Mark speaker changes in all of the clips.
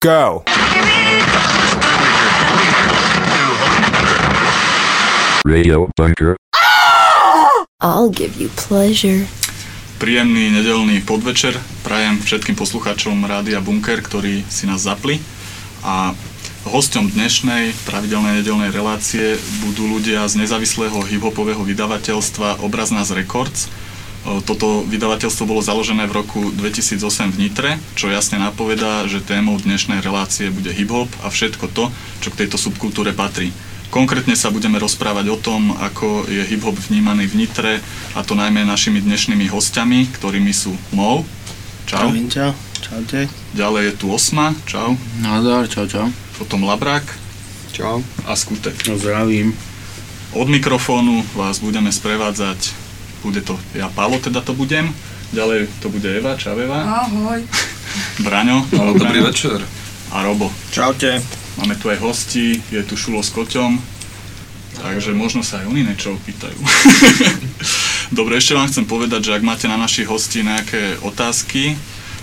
Speaker 1: Go!
Speaker 2: Radio Bunker.
Speaker 3: I'll give you pleasure.
Speaker 4: Príjemný nedelný podvečer prajem všetkým poslucháčom Rádia Bunker, ktorí si nás zapli. A hosťom dnešnej pravidelnej nedelnej relácie budú ľudia z nezávislého hiphopového vydavateľstva Obraz nás Records. Toto vydavateľstvo bolo založené v roku 2008 v Nitre, čo jasne napovedá, že témou dnešnej relácie bude hip-hop a všetko to, čo k tejto subkultúre patrí. Konkrétne sa budeme rozprávať o tom, ako je hip-hop vnímaný v Nitre, a to najmä našimi dnešnými hostiami, ktorými sú Mou, čau.
Speaker 5: Zdravím ťa, čaute.
Speaker 4: Ďalej je tu Osma, čau.
Speaker 6: Nadar, čau, čau.
Speaker 4: Potom Labrák
Speaker 5: Čau.
Speaker 4: a Skutek.
Speaker 6: No, zdravím.
Speaker 4: Od mikrofónu vás budeme sprevádzať, bude to ja, Pálo teda to budem, ďalej to bude Eva, čau Eva,
Speaker 7: Ahoj.
Speaker 4: Braňo, čau,
Speaker 8: dobrý
Speaker 4: Braňo.
Speaker 8: večer.
Speaker 4: a Robo.
Speaker 5: Čaute.
Speaker 4: Máme tu aj hosti, je tu Šulo s Koťom, takže možno sa aj oni niečo opýtajú. Dobre, ešte vám chcem povedať, že ak máte na našich hostí nejaké otázky,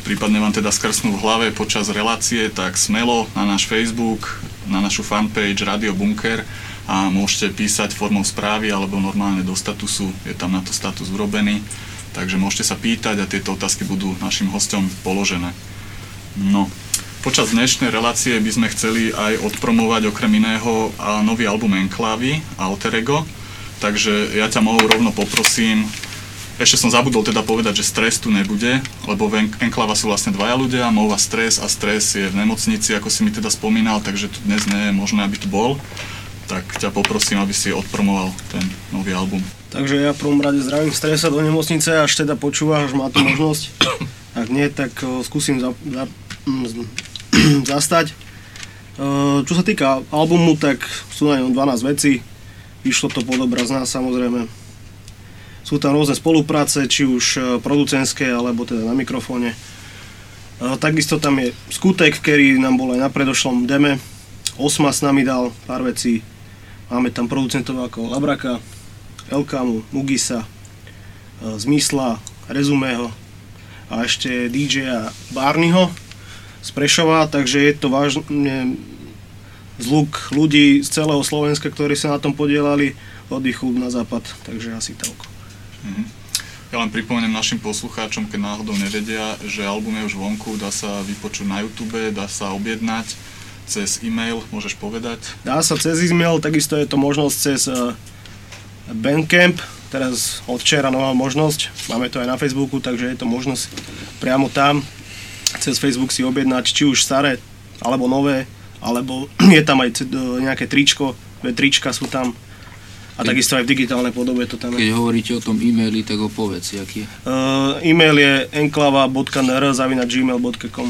Speaker 4: prípadne vám teda skrsnú v hlave počas relácie, tak smelo na náš Facebook, na našu fanpage Radio Bunker a môžete písať formou správy alebo normálne do statusu, je tam na to status urobený, takže môžete sa pýtať a tieto otázky budú našim hostom položené. No, počas dnešnej relácie by sme chceli aj odpromovať okrem iného nový album Enklavy, Alter Ego, takže ja ťa mohol rovno poprosím, ešte som zabudol teda povedať, že stres tu nebude, lebo v En- Enklava sú vlastne dvaja ľudia, Mova stres a stres je v nemocnici, ako si mi teda spomínal, takže tu dnes nie je možné, aby tu bol. Tak ťa poprosím, aby si odpromoval ten nový album.
Speaker 5: Takže ja v prvom rade zdravím stresa do nemocnice, až teda počúvaš, má tu možnosť. Ak nie, tak o, skúsim za, za, mm, zastať. E, Čo sa týka albumu, tak sú na ňom 12 vecí. Vyšlo to pod obraz nás samozrejme. Sú tam rôzne spolupráce, či už e, producentské, alebo teda na mikrofóne. E, Takisto tam je Skutek, ktorý nám bol aj na predošlom deme. Osma s nami dal pár vecí. Máme tam producentov ako Labraka, Elkamu, Mugisa, e, Zmysla, Rezumého a ešte DJ-a Barneyho z Prešova, takže je to vážne zluk ľudí z celého Slovenska, ktorí sa na tom podielali od východu na západ, takže asi toľko.
Speaker 4: Mhm. Ja len pripomeniem našim poslucháčom, keď náhodou nevedia, že album je už vonku, dá sa vypočuť na YouTube, dá sa objednať cez e-mail, môžeš povedať.
Speaker 5: Dá sa cez e-mail, takisto je to možnosť cez eh, Bandcamp, teraz od včera nová možnosť, máme to aj na Facebooku, takže je to možnosť priamo tam cez Facebook si objednať či už staré alebo nové, alebo je tam aj d- nejaké tričko, dve trička sú tam a
Speaker 6: Keď-
Speaker 5: takisto aj v digitálnej podobe to tam
Speaker 6: Keď
Speaker 5: je.
Speaker 6: hovoríte o tom e-maili, tak ho povedz, aký je.
Speaker 5: Uh, e-mail je enklava.nr.gmail.com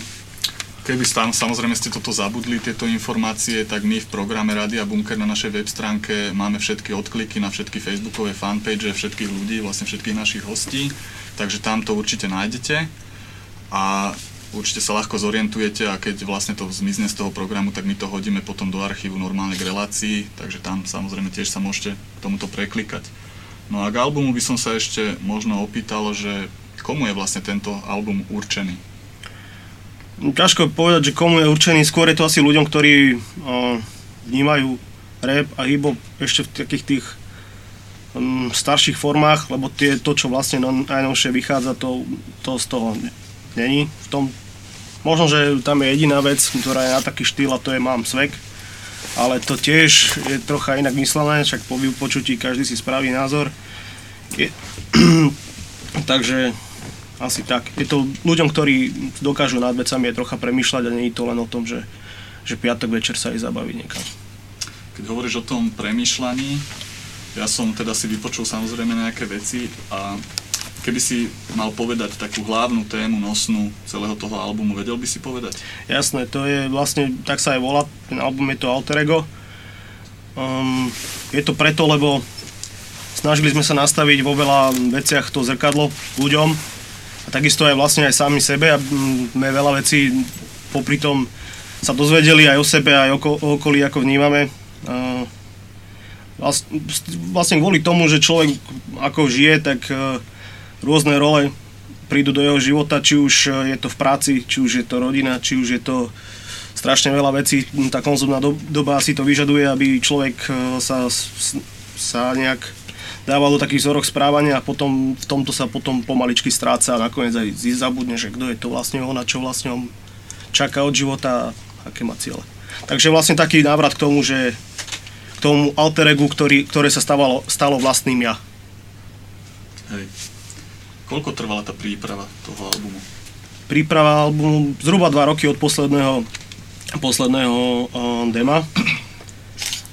Speaker 4: Keby tam samozrejme ste toto zabudli, tieto informácie, tak my v programe Rádia Bunker na našej web stránke máme všetky odkliky na všetky facebookové fanpage všetkých ľudí, vlastne všetkých našich hostí, takže tam to určite nájdete a určite sa ľahko zorientujete a keď vlastne to zmizne z toho programu, tak my to hodíme potom do archívu normálne k relácii, takže tam samozrejme tiež sa môžete k tomuto preklikať. No a k albumu by som sa ešte možno opýtal, že komu je vlastne tento album určený?
Speaker 5: Ťažko povedať, že komu je určený, skôr je to asi ľuďom, ktorí o, vnímajú rap a hip ešte v takých tých um, starších formách, lebo tie, to, čo vlastne no, najnovšie vychádza, to, to z toho ne- není. V tom, možno, že tam je jediná vec, ktorá je na taký štýl a to je Mám svek, ale to tiež je trocha inak myslené, však po vypočutí každý si spraví názor. Je, takže asi tak. Je to ľuďom, ktorí dokážu nad vecami aj trocha premýšľať a nie je to len o tom, že, že piatok večer sa aj zabaviť niekam.
Speaker 4: Keď hovoríš o tom premýšľaní, ja som teda si vypočul samozrejme nejaké veci a keby si mal povedať takú hlavnú tému nosnú celého toho albumu, vedel by si povedať?
Speaker 5: Jasné, to je vlastne, tak sa aj volá, ten album je to Alter Ego. Um, je to preto, lebo snažili sme sa nastaviť vo veľa veciach to zrkadlo ľuďom a takisto aj vlastne aj sami sebe a mm, sme veľa vecí popri tom sa dozvedeli aj o sebe, aj o, o okolí, ako vnímame. Vlast- vlastne kvôli tomu, že človek ako žije, tak uh, rôzne role prídu do jeho života, či už eh, je to v práci, či už je to rodina, či už je to strašne veľa vecí, tá konzumná do, doba si to vyžaduje, aby človek e, sa, sa nejak dával do takých vzorok správania a potom v tomto sa potom pomaličky stráca a nakoniec aj zabudne, že kto je to vlastne on a čo vlastne on čaká od života a aké má ciele. Takže vlastne taký návrat k tomu, že k tomu alter egu, ktorý, ktoré sa stávalo, stalo vlastným ja.
Speaker 4: Hej. Koľko trvala tá príprava toho albumu?
Speaker 5: príprava albumu zhruba 2 roky od posledného, posledného uh, dema.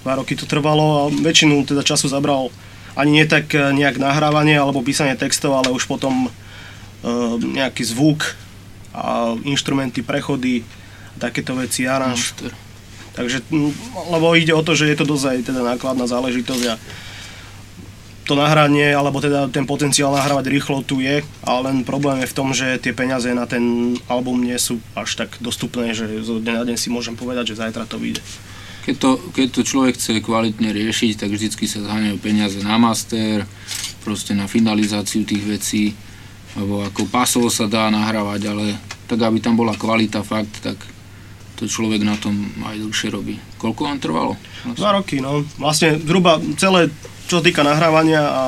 Speaker 5: 2 roky to trvalo a väčšinu teda času zabral ani nie tak eh, nejak nahrávanie alebo písanie textov, ale už potom uh, nejaký zvuk a inštrumenty, prechody, takéto veci, aranž. Takže, mm, lebo ide o to, že je to dosť teda nákladná záležitosť a to nahranie, alebo teda ten potenciál nahrávať rýchlo tu je, ale len problém je v tom, že tie peniaze na ten album nie sú až tak dostupné, že zo dňa na deň si môžem povedať, že zajtra to vyjde.
Speaker 6: Keď to, keď to človek chce kvalitne riešiť, tak vždycky sa zháňajú peniaze na master, proste na finalizáciu tých vecí, alebo ako pasovo sa dá nahrávať, ale tak aby tam bola kvalita fakt, tak to človek na tom aj dlhšie robí. Koľko vám trvalo?
Speaker 5: Dva roky, no. Vlastne zhruba celé, čo týka nahrávania a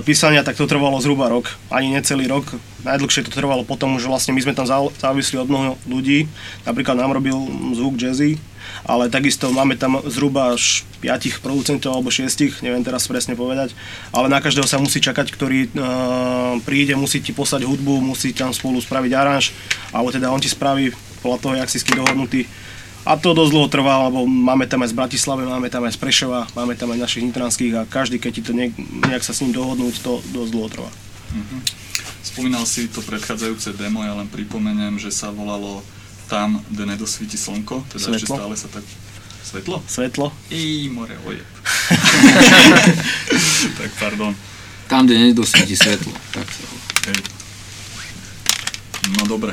Speaker 5: písania, tak to trvalo zhruba rok. Ani necelý rok. Najdlhšie to trvalo potom, že vlastne my sme tam zá- závisli od mnoho ľudí. Napríklad nám robil zvuk Jazzy, ale takisto máme tam zhruba až 5 producentov alebo 6, neviem teraz presne povedať, ale na každého sa musí čakať, ktorý uh, príde, musí ti poslať hudbu, musí tam spolu spraviť aranž, alebo teda on ti spraví podľa toho, jak si s dohodnutý. A to dosť dlho trvá, lebo máme tam aj z Bratislave, máme tam aj z Prešova, máme tam aj našich nitranských a každý, keď ti to nejak, nejak sa s ním dohodnúť, to dosť dlho trvá.
Speaker 4: Spomínal si to predchádzajúce demo, ja len pripomeniem, že sa volalo Tam, kde nedosvíti slnko, teda ešte
Speaker 5: Svetlo.
Speaker 4: stále sa tak... Svetlo?
Speaker 5: Svetlo.
Speaker 4: Ej, more, ojeb. tak pardon.
Speaker 6: Tam, kde nedosvieti svetlo. Tak sa.
Speaker 4: Hej. No dobre.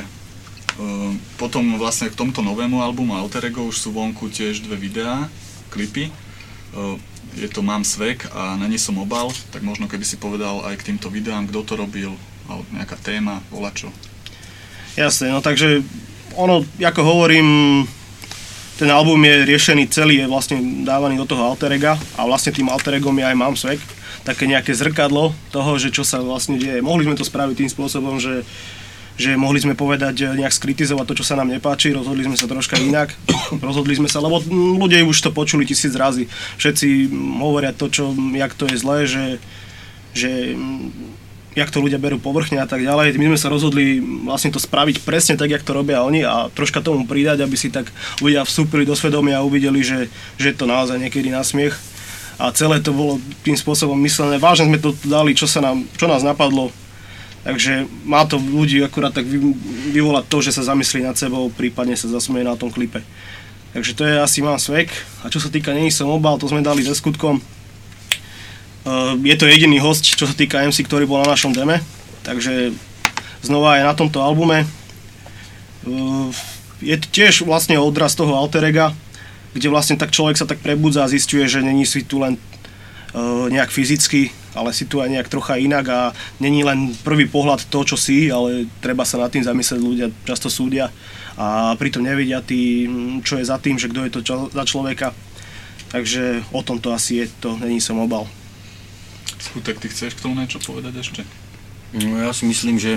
Speaker 4: Ehm, Potom vlastne k tomuto novému albumu Alter Ego už sú vonku tiež dve videá, klipy. Ehm, Je to Mám svek a Není som obal, tak možno keby si povedal aj k týmto videám, kto to robil, alebo nejaká téma, volačo.
Speaker 5: Jasné, no takže ono, ako hovorím, ten album je riešený celý, je vlastne dávaný do toho alterega a vlastne tým alteregom je aj Mám svek, také nejaké zrkadlo toho, že čo sa vlastne deje. Mohli sme to spraviť tým spôsobom, že že mohli sme povedať, eh, nejak skritizovať to, čo sa nám nepáči, rozhodli sme sa troška inak, rozhodli sme sa, lebo mm, ľudia už to počuli tisíc razy. Všetci mm, hovoria to, čo, jak to je zlé, že, že mm, jak to ľudia berú povrchne a tak ďalej. My sme sa rozhodli vlastne to spraviť presne tak, jak to robia oni a troška tomu pridať, aby si tak ľudia vstúpili do svedomia a uvideli, že, že je to naozaj niekedy na smiech. A celé to bolo tým spôsobom myslené. Vážne sme to dali, čo, sa nám, čo nás napadlo. Takže má to ľudí akurát tak vy- vyvolať to, že sa zamyslí nad sebou, prípadne sa zasmeje na tom klipe. Takže to je asi mám svek. A čo sa týka Není som obal, to sme dali ze skutkom. Uh, je to jediný host, čo sa týka MC, ktorý bol na našom deme. Takže znova je na tomto albume. Uh, je to tiež vlastne odraz toho alterega, kde vlastne tak človek sa tak prebudza a zistuje, že není si tu len uh, nejak fyzicky, ale si tu aj nejak trocha inak a není len prvý pohľad to, čo si, ale treba sa nad tým zamyslieť, ľudia často súdia a pritom nevidia tí, mm, čo je za tým, že kto je to čo, za človeka. Takže o tom to asi je, to není som obal.
Speaker 4: Skutek, ty chceš k tomu niečo povedať ešte?
Speaker 1: No ja si myslím, že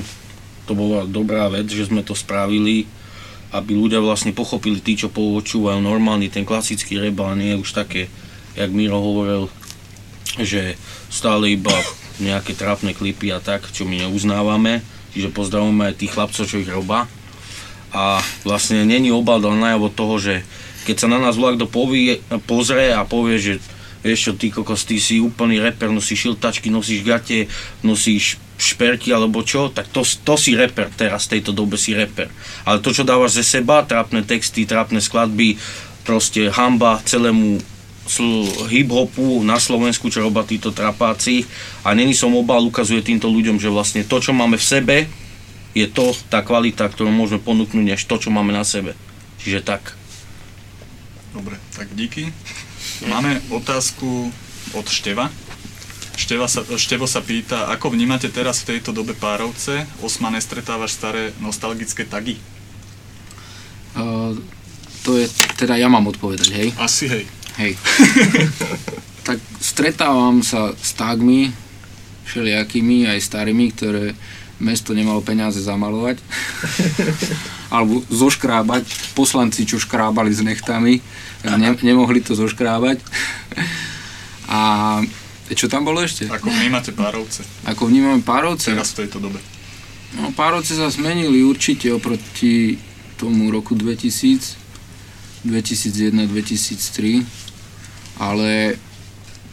Speaker 1: to bola dobrá vec, že sme to spravili, aby ľudia vlastne pochopili tí, čo počúvajú normálny, ten klasický ale nie je už také, jak Miro hovoril, že stále iba nejaké trápne klipy a tak, čo my neuznávame, čiže pozdravujeme aj tých chlapcov, čo ich robá. A vlastne není obal dal najavo toho, že keď sa na nás vlak povie, pozrie a povie, že vieš čo, ty kokos, ty si úplný reper, nosíš šiltačky, nosíš gate, nosíš šperky alebo čo, tak to, to si reper teraz, v tejto dobe si reper. Ale to, čo dávaš ze seba, trápne texty, trápne skladby, proste hamba celému hip-hopu na Slovensku, čo robia títo trapáci. A není som obal, ukazuje týmto ľuďom, že vlastne to, čo máme v sebe, je to, tá kvalita, ktorú môžeme ponúknuť, než to, čo máme na sebe. Čiže tak.
Speaker 4: Dobre, tak díky. Máme otázku od Števa. Števa sa, Števo sa pýta, ako vnímate teraz v tejto dobe párovce? Osma, nestretávaš staré nostalgické tagy?
Speaker 6: Uh, to je, teda ja mám odpovedať, hej?
Speaker 4: Asi hej.
Speaker 6: Hej. tak stretávam sa s tagmi, všelijakými, aj starými, ktoré mesto nemalo peniaze zamalovať. Alebo zoškrábať. Poslanci, čo škrábali s nechtami, ne, nemohli to zoškrábať. A čo tam bolo ešte?
Speaker 4: Ako vnímate párovce
Speaker 6: Ako vnímame párovce?
Speaker 4: teraz v tejto dobe?
Speaker 6: No, párovce sa zmenili určite oproti tomu roku 2000, 2001-2003, ale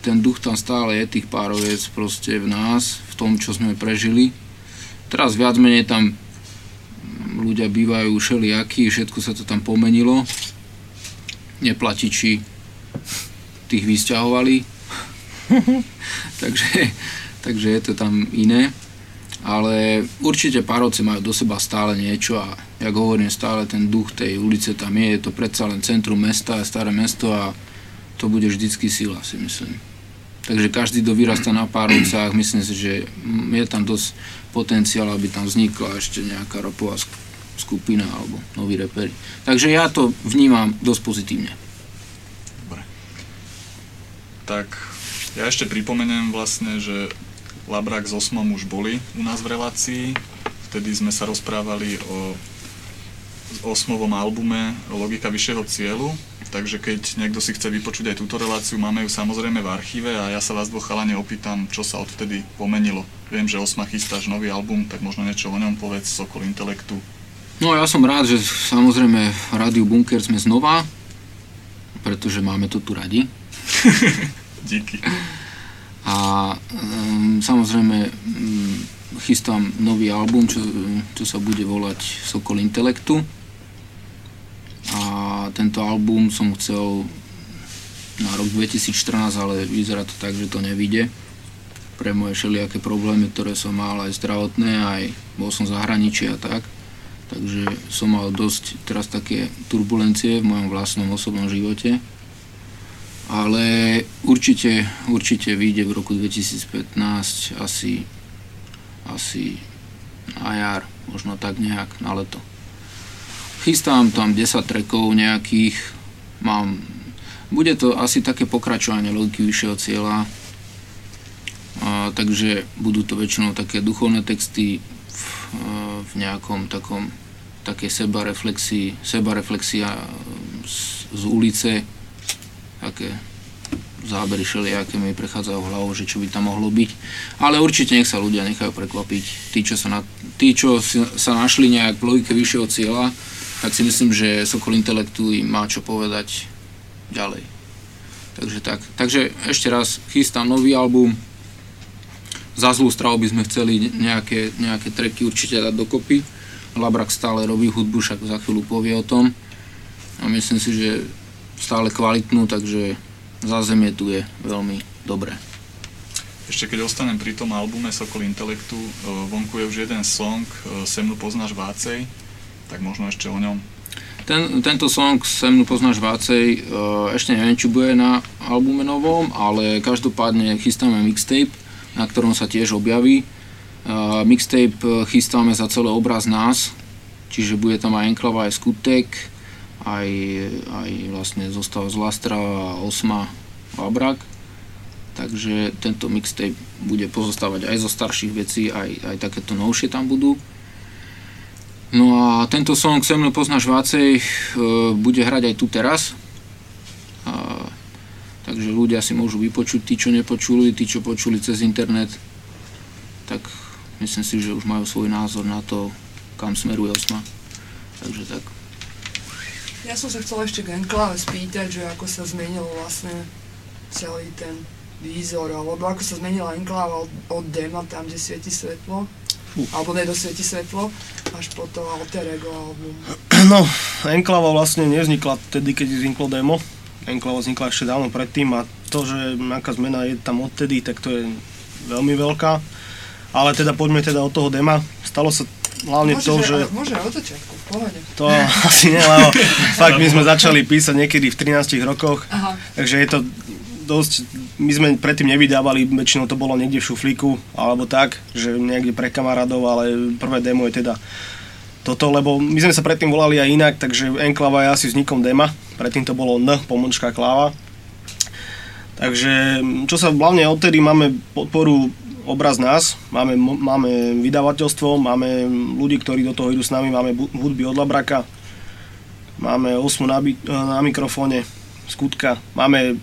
Speaker 6: ten duch tam stále je tých pároviec proste v nás, v tom, čo sme prežili. Teraz viac menej tam ľudia bývajú všelijakí, všetko sa to tam pomenilo. Neplatiči tých vysťahovali. takže, takže je to tam iné. Ale určite Párovce majú do seba stále niečo a jak hovorím, stále ten duch tej ulice tam je, je to predsa len centrum mesta, staré mesto a to bude vždycky sila, si myslím. Takže každý, kto vyrastá na Párovcách, myslím si, že je tam dosť potenciál, aby tam vznikla ešte nejaká ropová sk- skupina alebo noví reperi. Takže ja to vnímam dosť pozitívne.
Speaker 4: Tak ja ešte pripomeniem vlastne, že Labrak s Osmom už boli u nás v relácii. Vtedy sme sa rozprávali o osmovom albume Logika vyššieho cieľu. Takže keď niekto si chce vypočuť aj túto reláciu, máme ju samozrejme v archíve a ja sa vás dvoch chalane opýtam, čo sa odvtedy pomenilo. Viem, že Osma chystáš nový album, tak možno niečo o ňom povedz, Sokol Intelektu.
Speaker 6: No ja som rád, že samozrejme Rádiu Bunker sme znova, pretože máme to tu radi.
Speaker 4: Díky.
Speaker 6: A um, samozrejme um, chystám nový album, čo, čo sa bude volať Sokol Intelektu. A tento album som chcel na rok 2014, ale vyzerá to tak, že to nevíde. Pre moje všelijaké problémy, ktoré som mal aj zdravotné, aj bol som zahraničí a tak. Takže som mal dosť teraz také turbulencie v mojom vlastnom osobnom živote ale určite, určite vyjde v roku 2015 asi, asi na jar, možno tak nejak na leto. Chystám tam 10 trekov nejakých, mám, bude to asi také pokračovanie logiky vyššieho cieľa, a, takže budú to väčšinou také duchovné texty v, v nejakom takom také sebareflexii, sebareflexia z, z ulice, také zábery všelijaké mi prechádzajú v hlavu, že čo by tam mohlo byť. Ale určite nech sa ľudia nechajú prekvapiť. Tí, čo sa, na, tí, čo sa našli nejak v logike vyššieho cieľa, tak si myslím, že Sokol Intelektu im má čo povedať ďalej. Takže tak. Takže ešte raz chystám nový album. Za zlú stravu by sme chceli nejaké, nejaké treky určite dať dokopy. Labrak stále robí hudbu, však za chvíľu povie o tom. A myslím si, že stále kvalitnú, takže zázemie tu je veľmi dobré.
Speaker 4: Ešte keď ostanem pri tom albume Sokol Intelektu, e, vonku je už jeden song, e, Semnu poznáš Vácej, tak možno ešte o ňom.
Speaker 6: Ten, tento song Semnu poznáš Vácej, e, ešte neviem, či bude na albume novom, ale každopádne chystáme mixtape, na ktorom sa tiež objaví. Mixtape chystáme za celý obraz nás, čiže bude tam aj Enklava, aj Skutek, aj, aj vlastne zostal z Lastra a Osma Labrak. Takže tento mixtape bude pozostávať aj zo starších vecí, aj, aj takéto novšie tam budú. No a tento song Se mnou poznáš Vácej e, bude hrať aj tu teraz. A, takže ľudia si môžu vypočuť, tí čo nepočuli, tí čo počuli cez internet, tak myslím si, že už majú svoj názor na to, kam smeruje Osma. Takže tak.
Speaker 7: Ja som sa chcela ešte k Enklave spýtať, že ako sa zmenil vlastne celý ten výzor, alebo ako sa zmenila Enkláva od, od dema, tam, kde svieti svetlo. Alebo nedosvieti svetlo, až po to Alter Ego album.
Speaker 5: No, Enklava vlastne nevznikla vtedy, keď vzniklo demo. Enklava vznikla ešte dávno predtým a to, že nejaká zmena je tam odtedy, tak to je veľmi veľká. Ale teda poďme teda od toho dema. Stalo sa hlavne
Speaker 7: môže,
Speaker 5: to, že...
Speaker 7: Môže od začiatku, v pohode.
Speaker 5: To asi nie, lebo fakt my sme začali písať niekedy v 13 rokoch,
Speaker 7: Aha.
Speaker 5: takže je to dosť, my sme predtým nevydávali, väčšinou to bolo niekde v šuflíku, alebo tak, že niekde pre kamarádov, ale prvé demo je teda toto, lebo my sme sa predtým volali aj inak, takže Enklava je asi vznikom Dema, predtým to bolo N, pomočka Kláva. Takže čo sa hlavne odtedy máme podporu obraz nás, máme, máme vydavateľstvo, máme ľudí, ktorí do toho idú s nami, máme hudby od Labraka, máme osmu na, na mikrofóne, skutka, máme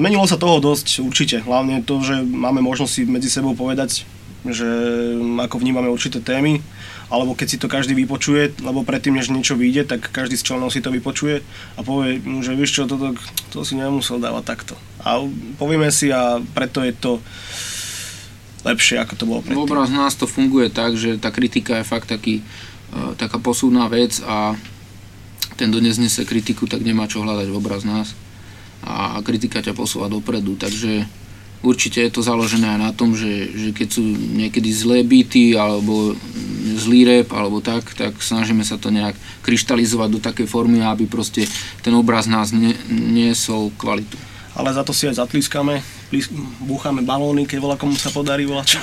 Speaker 5: Zmenilo sa toho dosť určite, hlavne to, že máme možnosť si medzi sebou povedať, že ako vnímame určité témy, alebo keď si to každý vypočuje, lebo predtým, než niečo vyjde, tak každý z členov si to vypočuje a povie, že vieš čo, toto, to si nemusel dávať takto. A povieme si a preto je to lepšie, ako to bolo predtým.
Speaker 6: Obraz nás to funguje tak, že tá kritika je fakt taký, uh, taká posúdna vec a ten, kto neznese kritiku, tak nemá čo hľadať v obraz nás a kritika ťa posúva dopredu, takže určite je to založené aj na tom, že, že keď sú niekedy zlé byty alebo zlý rap alebo tak, tak snažíme sa to nejak kryštalizovať do takej formy, aby proste ten obraz nás ne, niesol kvalitu.
Speaker 5: Ale za to si aj zatlískame, búchame balóny, keď voľa komu sa podarí volať.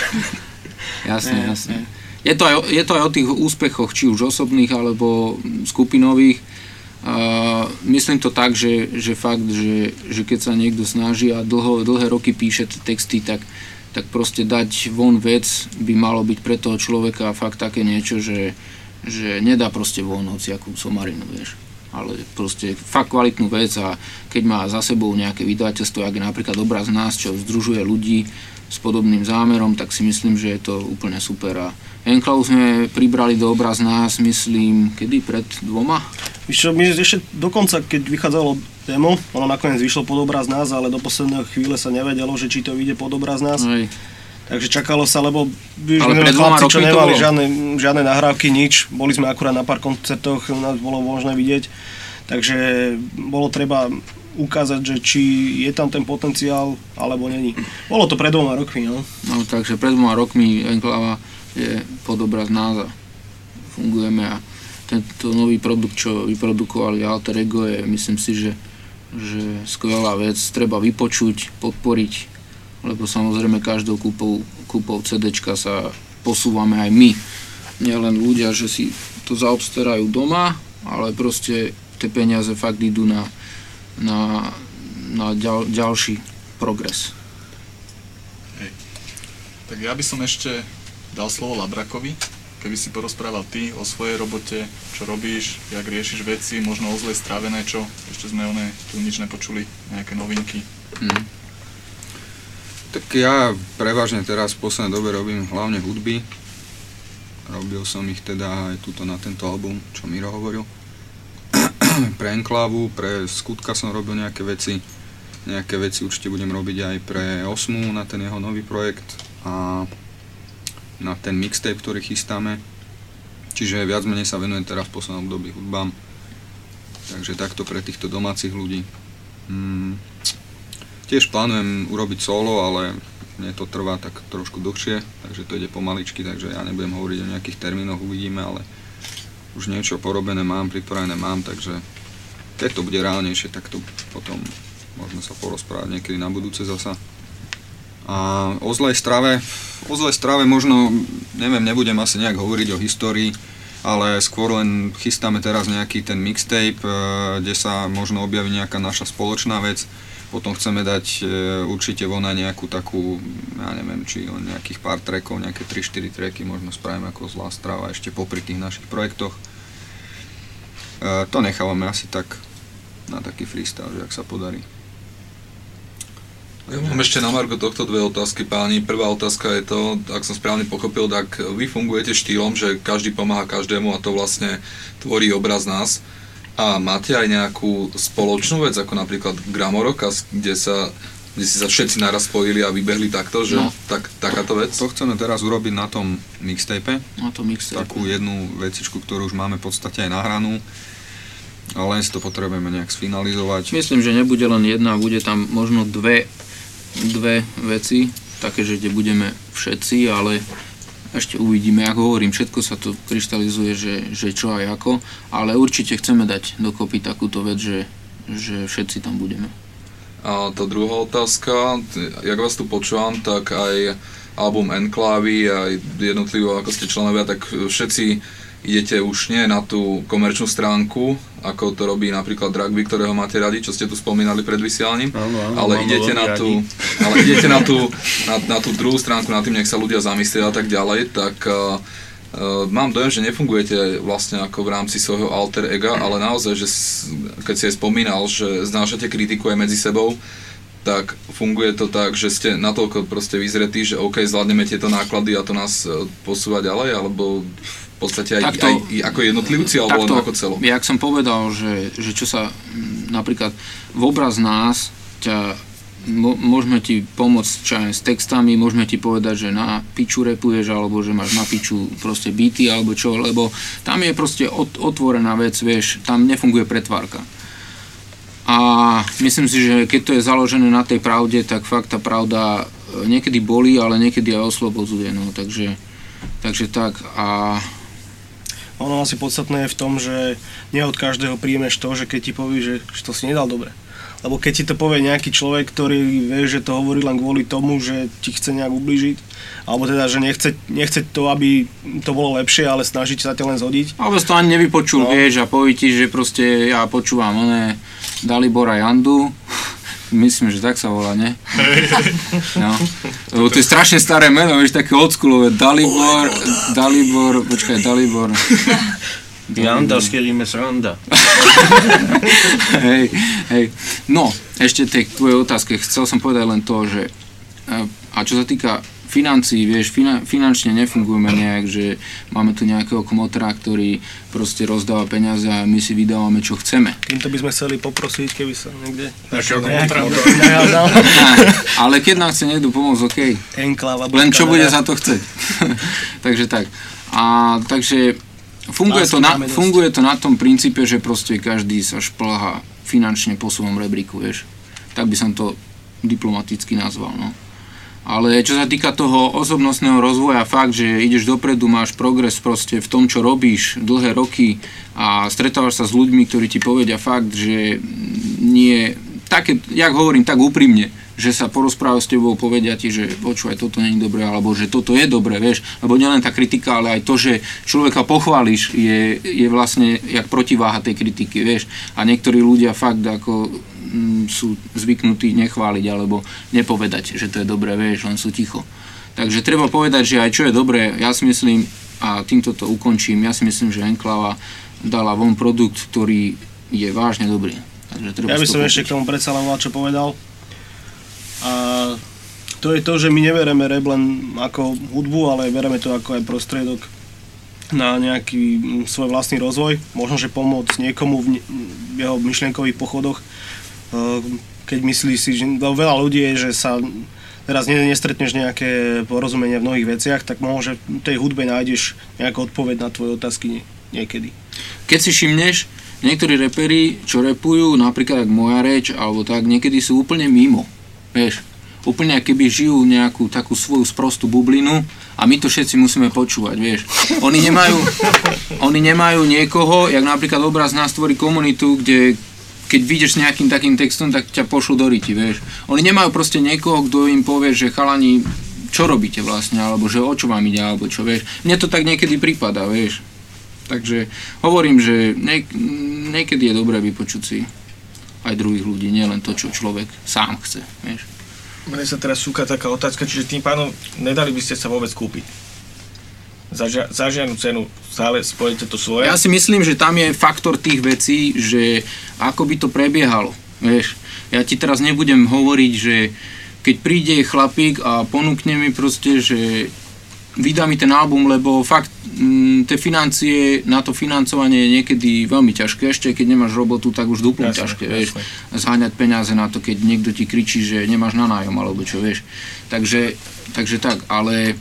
Speaker 6: jasne, jasne. Je to, aj, je to aj o tých úspechoch, či už osobných alebo skupinových a myslím to tak, že, že fakt, že, že keď sa niekto snaží a dlho, dlhé roky píše texty, tak, tak proste dať von vec by malo byť pre toho človeka fakt také niečo, že, že nedá proste von hociakú somarinu, vieš. Ale proste fakt kvalitnú vec a keď má za sebou nejaké vydavateľstvo, ak je napríklad obraz nás, čo združuje ľudí s podobným zámerom, tak si myslím, že je to úplne super a Enklau sme pribrali do obraz nás, myslím, kedy? Pred dvoma?
Speaker 5: Víš my ešte dokonca, keď vychádzalo demo, ono nakoniec vyšlo pod obraz nás, ale do poslednej chvíle sa nevedelo, že či to vyjde pod obraz nás. Hej. Takže čakalo sa, lebo
Speaker 6: vieš, ale pred chlapci, čo
Speaker 5: nemali žiadne, žiadne nahrávky, nič. Boli sme akurát na pár koncertoch, nás bolo možné vidieť. Takže bolo treba ukázať, že či je tam ten potenciál, alebo není. Bolo to pred dvoma rokmi, no.
Speaker 6: No, takže pred dvoma rokmi Enklava je podobraz nás a fungujeme a tento nový produkt, čo vyprodukovali Alter Ego je, myslím si, že, že skvelá vec, treba vypočuť, podporiť, lebo samozrejme každou kúpou, kúpou CD sa posúvame aj my. Nielen ľudia, že si to zaobstarajú doma, ale proste tie peniaze fakt idú na, na, na ďal, ďalší progres.
Speaker 4: Hej. Tak ja by som ešte dal slovo Labrakovi, keby si porozprával ty o svojej robote, čo robíš, jak riešiš veci, možno o zlej strávené, čo ešte sme one tu nič nepočuli, nejaké novinky. Hmm.
Speaker 8: Tak ja prevažne teraz v poslednej dobe robím hlavne hudby. Robil som ich teda aj túto na tento album, čo Miro hovoril. pre Enklávu, pre Skutka som robil nejaké veci. Nejaké veci určite budem robiť aj pre Osmu na ten jeho nový projekt. A na ten mixtape, ktorý chystáme. Čiže viac menej sa venujem teraz v poslednom období hudbám. Takže takto pre týchto domácich ľudí. Hmm. Tiež plánujem urobiť solo, ale mne to trvá tak trošku dlhšie, takže to ide pomaličky, takže ja nebudem hovoriť o nejakých termínoch, uvidíme, ale už niečo porobené mám, pripravené mám, takže keď to bude reálnejšie, tak to potom môžeme sa porozprávať niekedy na budúce zasa. A o zlej strave, o zlej strave možno, neviem, nebudem asi nejak hovoriť o histórii, ale skôr len chystáme teraz nejaký ten mixtape, e, kde sa možno objaví nejaká naša spoločná vec. Potom chceme dať e, určite von nejakú takú, ja neviem, či len nejakých pár trackov, nejaké 3-4 tracky možno spravíme ako zlá strava ešte popri tých našich projektoch. E, to nechávame asi tak na taký freestyle, že ak sa podarí.
Speaker 9: Ja mám ešte na Margo tohto dve otázky, páni. Prvá otázka je to, ak som správne pochopil, tak vy fungujete štýlom, že každý pomáha každému a to vlastne tvorí obraz nás. A máte aj nejakú spoločnú vec, ako napríklad Gramorok, kde sa kde si sa všetci naraz spojili a vybehli takto, že no. tak, takáto vec?
Speaker 8: To chceme teraz urobiť na tom mixtape.
Speaker 6: Na tom mixtape.
Speaker 8: Takú jednu vecičku, ktorú už máme v podstate aj nahranú. Ale len si to potrebujeme nejak sfinalizovať.
Speaker 6: Myslím, že nebude len jedna, bude tam možno dve dve veci, také, že kde budeme všetci, ale ešte uvidíme, ako hovorím, všetko sa to kryštalizuje, že, že čo aj ako, ale určite chceme dať dokopy takúto vec, že, že všetci tam budeme.
Speaker 9: A tá druhá otázka, jak vás tu počúvam, tak aj album Enklávy a jednotlivo ako ste členovia, tak všetci idete už nie na tú komerčnú stránku, ako to robí napríklad Dragby, ktorého máte radi, čo ste tu spomínali pred vysielaním,
Speaker 1: Áno, áno,
Speaker 9: ale idete na tú, ale idete na tú, na, na tú druhú stránku, na tým nech sa ľudia zamyslia a tak ďalej, tak uh, uh, mám dojem, že nefungujete vlastne ako v rámci svojho alter ega, ale naozaj, že keď si aj spomínal, že znášate kritiku aj medzi sebou, tak funguje to tak, že ste natoľko proste vyzretí, že OK, zvládneme tieto náklady a to nás e, posúva ďalej, alebo v podstate aj,
Speaker 6: Takto-
Speaker 9: aj, aj ako jednotlivci, alebo len ako celo.
Speaker 6: jak som povedal, že, že čo sa mm, napríklad v obraz nás ťa môžeme ti pomôcť čo aj s textami, môžeme ti povedať, že na piču repuješ, alebo že máš na piču proste byty, alebo čo, lebo tam je proste ot- otvorená vec, vieš, tam nefunguje pretvárka. A myslím si, že keď to je založené na tej pravde, tak fakt tá pravda e, niekedy bolí, ale niekedy aj oslobodzuje, no, takže, takže tak a
Speaker 5: Ono asi podstatné je v tom, že nie od každého príjmeš to, že keď ti povie, že, že to si nedal dobre. Lebo keď ti to povie nejaký človek, ktorý vie, že to hovorí len kvôli tomu, že ti chce nejak ublížiť, alebo teda, že nechce, nechce to, aby to bolo lepšie, ale snaží sa ťa len zhodiť,
Speaker 6: Alebo to ani nevypočul,
Speaker 5: no.
Speaker 6: vieš, a povie ti, že proste ja počúvam oné Dalibora Jandu, myslím, že tak sa volá, ne? No. Lebo to je strašne staré meno, vieš, také oldschoolové, Dalibor, Dalibor, počkaj, Dalibor,
Speaker 1: Janda, s ktorým je sranda.
Speaker 6: hej, hej. No, ešte tej tvojej otázke, chcel som povedať len to, že e, a čo sa týka financií, vieš, fina, finančne nefungujeme nejak, že máme tu nejakého komotra, ktorý proste rozdáva peniaze a my si vydávame, čo chceme.
Speaker 5: týmto by sme chceli poprosiť, keby sa niekde
Speaker 10: Takého
Speaker 5: nahádal.
Speaker 6: Ale keď nám chce niekto pomôcť, OK.
Speaker 5: Enkláva.
Speaker 6: Len čo bude za to chceť. takže tak. A takže funguje to, na, funguje to na tom princípe, že proste každý sa šplhá finančne po svojom rebríku, vieš. Tak by som to diplomaticky nazval, no. Ale čo sa týka toho osobnostného rozvoja, fakt, že ideš dopredu, máš progres proste v tom, čo robíš dlhé roky a stretávaš sa s ľuďmi, ktorí ti povedia fakt, že nie, také, jak hovorím, tak úprimne, že sa porozprávajú s tebou, povedia ti, že počúvaj, toto je dobré, alebo že toto je dobré, vieš, lebo nielen tá kritika, ale aj to, že človeka pochváliš, je, je vlastne jak protiváha tej kritiky, vieš. A niektorí ľudia fakt ako sú zvyknutí nechváliť alebo nepovedať, že to je dobré, vieš, len sú ticho. Takže treba povedať, že aj čo je dobré, ja si myslím, a týmto to ukončím, ja si myslím, že Enklava dala von produkt, ktorý je vážne dobrý. Takže treba
Speaker 5: Ja by som ešte k tomu predsa len čo povedal. A to je to, že my nevereme rap len ako hudbu, ale bereme to ako aj prostriedok na nejaký mm, svoj vlastný rozvoj. Možno, že pomôcť niekomu v jeho myšlienkových pochodoch. Eh, Keď myslí si, že lebo veľa ľudí je, že sa teraz ne- nestretneš nejaké porozumenie v mnohých veciach, tak možno, že v tej hudbe nájdeš nejakú odpoveď na tvoje otázky nie- niekedy.
Speaker 6: Keď si všimneš, niektorí reperi, čo repujú, napríklad ako moja reč, alebo tak, niekedy sú úplne mimo. Vieš, úplne keby žijú nejakú takú svoju sprostú bublinu a my to všetci musíme počúvať, vieš. Oni nemajú, oni nemajú niekoho, jak napríklad obraz nás tvorí komunitu, kde keď vidíš s nejakým takým textom, tak ťa pošlu do riti, vieš. Oni nemajú proste niekoho, kto im povie, že chalani, čo robíte vlastne, alebo že o čo vám ide, alebo čo, vieš. Mne to tak niekedy prípada, vieš. Takže hovorím, že niek- niekedy je dobré vypočuť si aj druhých ľudí, nielen to, čo človek sám chce, vieš.
Speaker 10: Mne sa teraz súka taká otázka, čiže tým pádom nedali by ste sa vôbec kúpiť. Za, žia- za žiadnu cenu stále spojíte to svoje.
Speaker 6: Ja si myslím, že tam je faktor tých vecí, že ako by to prebiehalo, vieš. Ja ti teraz nebudem hovoriť, že keď príde chlapík a ponúkne mi proste, že vydá mi ten album, lebo fakt mm, tie financie, na to financovanie je niekedy veľmi ťažké, ešte keď nemáš robotu, tak už
Speaker 10: Jasné,
Speaker 6: ťažké, vieš,
Speaker 10: jasné.
Speaker 6: zháňať peniaze na to, keď niekto ti kričí, že nemáš na nájom, alebo čo, vieš. Takže, takže tak, ale,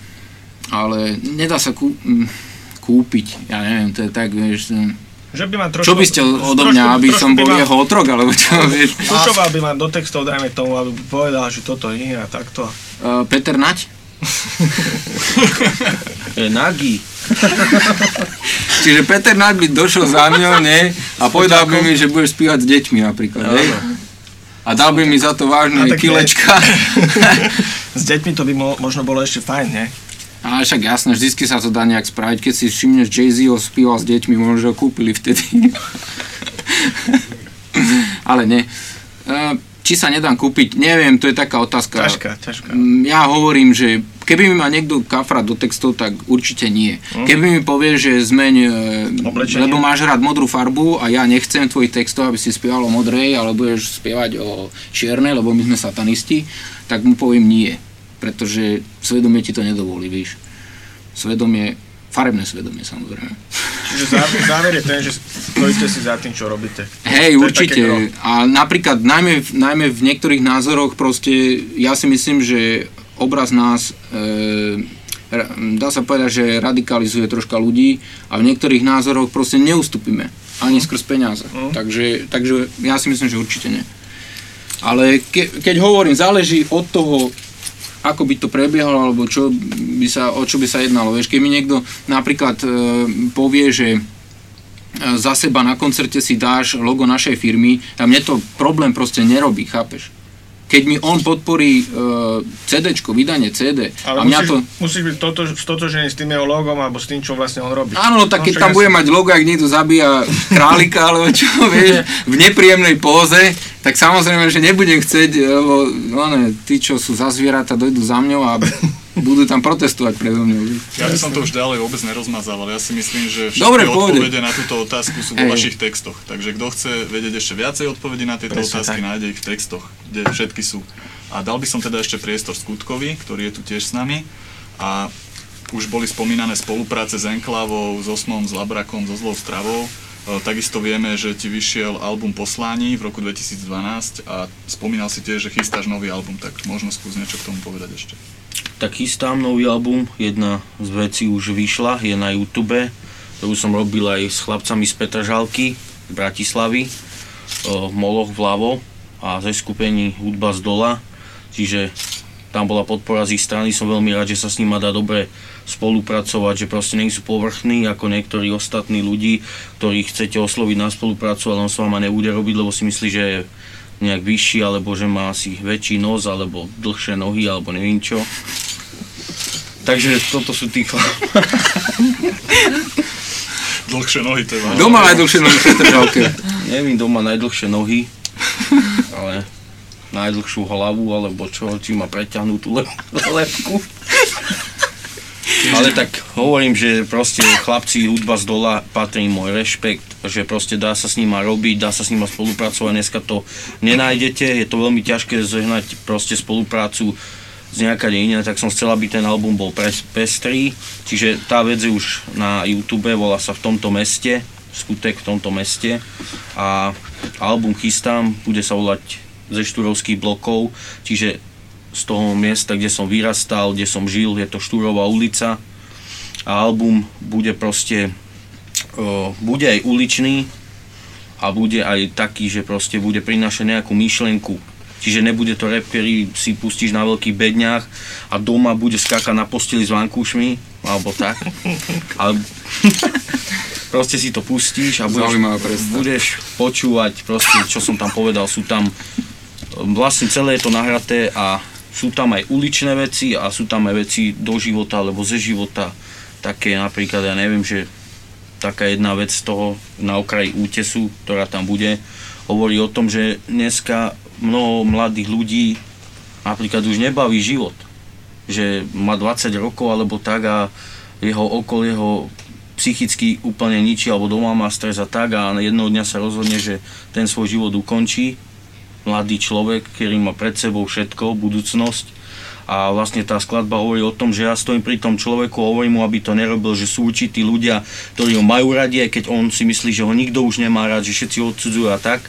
Speaker 6: ale nedá sa kú, mm, kúpiť, ja neviem, to je tak, vieš,
Speaker 10: Že by ma trošku,
Speaker 6: čo by ste odo mňa,
Speaker 10: trošku-
Speaker 6: aby
Speaker 10: trošku
Speaker 6: som bol
Speaker 10: ma-
Speaker 6: jeho otrok, alebo čo, vieš.
Speaker 10: Pušoval by ma do textov, dajme tomu, aby povedal, že toto je a takto.
Speaker 6: Uh, Peter Nať?
Speaker 1: Je nagý.
Speaker 6: Čiže Peter Nať by došiel za mňou, ne? A povedal by mi, že budeš spívať s deťmi napríklad, hej? A dal by mi za to vážne kilečka.
Speaker 10: S deťmi to by mo- možno bolo ešte fajn, nie?
Speaker 6: Ale však jasné, vždycky sa to dá nejak spraviť. Keď si všimneš, Jay-Z ho spíval s deťmi, možno že ho kúpili vtedy. Ale nie. E, Či sa nedám kúpiť, neviem, to je taká otázka.
Speaker 10: Ťažká, ťažká.
Speaker 6: Mm, Ja hovorím, že keby mi ma niekto kafra do textov, tak určite nie. Keby mi povie, že zmeň, e,
Speaker 10: Oblečenie?
Speaker 6: lebo máš rád modrú farbu a ja nechcem tvojich textov, aby si spieval o modrej, ale budeš spievať o čiernej, lebo my sme satanisti, tak mu poviem nie. Pretože svedomie ti to nedovolí, víš. Svedomie, farebné svedomie samozrejme.
Speaker 10: Čiže záver, je ten, že stojíte si za tým, čo robíte.
Speaker 6: Hej, určite. A napríklad, najmä, v- najmä v niektorých názoroch, proste, ja si myslím, že obraz nás, e, dá sa povedať, že radikalizuje troška ľudí a v niektorých názoroch proste neustupíme. Ani skrz peniaze. Takže, takže ja si myslím, že určite nie. Ale ke, keď hovorím, záleží od toho, ako by to prebiehalo, alebo čo by sa, o čo by sa jednalo. Vieš, keď mi niekto napríklad e, povie, že e, za seba na koncerte si dáš logo našej firmy a mne to problém proste nerobí, chápeš? Keď mi on podporí uh, CDčko, vydanie CD
Speaker 10: Ale
Speaker 6: a mňa
Speaker 10: musíš,
Speaker 6: to...
Speaker 10: musíš byť toto, stotožený s tým jeho logom alebo s tým, čo vlastne on robí.
Speaker 6: Áno, no tak keď tam bude mať logo, ak niekto zabíja králika, alebo čo, vieš, v nepríjemnej póze, tak samozrejme, že nebudem chcieť, lebo no ne, tí, čo sú za zvieratá, dojdú za mňou a budú tam protestovať predo mňou.
Speaker 4: Ja by som to už ďalej vôbec nerozmazal, ale ja si myslím, že všetky
Speaker 6: Dobre,
Speaker 4: odpovede na túto otázku sú vo vašich textoch. Takže kto chce vedieť ešte viacej odpovedí na tieto
Speaker 10: Presne
Speaker 4: otázky,
Speaker 10: tak.
Speaker 4: nájde ich v textoch, kde všetky sú. A dal by som teda ešte priestor Skutkovi, ktorý je tu tiež s nami. A už boli spomínané spolupráce s Enklávou, s Osmom, s Labrakom, so Zlou Stravou. E, takisto vieme, že ti vyšiel album Poslaní v roku 2012 a spomínal si tiež, že chystáš nový album, tak možno skús niečo k tomu povedať ešte.
Speaker 1: Tak chystám nový album, jedna z vecí už vyšla, je na YouTube, ktorú som robil aj s chlapcami z Petržalky, z Bratislavy, Moloch vľavo a ze skupení Hudba z dola, čiže tam bola podpora z ich strany, som veľmi rád, že sa s nimi dá dobre spolupracovať, že proste nie sú povrchní ako niektorí ostatní ľudí, ktorých chcete osloviť na spoluprácu, ale on s vama nebude robiť, lebo si myslí, že nejak vyšší, alebo že má asi väčší nos, alebo dlhšie nohy, alebo neviem čo. Takže toto sú tí.
Speaker 4: Dlhšie nohy, to je.
Speaker 6: Doma najdlhšie nohy v Petržalke.
Speaker 1: Neviem, doma najdlhšie nohy, ale najdlhšiu hlavu, alebo čo, či má preťahnutú le- lepku. Ale tak hovorím, že proste chlapci hudba z dola patrí môj rešpekt, že proste dá sa s nima robiť, dá sa s nima spolupracovať, dneska to nenájdete, je to veľmi ťažké zohnať proste spoluprácu z nejaká iné, tak som chcel, aby ten album bol pestrý, čiže tá vec je už na YouTube, volá sa v tomto meste, skutek v tomto meste. A album chystám, bude sa volať ze štúrovských blokov, čiže z toho miesta, kde som vyrastal, kde som žil, je to Štúrová ulica a album bude proste, o, bude aj uličný a bude aj taký, že proste bude prinášať nejakú myšlenku. Čiže nebude to rap, ktorý si pustíš na veľkých bedňách a doma bude skákať na posteli s vankúšmi, alebo tak. Ale proste si to pustíš a budeš, budeš počúvať proste, čo som tam povedal, sú tam vlastne celé je to nahraté a sú tam aj uličné veci a sú tam aj veci do života alebo ze života. Také napríklad, ja neviem, že taká jedna vec z toho na okraji útesu, ktorá tam bude, hovorí o tom, že dneska mnoho mladých ľudí napríklad už nebaví život. Že má 20 rokov alebo tak a jeho okolie ho psychicky úplne ničí alebo doma má stres a tak a jedného dňa sa rozhodne, že ten svoj život ukončí mladý človek, ktorý má pred sebou všetko, budúcnosť. A vlastne tá skladba hovorí o tom, že ja stojím pri tom človeku a hovorím mu, aby to nerobil, že sú určití ľudia, ktorí ho majú radi, aj keď on si myslí, že ho nikto už nemá rád, že všetci ho odsudzujú a tak.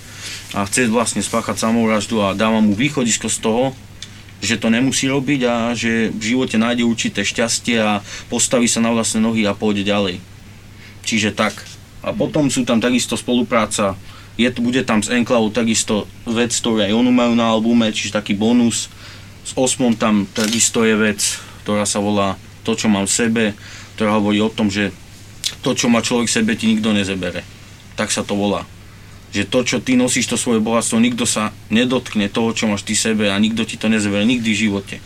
Speaker 1: A chce vlastne spáchať samovraždu a dáva mu východisko z toho, že to nemusí robiť a že v živote nájde určité šťastie a postaví sa na vlastné nohy a pôjde ďalej. Čiže tak. A potom sú tam takisto spolupráca je, bude tam s Enklavou takisto vec, ktorú aj onu majú na albume, čiže taký bonus. S Osmom tam takisto je vec, ktorá sa volá To, čo mám v sebe, ktorá hovorí o tom, že to, čo má človek v sebe, ti nikto nezebere. Tak sa to volá. že to, čo ty nosíš, to svoje bohatstvo, nikto sa nedotkne toho, čo máš ty sebe a nikto ti to nezverie nikdy v živote.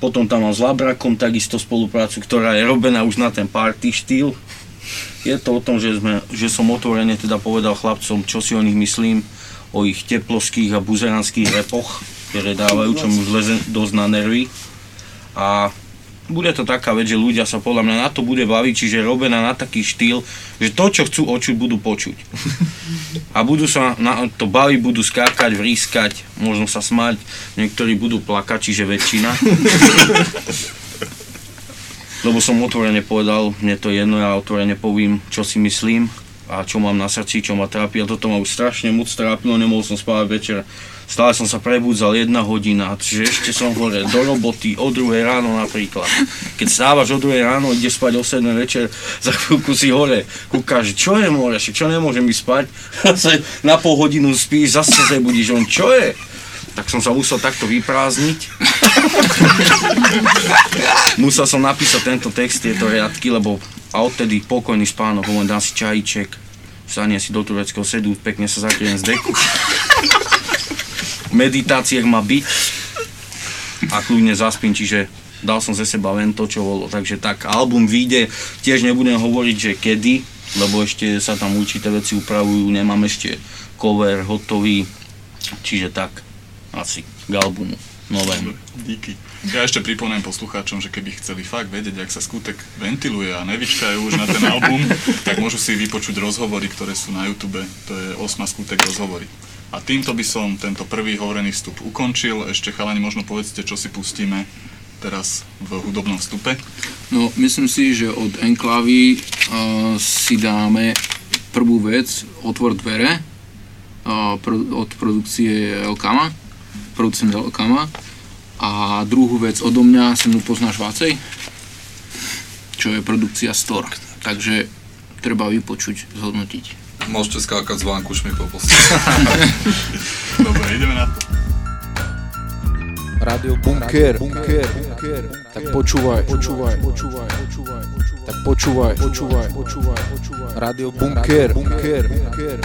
Speaker 1: Potom tam mám s Labrakom takisto spoluprácu, ktorá je robená už na ten party štýl. Je to o tom, že, sme, že som otvorene teda povedal chlapcom, čo si o nich myslím, o ich teplovských a buzeranských repoch, ktoré dávajú, čo mi už leze dosť na nervy. A bude to taká vec, že ľudia sa podľa mňa na to bude baviť, čiže robená na taký štýl, že to, čo chcú očuť, budú počuť. A budú sa na to baviť, budú skákať, vrískať, možno sa smať, niektorí budú plakať, čiže väčšina. Lebo som otvorene povedal, mne to je jedno, ja otvorene povím, čo si myslím a čo mám na srdci, čo ma trápi. A toto ma už strašne moc trápilo, nemohol som spávať večer. Stále som sa prebudzal jedna hodina, že ešte som hore do roboty o 2 ráno napríklad. Keď stávaš o 2 ráno, ideš spať o 7 večer, za chvíľku si hore, kúkaš, čo je more, čo nemôžem ísť spať, na pol hodinu spíš, zase budíš, on. Čo je? Tak som sa musel takto vyprázdniť. musel som napísať tento text, tieto riadky, lebo a odtedy pokojný spánok, len dám si čajíček, vstane si do tureckého sedu, pekne sa zakriem z deku meditáciách má byť a kľudne zaspím, čiže dal som ze seba len to, čo bolo. Takže tak, album vyjde, tiež nebudem hovoriť, že kedy, lebo ešte sa tam určité veci upravujú, nemám ešte cover hotový, čiže tak, asi k albumu novému.
Speaker 4: Díky. Ja ešte pripomeniem poslucháčom, že keby chceli fakt vedieť, ak sa skutek ventiluje a nevyčkajú už na ten album, tak môžu si vypočuť rozhovory, ktoré sú na YouTube. To je osma skutek rozhovory. A týmto by som tento prvý hovorený vstup ukončil. Ešte chalani, možno povedzte, čo si pustíme teraz v hudobnom vstupe.
Speaker 6: No, myslím si, že od Enklavy uh, si dáme prvú vec, Otvor dvere, uh, pro, od produkcie Elkama, producent Elkama. A druhú vec odo mňa, sa mu poznáš Vácej, čo je produkcia Store. Takže treba vypočuť, zhodnotiť.
Speaker 9: Môžete skákať vankušmi po posteli.
Speaker 4: Dobre, ideme na to.
Speaker 11: Rádio Bunker. Bunker. Tak počúvaj, počúvaj, počúvaj, počúvaj. Tak počúvaj, počúvaj, počúvaj, počúvaj. Rádio Bunker. Bunker. Bunker.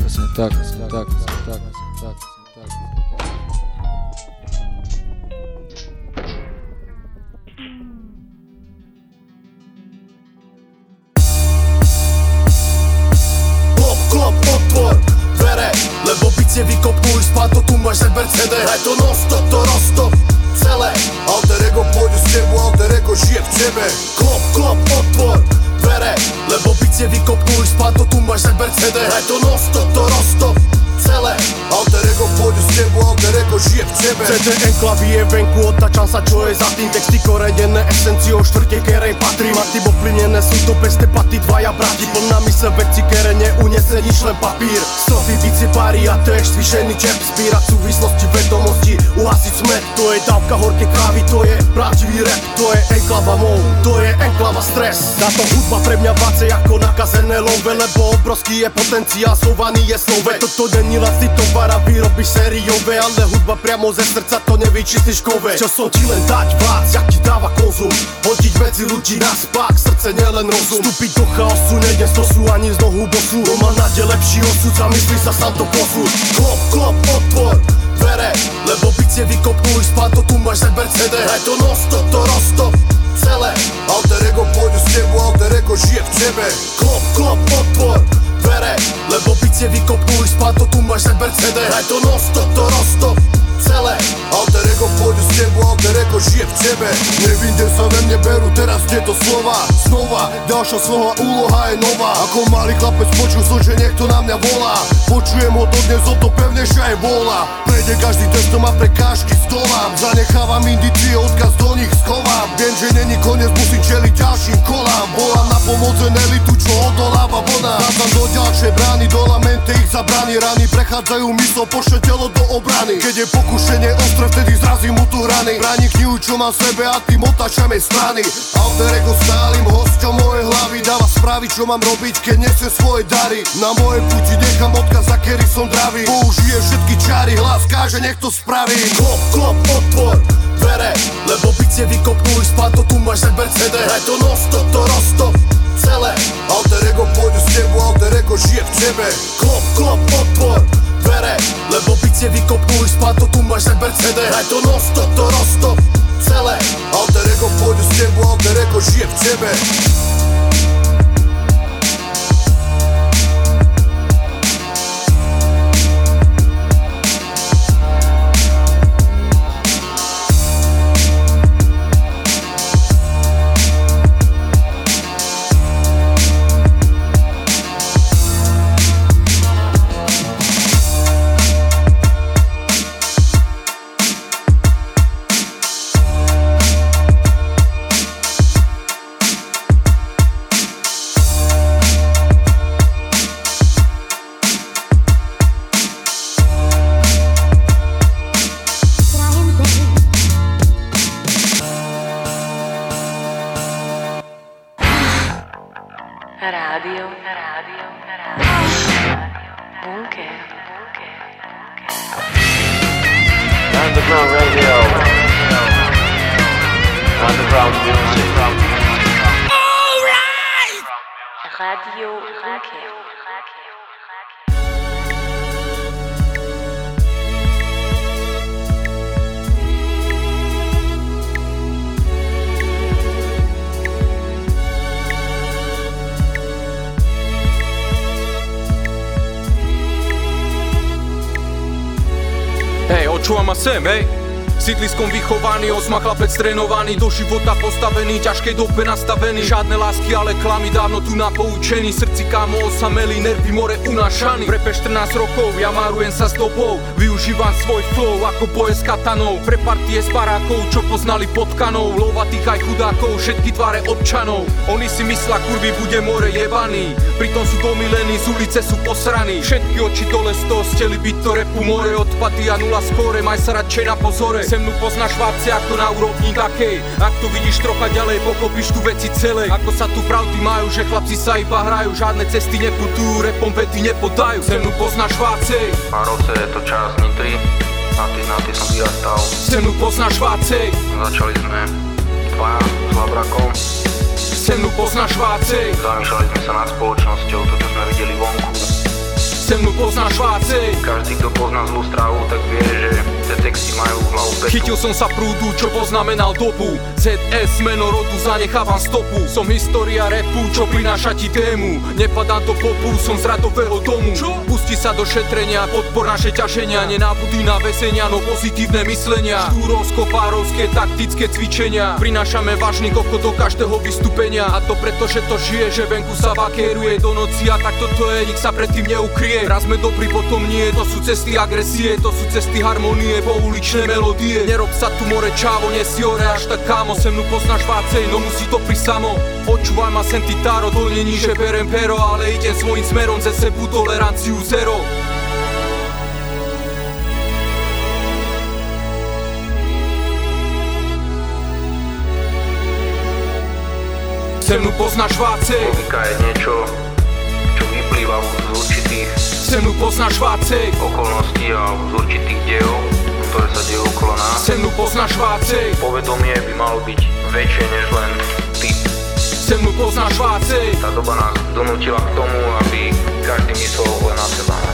Speaker 11: Presne tak, tak, tak, tak.
Speaker 12: ste CD Hraj to non stop, to roztop, celé Alter ego pôjde s tebou, alter ego žije v tebe. Klop, klop, otvor, dvere Lebo by ste vykopnuli spát, to tu máš zeber CD Hraj to non stop, to roztop, žije v tebe CD enklavy je venku, otačam sa čo je za tým. Texty korenené esenciou štvrte, kerej patrí. Marty poplinené sú to bez paty dvaja brati Plná mysle veci, kere neunese nič len papír. Sofy, bici, pary a tež zvýšený čep. Zbírať súvislosti, vedomosti, uhasiť smet. To je dávka horké kávy, to je pravdivý rap To je enklava mou, to je enklava stres. Táto hudba pre mňa váce ako nakazené love Lebo obrovský je potenciál, slovaný je slove Toto není lacný tovar a výroby sériové Ale hudba priamo ze srdca to nevyčistíš kove. Čo som ti len dať vác, jak ti dáva konzum. Hodiť veci ľudí na spák, srdce nielen rozum. Vstúpiť do chaosu, nejde to sú ani z nohu bosu má nade lepší osud, zamyslí sa sám to posúť Klop, klop, otvor, dvere Lebo by ste vykopnuli spát, to tu máš zeber CD Hraj to non stop, to roztop, celé. Alter ego pôjde s tebou, alter ego žije v tebe. Klop, klop, otvor, dvere Lebo by ste vykopnuli spát, to tu máš zeber CD Hraj to non stop, to roztop, celé. Alter ego pôjde s tebou, alter ego žije v tebe. Nevidím sa ve mne berú teraz tieto slova. Znova, ďalšia sloha úloha je nová. Ako malý chlapec počul som, že niekto na mňa volá. Počujem ho dodnes, o to pevnejšia je vola Prejde každý testom a prekážky stolám. Zanechávam indície, odkaz do nich schovám. Viem, že není koniec, musím čeliť ďalším kolám. Volám na pomoc elitu, čo odoláva vlna. Hádzam do ďalšej brány, do lamente ich zabraní Rany prechádzajú myslo, pošle telo do obrany. Keď je pokušenie ostré, vtedy zrazím mu tu rany. Bráni knihu, čo mám sebe a tým otáčam jej strany. Alter ego stálym hosťom mojej hlavy Dáva správy, čo mám robiť, keď nesem svoje dary. Na mojej puti nechám odkaz, za ktorý som dravý. Použije všetky čary, hlas káže, nech to spraví. Klop, klop, otvor, dvere Lebo vykopnuli spát, to tu máš zeber CD Hraj to non stop, to roztop, celé. Alter ego pôjde s tebou, alter ego žije v tebe. Klop, klop, odpor, dvere Lebo bicie vykopnuli spad, to tu máš, tak ber CD Hraj to non stop, to roztop, celé. Alter ego pôjde s tebou, alter ego žije v tebe
Speaker 11: Sídliskom vychovaný, osma chlapec trénovaný Do života postavený, ťažkej dobe nastavený. Žiadne lásky, ale klamy dávno tu napoučený. Srdci kámo osamelý, nervy more unášaný. Prepe 14 rokov, ja marujem sa s dobou Využívam svoj flow ako boje s katanou. Pre partie s parákov, čo poznali potkanou Lovatých aj chudákov, všetky tváre občanov. Oni si myslia, kurvy bude more jebaný. Pritom sú domilení, z ulice sú posraní. Všetky oči dole z toho steli byť to repu more. Odpady a nula skóre, maj sa radšej na pozore. Se mnou poznáš vápce ako na úrovni takej Ak to vidíš trocha ďalej, pochopíš tu veci celé Ako sa tu pravdy majú, že chlapci sa iba hrajú Žiadne cesty neputujú, repom vety nepodajú Se mnou poznáš vácej
Speaker 13: Maroce je to čas Nitry. Na ty, na ty som vyrastal.
Speaker 11: Se mnou poznáš vácej
Speaker 13: Začali sme dvaja s Labrakom.
Speaker 11: Se mnou poznáš vácej
Speaker 13: Zamýšľali sme sa nad spoločnosťou, to čo sme videli vonku.
Speaker 11: Se mnou poznáš vácej
Speaker 13: Každý, kto pozná zlú stravu, tak vie, že texty majú hlavu petu.
Speaker 11: Chytil som sa prúdu, čo poznamenal dobu. ZS, meno rodu, zanechávam stopu. Som história repu, čo prináša ti tému. Nepadám do popu, som z radového domu. Čo? Pusti sa do šetrenia, podpor naše ťaženia. Nenábudy na vesenia, no pozitívne myslenia. Štúrovsko-párovské taktické cvičenia. Prinášame vážny koko do každého vystúpenia. A to preto, že to žije, že venku sa vakéruje do noci. A tak toto je, nik sa predtým neukrie Raz sme dobrí, potom nie, to sú cesty agresie To sú cesty harmonie, pouličné melódie. Nerob sa tu more čávo, nesi ore až tak kámo Se mnou poznáš vácej, no musí to pri samo. Počúvaj ma sem ty táro, to není, že berem pero Ale idem svojim smerom, ze sebu toleranciu zero. Se mnou poznáš vácej.
Speaker 13: Logika je niečo, čo vyplýva z určitých
Speaker 11: Se mnou poznáš vácej
Speaker 13: okolností a z určitých dejov, ktoré sa dejú okolo nás.
Speaker 11: Se mnou poznáš vácej
Speaker 13: Povedomie by malo byť väčšie než len ty.
Speaker 11: Se mnou poznáš vácej
Speaker 13: Tá doba nás donútila k tomu, aby každý myslel len na seba.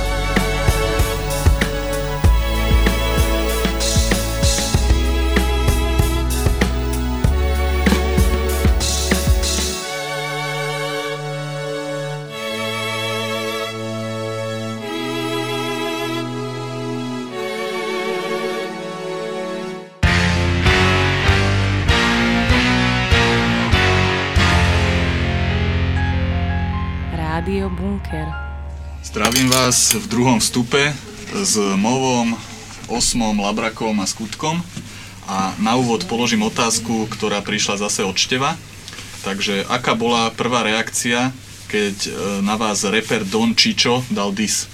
Speaker 14: Bunker.
Speaker 4: Zdravím vás v druhom vstupe s Movom, Osmom, Labrakom a Skutkom. A na úvod položím otázku, ktorá prišla zase od Števa. Takže aká bola prvá reakcia, keď e, na vás reper Don Čičo dal dis?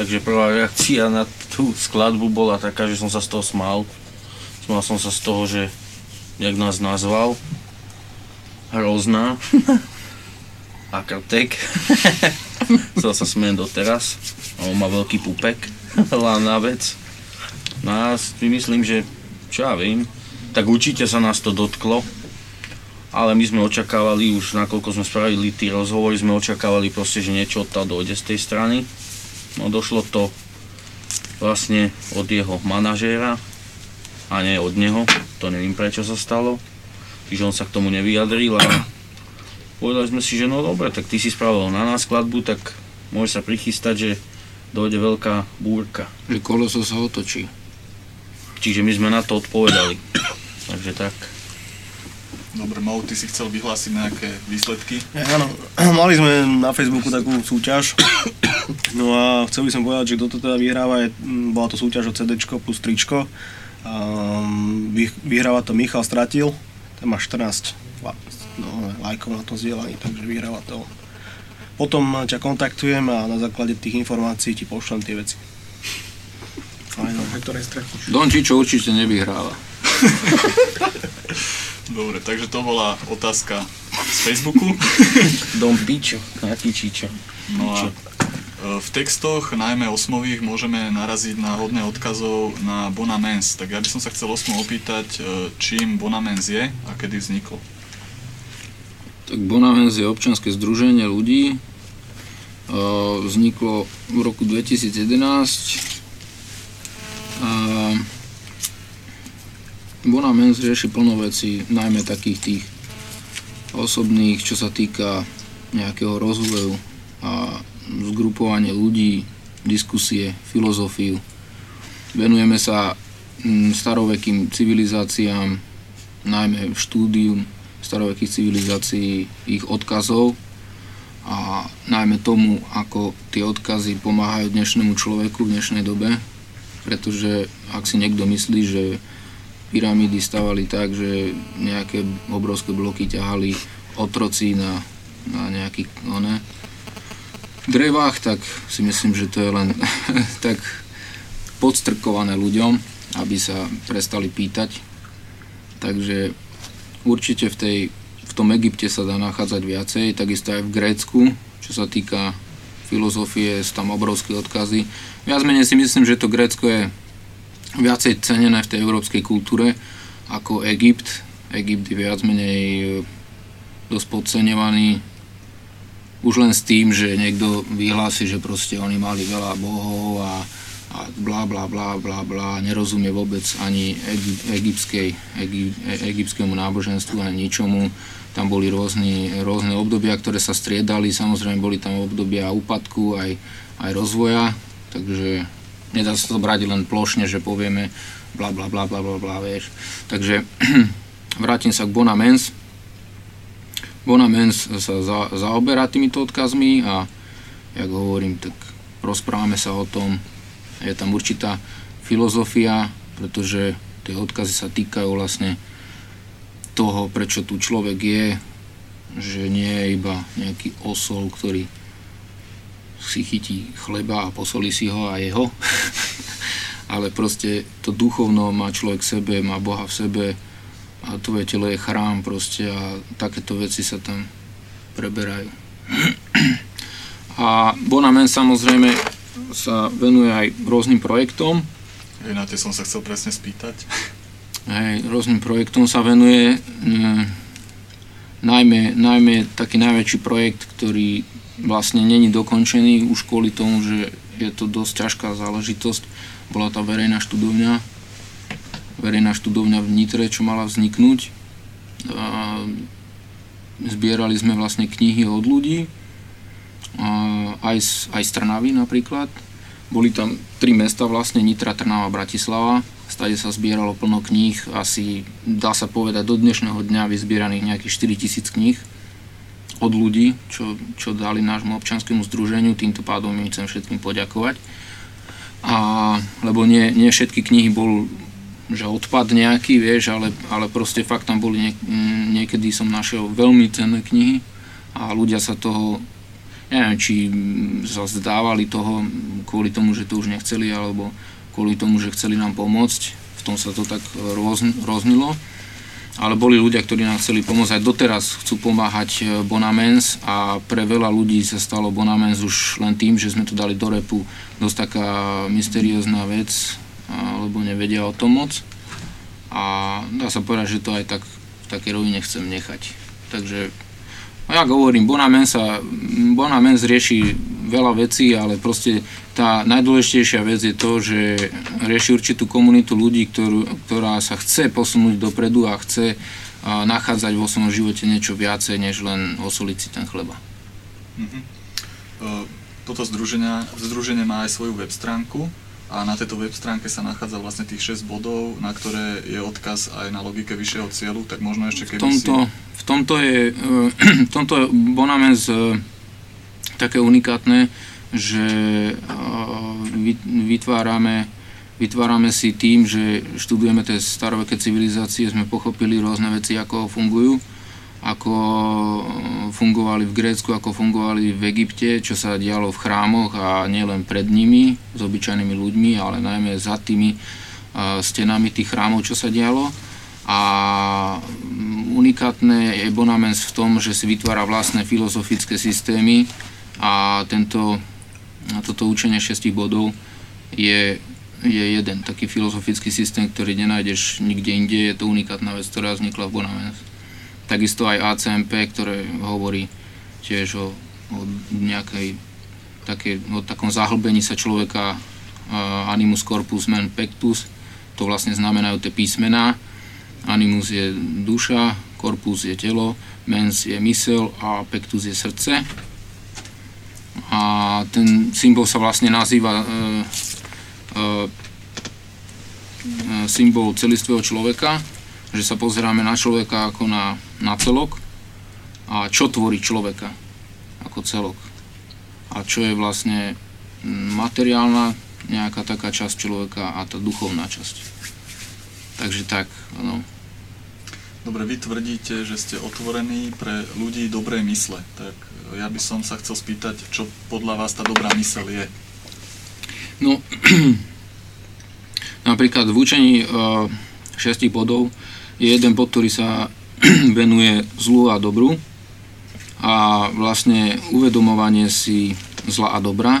Speaker 1: Takže prvá reakcia na tú skladbu bola taká, že som sa z toho smál. Smál som sa z toho, že jak nás nazval. Hrozná. A krtek. Chcel sa smiem doteraz. A on má veľký pupek. Hlavná vec. No a si myslím, že čo ja viem, tak určite sa nás to dotklo. Ale my sme očakávali, už nakoľko sme spravili tí rozhovory, sme očakávali proste, že niečo odtiaľ dojde z tej strany. No došlo to vlastne od jeho manažéra a nie od neho, to neviem prečo sa stalo. Čiže on sa k tomu nevyjadril a povedali sme si, že no dobre, tak ty si spravil na nás skladbu, tak môže sa prichystať, že dojde veľká búrka.
Speaker 6: Že koloso sa otočí.
Speaker 1: Čiže my sme na to odpovedali. Takže tak.
Speaker 4: Dobre, Mau, ty si chcel vyhlásiť nejaké výsledky?
Speaker 5: Eh, áno, mali sme na Facebooku takú súťaž. No a chcel by som povedať, že kto to teda vyhráva, je, mm, bola to súťaž o CD plus tričko. Um, vyhráva to Michal Stratil, ten má 14 No, lajkovala to zdieľanie, takže vyhráva to. Potom ťa kontaktujem a na základe tých informácií ti pošlem tie veci. Fajno. No.
Speaker 10: Ktoré stratíš.
Speaker 6: Dončičo určite nevyhráva.
Speaker 4: Dobre, takže to bola otázka z Facebooku.
Speaker 1: Dom pičo, pičičo.
Speaker 4: No a e, v textoch, najmä osmových, môžeme naraziť na hodné odkazov na Bonamens. Tak ja by som sa chcel osmo opýtať, e, čím Bonamens je a kedy vznikol.
Speaker 6: Tak Bonavens je občianske združenie ľudí. Eh, Vzniklo v roku 2011. A Bonamens rieši plno vecí, najmä takých tých osobných, čo sa týka nejakého rozvoju a zgrupovanie ľudí, diskusie, filozofiu. Venujeme sa mm, starovekým civilizáciám, najmä štúdium starovekých civilizácií, ich odkazov a najmä tomu, ako tie odkazy pomáhajú dnešnému človeku v dnešnej dobe, pretože ak si niekto myslí, že pyramídy stavali tak, že nejaké obrovské bloky ťahali otroci na, na nejakých one, drevách, tak si myslím, že to je len tak podstrkované ľuďom, aby sa prestali pýtať. Takže určite v, tej, v tom Egypte sa dá nachádzať viacej, takisto aj v Grécku, čo sa týka filozofie, sú tam obrovské odkazy. Viac menej si myslím, že to Grécko je viacej cenené v tej európskej kultúre ako Egypt. Egypt je viac menej e, dosť podceňovaný už len s tým, že niekto vyhlási, že proste oni mali veľa bohov a, a bla bla bla bla bla, nerozumie vôbec ani Egy- egyptskej, Egy- e- egyptskému náboženstvu ani ničomu. Tam boli rôzny, rôzne obdobia, ktoré sa striedali, samozrejme boli tam obdobia úpadku aj, aj rozvoja, takže nedá sa to brať len plošne, že povieme bla bla bla bla bla bla, vieš. Takže vrátim sa k Bonamens. Bonamens sa za, zaoberá týmito odkazmi a jak hovorím, tak rozprávame sa o tom, je tam určitá filozofia, pretože tie odkazy sa týkajú vlastne toho, prečo tu človek je, že nie je iba nejaký osol, ktorý si chytí chleba a posolí si ho a jeho, ale proste to duchovno má človek v sebe, má Boha v sebe a tvoje telo je chrám proste a takéto veci sa tam preberajú. A Bonamen samozrejme sa venuje aj rôznym projektom,
Speaker 4: Hej, na tie som sa chcel presne spýtať.
Speaker 6: Hej, rôznym projektom sa venuje. mm, Najmä, najmä taký najväčší projekt, ktorý vlastne není dokončený už kvôli tomu, že je to dosť ťažká záležitosť. Bola tá verejná študovňa, verejná študovňa v Nitre, čo mala vzniknúť. A zbierali sme vlastne knihy od ľudí, aj z, aj z Trnavy napríklad. Boli tam tri mesta vlastne, Nitra, Trnava, Bratislava. Stade sa zbieralo plno kníh, asi dá sa povedať do dnešného dňa vyzbieraných nejakých 4000 kníh od ľudí, čo, čo dali nášmu občanskému združeniu, týmto pádom im chcem všetkým poďakovať. A, lebo nie, nie všetky knihy bol že odpad nejaký, vieš, ale, ale proste fakt tam boli niek- niekedy som našiel veľmi cenné knihy a ľudia sa toho neviem, či sa zdávali toho kvôli tomu, že to už nechceli, alebo kvôli tomu, že chceli nám pomôcť. V tom sa to tak roz, roznilo. Ale boli ľudia, ktorí nám chceli pomôcť. Aj doteraz chcú pomáhať e, Bonamens a pre veľa ľudí sa stalo Bonamens už len tým, že sme to dali do repu. Dosť taká mysteriózna vec, lebo nevedia o tom moc. A dá sa povedať, že to aj tak v takej rovine chcem nechať. Takže no ja hovorím, Bonamens, sa, Bonamens rieši veľa vecí, ale proste tá najdôležitejšia vec je to, že rieši určitú komunitu ľudí, ktorú, ktorá sa chce posunúť dopredu a chce a, nachádzať vo svojom živote niečo viacej, než len osoliť si ten chleba.
Speaker 4: Mhm. E, Toto združenia, združenie má aj svoju web stránku a na tejto web stránke sa nachádza vlastne tých 6 bodov, na ktoré je odkaz aj na logike vyššieho cieľu, tak možno ešte
Speaker 6: V
Speaker 4: keby
Speaker 6: tomto,
Speaker 4: si...
Speaker 6: v tomto je, eh, v tomto je Bonamens eh, také unikátne, že eh, vy- vytvárame, vytvárame si tým, že študujeme tie staroveké civilizácie, sme pochopili rôzne veci, ako fungujú, ako fungovali v Grécku, ako fungovali v Egypte, čo sa dialo v chrámoch a nielen pred nimi, s obyčajnými ľuďmi, ale najmä za tými stenami tých chrámov, čo sa dialo. A unikátne je Bonamens v tom, že si vytvára vlastné filozofické systémy a tento, toto učenie šestich bodov je, je jeden taký filozofický systém, ktorý nenájdeš nikde inde, je to unikátna vec, ktorá vznikla v Bonamens. Takisto aj ACMP, ktoré hovorí tiež o, o nejakej také, o takom zahlbení sa človeka uh, animus corpus men pectus, to vlastne znamenajú tie písmená. Animus je duša, corpus je telo, mens je mysel a pectus je srdce. A ten symbol sa vlastne nazýva uh, uh, symbol celistvého človeka, že sa pozeráme na človeka ako na, na celok a čo tvorí človeka ako celok a čo je vlastne materiálna nejaká taká časť človeka a tá duchovná časť. Takže tak, no.
Speaker 4: Dobre, vy tvrdíte, že ste otvorení pre ľudí dobrej mysle. Tak ja by som sa chcel spýtať, čo podľa vás tá dobrá mysel je.
Speaker 6: No, napríklad v učení uh, šestich bodov je jeden bod, ktorý sa venuje zlu a dobru a vlastne uvedomovanie si zla a dobra.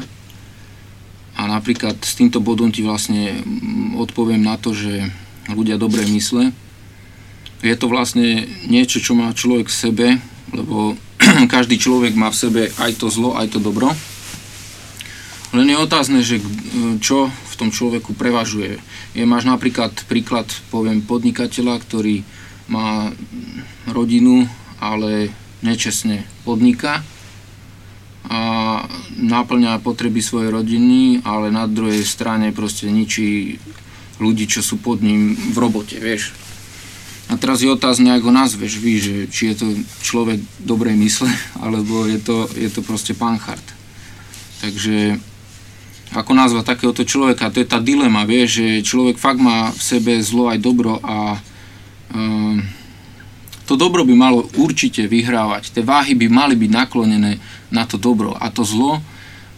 Speaker 6: A napríklad s týmto bodom ti vlastne mm, odpoviem na to, že ľudia dobre mysle. Je to vlastne niečo, čo má človek v sebe, lebo každý človek má v sebe aj to zlo, aj to dobro. Len je otázne, že čo v tom človeku prevažuje. Je, máš napríklad príklad, poviem, podnikateľa, ktorý má rodinu, ale nečestne podniká a náplňa potreby svojej rodiny, ale na druhej strane proste ničí ľudí, čo sú pod ním v robote, vieš. A teraz je otázne, ako nazveš, víš, že či je to človek dobrej mysle, alebo je to, je to proste panchart. Takže ako nazvať takéhoto človeka, to je tá dilema, vieš, že človek fakt má v sebe zlo aj dobro a um, to dobro by malo určite vyhrávať. Tie váhy by mali byť naklonené na to dobro. A to zlo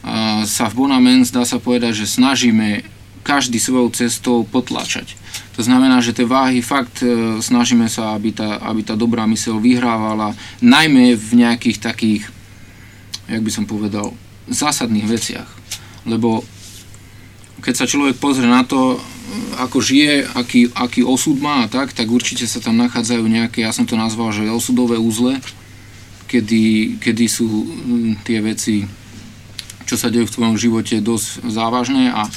Speaker 6: a, sa v Bonamens dá sa povedať, že snažíme každý svojou cestou potlačať. To znamená, že tie váhy fakt e, snažíme sa, aby tá, aby tá dobrá mysel vyhrávala, najmä v nejakých takých, jak by som povedal, zásadných veciach. Lebo keď sa človek pozrie na to, ako žije, aký, aký osud má a tak, tak určite sa tam nachádzajú nejaké, ja som to nazval, že osudové úzle, kedy, kedy sú tie veci, čo sa dejú v tvojom živote, dosť závažné a,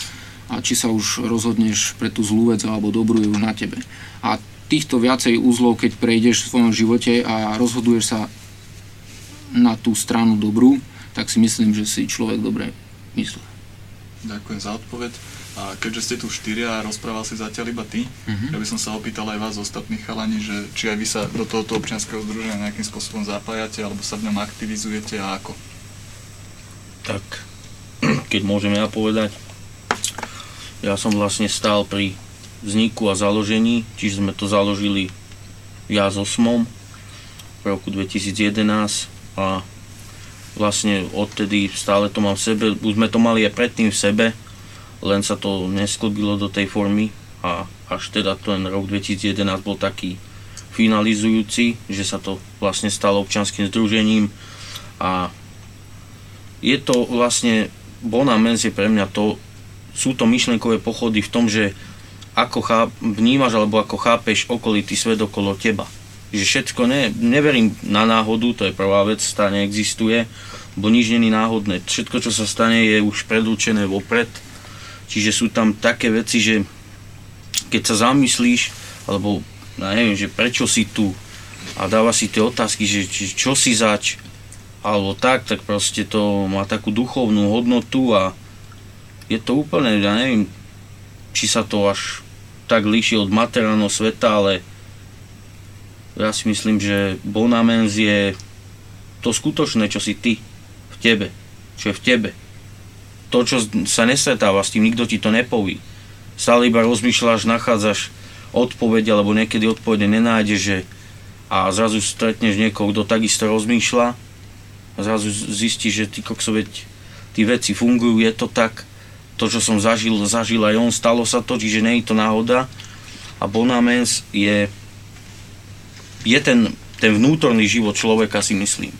Speaker 6: a či sa už rozhodneš pre tú zlú vec alebo dobrú je už na tebe. A týchto viacej úzlov, keď prejdeš v svojom živote a rozhoduješ sa na tú stranu dobrú, tak si myslím, že si človek dobre myslí.
Speaker 4: Ďakujem za odpoveď. A keďže ste tu štyria a rozprával si zatiaľ iba ty,
Speaker 6: Mhm.
Speaker 4: ja by som sa opýtal aj vás ostatných chalani, že či aj vy sa do tohoto občianskeho združenia nejakým spôsobom zapájate, alebo sa v ňom aktivizujete a ako.
Speaker 1: Tak, keď môžem ja povedať, ja som vlastne stál pri vzniku a založení, čiže sme to založili ja s Osmom v roku 2011 a vlastne odtedy stále to mám v sebe, už sme to mali aj predtým v sebe, len sa to nesklbilo do tej formy a až teda ten rok 2011 bol taký finalizujúci, že sa to vlastne stalo občanským združením a je to vlastne, Bona Mens je pre mňa to, sú to myšlenkové pochody v tom, že ako cháp, vnímaš alebo ako chápeš okolitý svet okolo teba. že všetko, ne, neverím na náhodu, to je prvá vec, tá neexistuje, bo nič není náhodné. Všetko, čo sa stane, je už predurčené vopred, čiže sú tam také veci, že keď sa zamyslíš, alebo ja neviem, že prečo si tu a dáva si tie otázky, že čo si zač, alebo tak, tak proste to má takú duchovnú hodnotu a je to úplne, ja neviem, či sa to až tak líši od materiálneho sveta, ale ja si myslím, že Bonamens je to skutočné, čo si ty v tebe, čo je v tebe. To, čo sa nesretáva s tým, nikto ti to nepoví. Stále iba rozmýšľaš, nachádzaš odpoveď, alebo niekedy odpovede nenájdeš, že a zrazu stretneš niekoho, kto takisto rozmýšľa a zrazu zistíš, že ty kokso, tí veci fungujú, je to tak, to, čo som zažil, zažil aj on, stalo sa to, čiže nie je to náhoda. A Bonamens je, je ten, ten vnútorný život človeka, si myslím.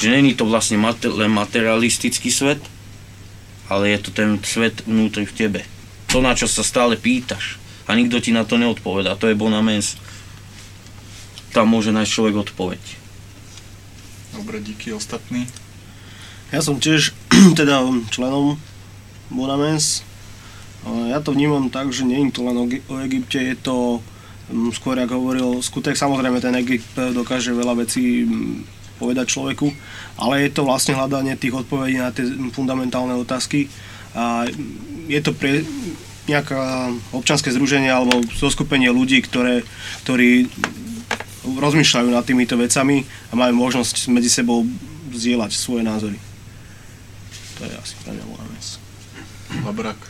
Speaker 1: Že není to vlastne mater, len materialistický svet, ale je to ten svet vnútri v tebe. To, na čo sa stále pýtaš a nikto ti na to neodpoveda, to je Bonamens. Tam môže nájsť človek odpoveď.
Speaker 4: Dobre, díky ostatní.
Speaker 5: Ja som tiež teda členom Bonamens. Ja to vnímam tak, že nie je to len o, Egypte, je to mm, skôr, ako hovoril Skutek, samozrejme ten Egypt dokáže veľa vecí mm, povedať človeku, ale je to vlastne hľadanie tých odpovedí na tie fundamentálne otázky a je to pre nejaká občanské združenie alebo zoskupenie ľudí, ktoré, ktorí rozmýšľajú nad týmito vecami a majú možnosť medzi sebou zdieľať svoje názory. To je asi moja vec.
Speaker 4: Labrak.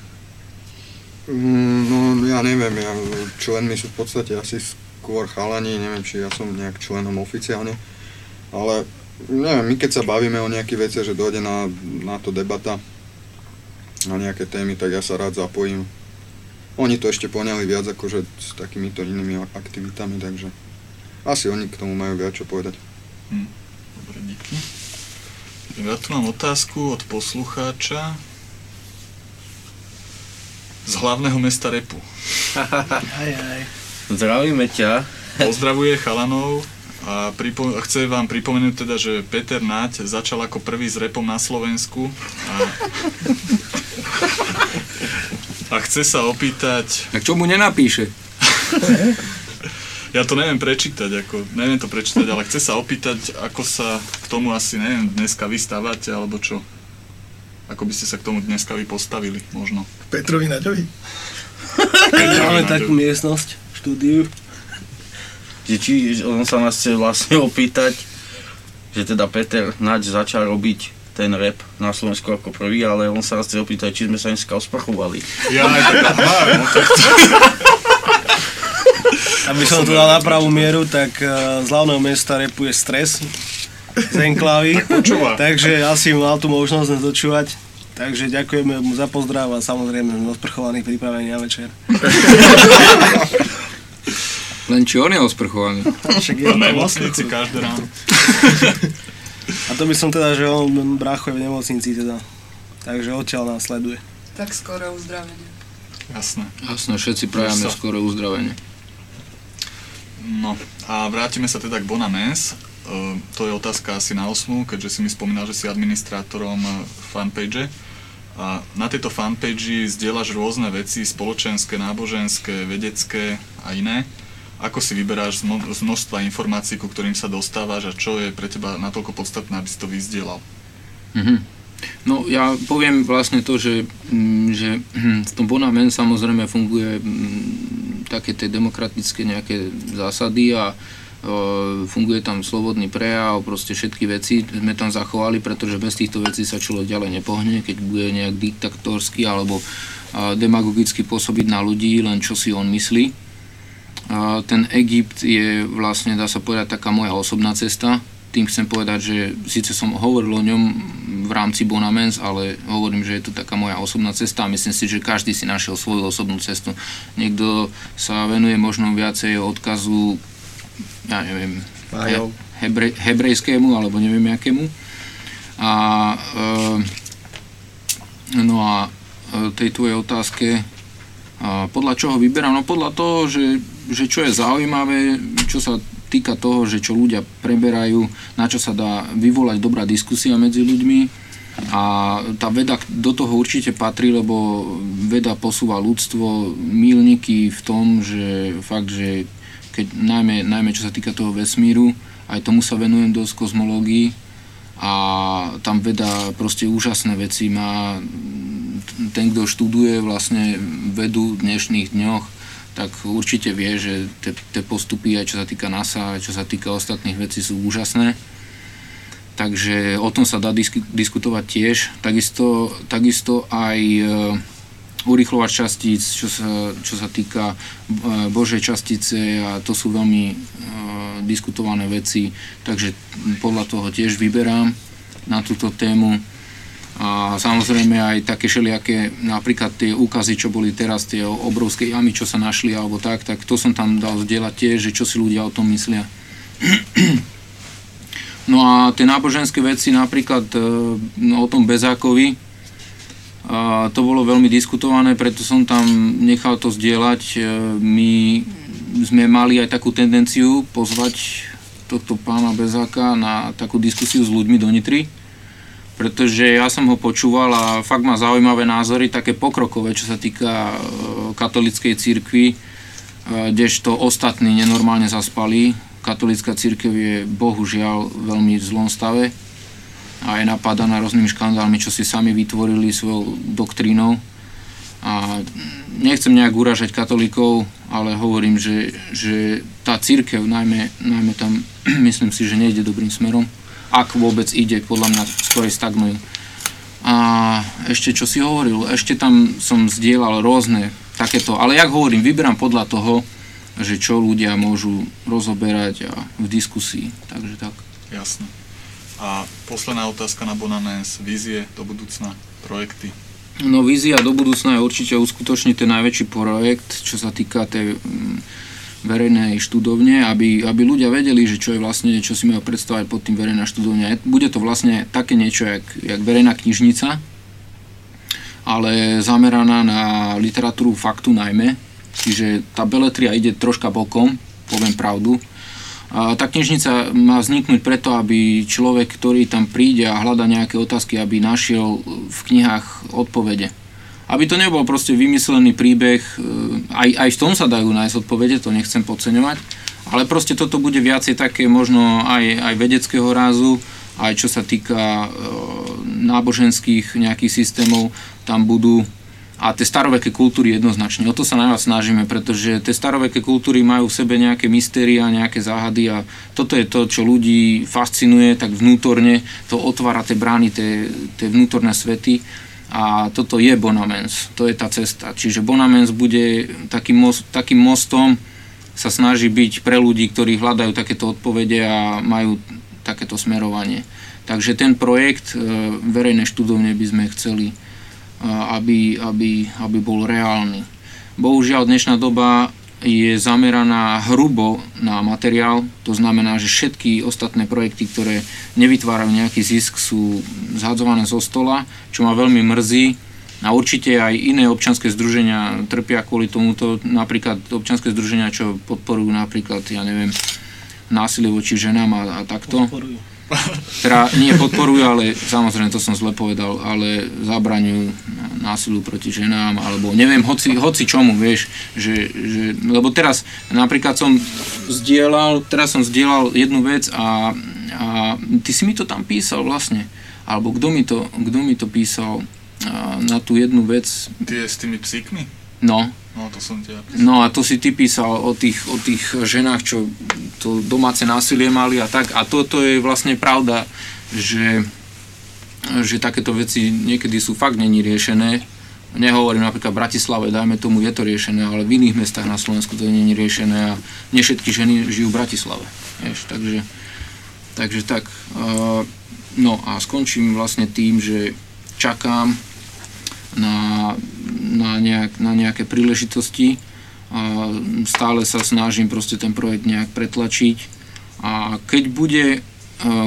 Speaker 8: Mm, No ja neviem, ja, členmi sú v podstate asi skôr chalani, neviem či ja som nejak členom oficiálne, ale neviem, my keď sa bavíme o nejakých veciach, že dojde na, na to debata, na nejaké témy, tak ja sa rád zapojím. Oni to ešte poňali viac akože s takýmito inými aktivitami, takže asi oni k tomu majú viac čo povedať.
Speaker 4: Hm. Dobre, díky. Ja tu mám otázku od poslucháča z hlavného mesta Repu.
Speaker 5: Aj, aj.
Speaker 1: Zdravíme ťa.
Speaker 4: Pozdravuje chalanov a pripo- a chce vám pripomenúť teda, že Peter Naď začal ako prvý s repom na Slovensku a, a chce sa opýtať...
Speaker 6: Tak čo mu nenapíše?
Speaker 4: Ja to neviem prečítať, ako, neviem to prečítať, ale chce sa opýtať, ako sa k tomu asi, neviem, dneska vystávate, alebo čo. Ako by ste sa k tomu dneska vy postavili, možno.
Speaker 10: Petrovi Naďovi.
Speaker 5: Máme takú miestnosť štúdiu.
Speaker 1: Či on sa nás chce vlastne opýtať, že teda Peter Naď začal robiť ten rap na Slovensku ako prvý, ale on sa nás chce opýtať, či sme sa dneska osprchovali.
Speaker 4: Ja aj tak, aha, no tak
Speaker 5: Aby som to dal na pravú mieru, tak eh, z hlavného mesta repu je stres z.
Speaker 4: Počúva.
Speaker 5: Takže asi mal tú možnosť dočúvať. Takže ďakujeme mu za pozdrav a samozrejme osprchovaný pripravený na večer.
Speaker 6: Len či on je osprchovaný.
Speaker 5: Však je to
Speaker 4: nemocnici každé ráno.
Speaker 5: A to by som teda, že on brácho je v nemocnici teda. Takže odtiaľ nás sleduje.
Speaker 7: Tak skoro uzdravenie.
Speaker 4: Jasné.
Speaker 6: Jasné, všetci
Speaker 4: sa-
Speaker 6: skoro uzdravenie.
Speaker 4: No a vrátime sa teda k Bonamens. Uh, to je otázka asi na osmu, keďže si mi spomínal, že si administrátorom fanpage. A na tejto fanpage zdieľaš rôzne veci, spoločenské, náboženské, vedecké a iné. Ako si vyberáš z mno- z množstva informácií, ku ktorým sa dostávaš a čo je pre teba natoľko podstatné, aby si to vyzdielal?
Speaker 6: Mhm. No ja poviem vlastne to, že, mm, že v tom Bonamen samozrejme funguje mm, také tie demokratické nejaké zásady a funguje tam slobodný prejav, proste všetky veci sme tam zachovali, pretože bez týchto vecí sa človek ďalej nepohne, keď bude nejak diktatorský alebo demagogicky pôsobiť na ľudí, len čo si on myslí. Ten Egypt je vlastne, dá sa povedať, taká moja osobná cesta. Tým chcem povedať, že síce som hovoril o ňom v rámci Bonamens, ale hovorím, že je to taká moja osobná cesta a myslím si, že každý si našiel svoju osobnú cestu. Niekto sa venuje možno viacej odkazu, ja neviem, he, hebre, hebrejskému alebo neviem akému. A, e, no a e, tej tvojej otázke, A podľa čoho vyberám? No podľa toho, že, že čo je zaujímavé, čo sa týka toho, že čo ľudia preberajú, na čo sa dá vyvolať dobrá diskusia medzi ľuďmi. A tá veda do toho určite patrí, lebo veda posúva ľudstvo milníky v tom, že fakt, že keď najmä, najmä čo sa týka toho vesmíru, aj tomu sa venujem dosť kozmológii a tam veda proste úžasné veci má ten, kto študuje vlastne vedu v dnešných dňoch, tak určite vie, že tie postupy, aj čo sa týka NASA, aj čo sa týka ostatných vecí, sú úžasné. Takže o tom sa dá disk- diskutovať tiež. Takisto, takisto aj e, častíc, čo sa, čo sa týka e, Božej častice a to sú veľmi e, diskutované veci, takže podľa toho tiež vyberám na túto tému. A samozrejme aj také všelijaké, napríklad tie úkazy, čo boli teraz, tie obrovské jamy, čo sa našli alebo tak, tak to som tam dal zdieľať tiež, že čo si ľudia o tom myslia. No a tie náboženské veci, napríklad e, no, o tom Bezákovi, a to bolo veľmi diskutované, preto som tam nechal to zdieľať. E, my sme mali aj takú tendenciu pozvať tohto pána Bezáka na takú diskusiu s ľuďmi do Nitry pretože ja som ho počúval a fakt má zaujímavé názory, také pokrokové, čo sa týka e, katolickej církvy, e, kdežto ostatní nenormálne zaspali. Katolická církev je bohužiaľ veľmi v zlom stave a je napadaná rôznymi škandálmi, čo si sami vytvorili svojou doktrínou. A nechcem nejak uražať katolíkov, ale hovorím, že, že tá církev, najmä, najmä tam, myslím si, že nejde dobrým smerom ak vôbec ide, podľa mňa skorej stagnujú. A ešte čo si hovoril, ešte tam som zdieľal rôzne takéto, ale jak hovorím, vyberám podľa toho, že čo ľudia môžu rozoberať a v diskusii, takže tak.
Speaker 4: Jasné. A posledná otázka na Bonanens, vízie do budúcna, projekty.
Speaker 6: No vízia do budúcna je určite uskutočniť ten najväčší projekt, čo sa týka tej verejnej študovne, aby, aby ľudia vedeli, že čo je vlastne, čo si majú predstavať pod tým verejná študovňa. Bude to vlastne také niečo, jak, jak verejná knižnica, ale zameraná na literatúru faktu najmä, čiže tá beletria ide troška bokom, poviem pravdu. A tá knižnica má vzniknúť preto, aby človek, ktorý tam príde a hľada nejaké otázky, aby našiel v knihách odpovede aby to nebol proste vymyslený príbeh, e, aj, aj v tom sa dajú nájsť odpovede, to nechcem podceňovať, ale proste toto bude viacej také možno aj, aj vedeckého rázu, aj čo sa týka e, náboženských nejakých systémov, tam budú a tie staroveké kultúry jednoznačne. O to sa najviac snažíme, pretože tie staroveké kultúry majú v sebe nejaké mystéria, nejaké záhady a toto je to, čo ľudí fascinuje tak vnútorne, to otvára tie brány, tie, tie vnútorné svety a toto je Bonamens, to je tá cesta. Čiže Bonamens bude takým, most, takým mostom, sa snaží byť pre ľudí, ktorí hľadajú takéto odpovede a majú takéto smerovanie. Takže ten projekt e, verejnej študovne by sme chceli, e, aby, aby, aby bol reálny. Bohužiaľ dnešná doba je zameraná hrubo na materiál, to znamená, že všetky ostatné projekty, ktoré nevytvárajú nejaký zisk, sú zhadzované zo stola, čo ma veľmi mrzí. A určite aj iné občanské združenia trpia kvôli tomuto, napríklad občanské združenia, čo podporujú napríklad, ja neviem, násilie voči ženám a, a takto. Podporujú teda nie podporujú, ale samozrejme to som zle povedal, ale zabraňujú násilu proti ženám, alebo neviem, hoci, hoci čomu, vieš, že, že, lebo teraz napríklad som zdieľal, teraz som zdieľal jednu vec a, a ty si mi to tam písal vlastne, alebo kto mi to, kto mi to písal na tú jednu vec.
Speaker 4: Ty je s tými psíkmi?
Speaker 6: No.
Speaker 4: No, to som ťa
Speaker 6: No a to si ty písal o tých, o tých ženách, čo to domáce násilie mali a tak. A toto je vlastne pravda, že, že takéto veci niekedy sú fakt není riešené. Nehovorím napríklad v Bratislave, dajme tomu, je to riešené, ale v iných mestách na Slovensku to není riešené a nie všetky ženy žijú v Bratislave. Vieš, takže, takže tak. No a skončím vlastne tým, že čakám na, na, nejak, na nejaké príležitosti a stále sa snažím proste ten projekt nejak pretlačiť a keď bude e,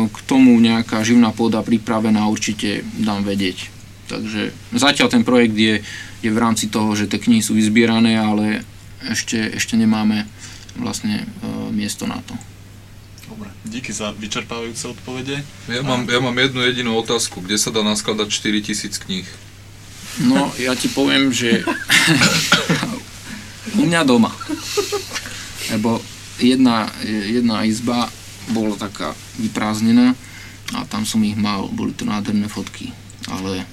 Speaker 6: k tomu nejaká živná pôda pripravená, určite dám vedieť. Takže zatiaľ ten projekt je, je v rámci toho, že tie knihy sú vyzbierané, ale ešte, ešte nemáme vlastne e, miesto na to.
Speaker 4: Dobre, díky za vyčerpávajúce odpovede.
Speaker 9: Ja mám, ja mám jednu jedinú otázku. Kde sa dá naskladať 4000 kníh?
Speaker 6: No, ja ti poviem, že u mňa doma. Lebo jedna, jedna izba bola taká vyprázdnená a tam som ich mal, boli to nádherné fotky. Ale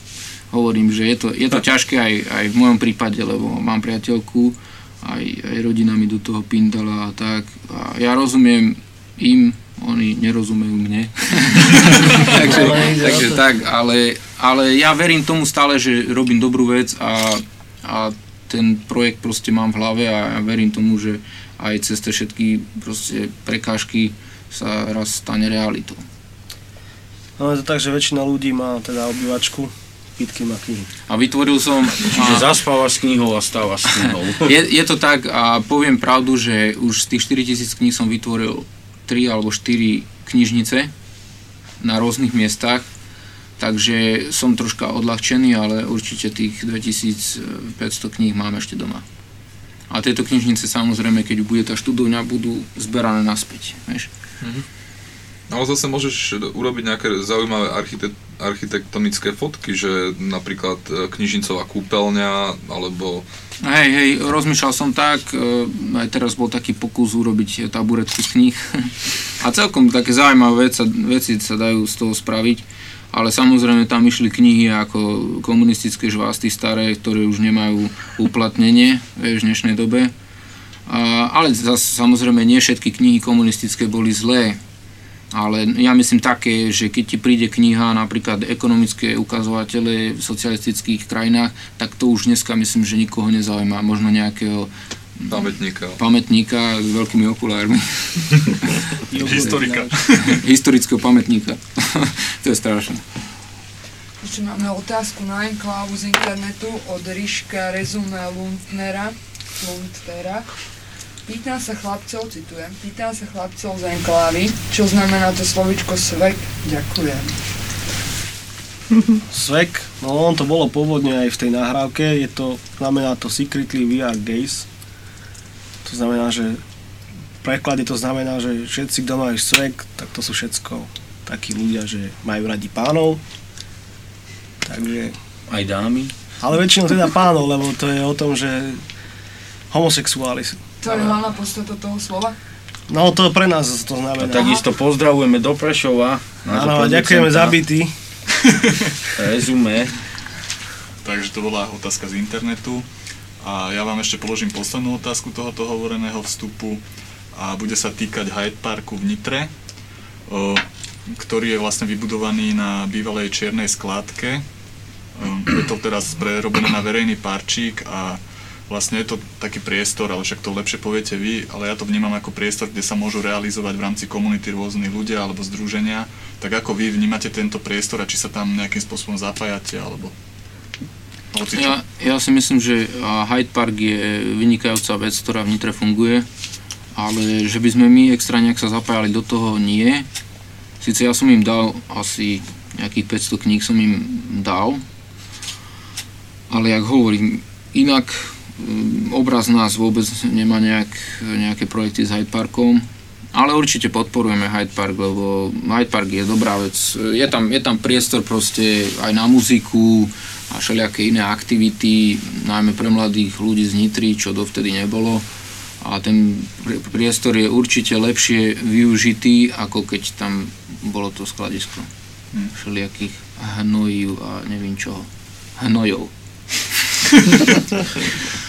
Speaker 6: hovorím, že je to, je to ťažké aj, aj v mojom prípade, lebo mám priateľku, aj, aj rodina mi do toho pindala a tak. A ja rozumiem im, oni nerozumejú mne. takže, takže tak, ale, ale ja verím tomu stále, že robím dobrú vec a, a ten projekt proste mám v hlave a ja verím tomu, že aj cez tie všetky proste prekážky sa raz stane realitou.
Speaker 5: No je to tak, že väčšina ľudí má teda obývačku, pitky má knihy.
Speaker 6: A vytvoril som...
Speaker 1: Čiže zaspáva s knihou a stáva s knihou.
Speaker 6: je, je to tak a poviem pravdu, že už z tých 4000 kníh som vytvoril 3 alebo 4 knižnice na rôznych miestach, takže som troška odľahčený, ale určite tých 2500 kníh mám ešte doma. A tieto knižnice samozrejme, keď bude tá študovňa, budú zberané naspäť. Vieš?
Speaker 9: Mhm. Ale zase môžeš urobiť nejaké zaujímavé archite- architektonické fotky, že napríklad e, knižnicová kúpeľňa, alebo...
Speaker 6: Hej, hej, rozmýšľal som tak, e, aj teraz bol taký pokus urobiť taburetku z kníh. A celkom také zaujímavé veci, veci sa dajú z toho spraviť, ale samozrejme tam išli knihy ako komunistické žvásty staré, ktoré už nemajú uplatnenie v dnešnej dobe. A, ale zase samozrejme nie všetky knihy komunistické boli zlé ale ja myslím také, že keď ti príde kniha napríklad ekonomické ukazovatele v socialistických krajinách, tak to už dneska myslím, že nikoho nezaujíma. Možno nejakého
Speaker 9: pamätníka,
Speaker 6: pamätníka s veľkými okulármi.
Speaker 4: Historika.
Speaker 6: Historického pamätníka. to je strašné.
Speaker 7: Ešte máme otázku na enklávu z internetu od Ríška Rezume Lundnera. Lundtera. Pýtam sa chlapcov, citujem, pýtam sa chlapcov z enklávy, čo znamená to slovičko svek. Ďakujem.
Speaker 5: Svek, no on to bolo pôvodne aj v tej nahrávke, je to, znamená to Secretly We Are Gays. To znamená, že v preklade to znamená, že všetci, kto majú svek, tak to sú všetko takí ľudia, že majú radi pánov. Takže...
Speaker 1: Aj dámy.
Speaker 5: Ale väčšinou teda pánov, lebo to je o tom, že homosexuáli
Speaker 7: to je hlavná podstata toho slova?
Speaker 5: No to pre nás to znamená.
Speaker 1: A takisto pozdravujeme do Prešova.
Speaker 5: Áno, ďakujeme za byty.
Speaker 1: Rezume.
Speaker 4: Takže to bola otázka z internetu. A ja vám ešte položím poslednú otázku tohoto hovoreného vstupu a bude sa týkať Hyde Parku v Nitre, ktorý je vlastne vybudovaný na bývalej čiernej skládke. Je to teraz prerobené na verejný parčík a vlastne je to taký priestor, ale však to lepšie poviete vy, ale ja to vnímam ako priestor, kde sa môžu realizovať v rámci komunity rôzni ľudia alebo združenia. Tak ako vy vnímate tento priestor a či sa tam nejakým spôsobom zapájate alebo
Speaker 6: ja, ja si myslím, že Hyde Park je vynikajúca vec, ktorá v Nitre funguje, ale že by sme my extra nejak sa zapájali do toho, nie. Sice ja som im dal asi nejakých 500 kníh som im dal, ale jak hovorím, inak obraz nás vôbec nemá nejak, nejaké projekty s Hyde Parkom, ale určite podporujeme Hyde Park, lebo Hyde Park je dobrá vec. Je tam, je tam priestor proste aj na muziku a všelijaké iné aktivity, najmä pre mladých ľudí z Nitry, čo dovtedy nebolo. A ten priestor je určite lepšie využitý, ako keď tam bolo to skladisko hm. všelijakých hnojí a neviem čoho. Hnojov.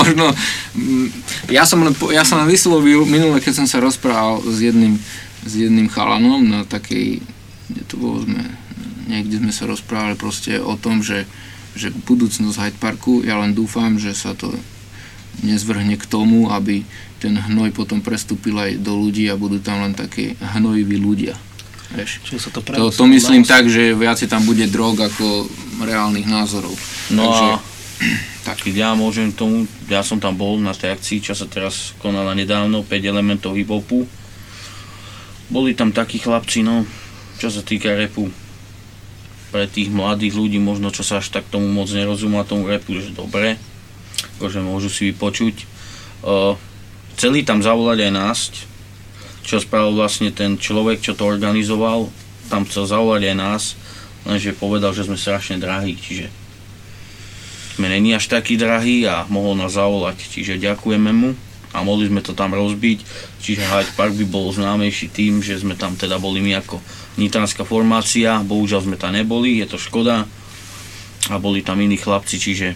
Speaker 6: možno, mm, ja som, len, ja som len vyslovil minule, keď som sa rozprával s jedným, s jedným chalanom na takej, kde to bolo sme, niekde sme sa rozprávali proste o tom, že, že budúcnosť Hyde Parku, ja len dúfam, že sa to nezvrhne k tomu, aby ten hnoj potom prestúpil aj do ľudí a budú tam len také hnojiví ľudia. Vieš.
Speaker 5: Sa to,
Speaker 6: to, to myslím tak, že viac tam bude drog ako reálnych názorov.
Speaker 1: No Takže, a tak ja môžem tomu, ja som tam bol na tej akcii, čo sa teraz konala nedávno, 5 elementov hip-hopu. Boli tam takí chlapci, no, čo sa týka repu. pre tých mladých ľudí, možno čo sa až tak tomu moc nerozumá tomu repu, že dobre, akože môžu si vypočuť. Uh, chceli tam zavolať aj nás, čo spravil vlastne ten človek, čo to organizoval, tam chcel zavolať aj nás, lenže povedal, že sme strašne drahí, čiže sme není až taký drahý a mohol nás zavolať, čiže ďakujeme mu a mohli sme to tam rozbiť, čiže Hyde Park by bol známejší tým, že sme tam teda boli my ako nitranská formácia, bohužiaľ sme tam neboli, je to škoda a boli tam iní chlapci, čiže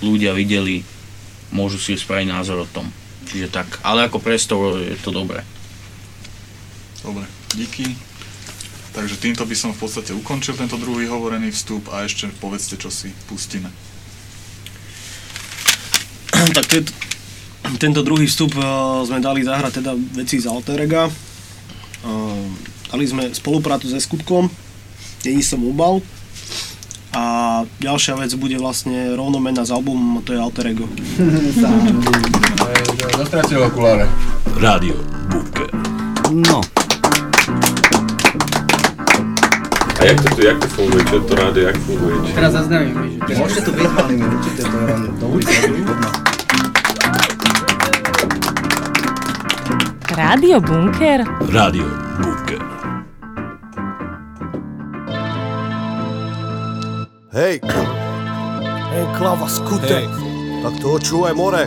Speaker 1: ľudia videli, môžu si spraviť názor o tom. Čiže tak, ale ako priestor je to dobré.
Speaker 4: Dobre, díky. Takže týmto by som v podstate ukončil tento druhý hovorený vstup a ešte povedzte, čo si pustíme.
Speaker 5: tak tento, tento druhý vstup uh, sme dali zahrať teda veci z Alterega. Uh, dali sme spoluprácu se Skutkom, Není som obal. A ďalšia vec bude vlastne rovnomenná z album, to je Alter Ego.
Speaker 15: Zastratil okuláre. Rádio Bunker.
Speaker 16: No.
Speaker 17: Jak to tu, jak to funguje? Čo to rádio, jak funguje? Či...
Speaker 16: Teraz zaznamíme, že...
Speaker 18: Môžete tu byť, my určite to len do ulice.
Speaker 14: Rádio Bunker?
Speaker 15: Rádio Bunker.
Speaker 12: Hej, hej, klava, skutek.
Speaker 16: Hej.
Speaker 12: Tak to očúvaj more.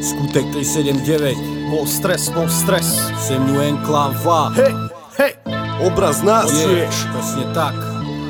Speaker 16: Skutek 379.
Speaker 12: Bol stres, bol stres.
Speaker 16: Sem ňu enklava.
Speaker 12: Hej, obraz nás.
Speaker 16: Je, presne tak.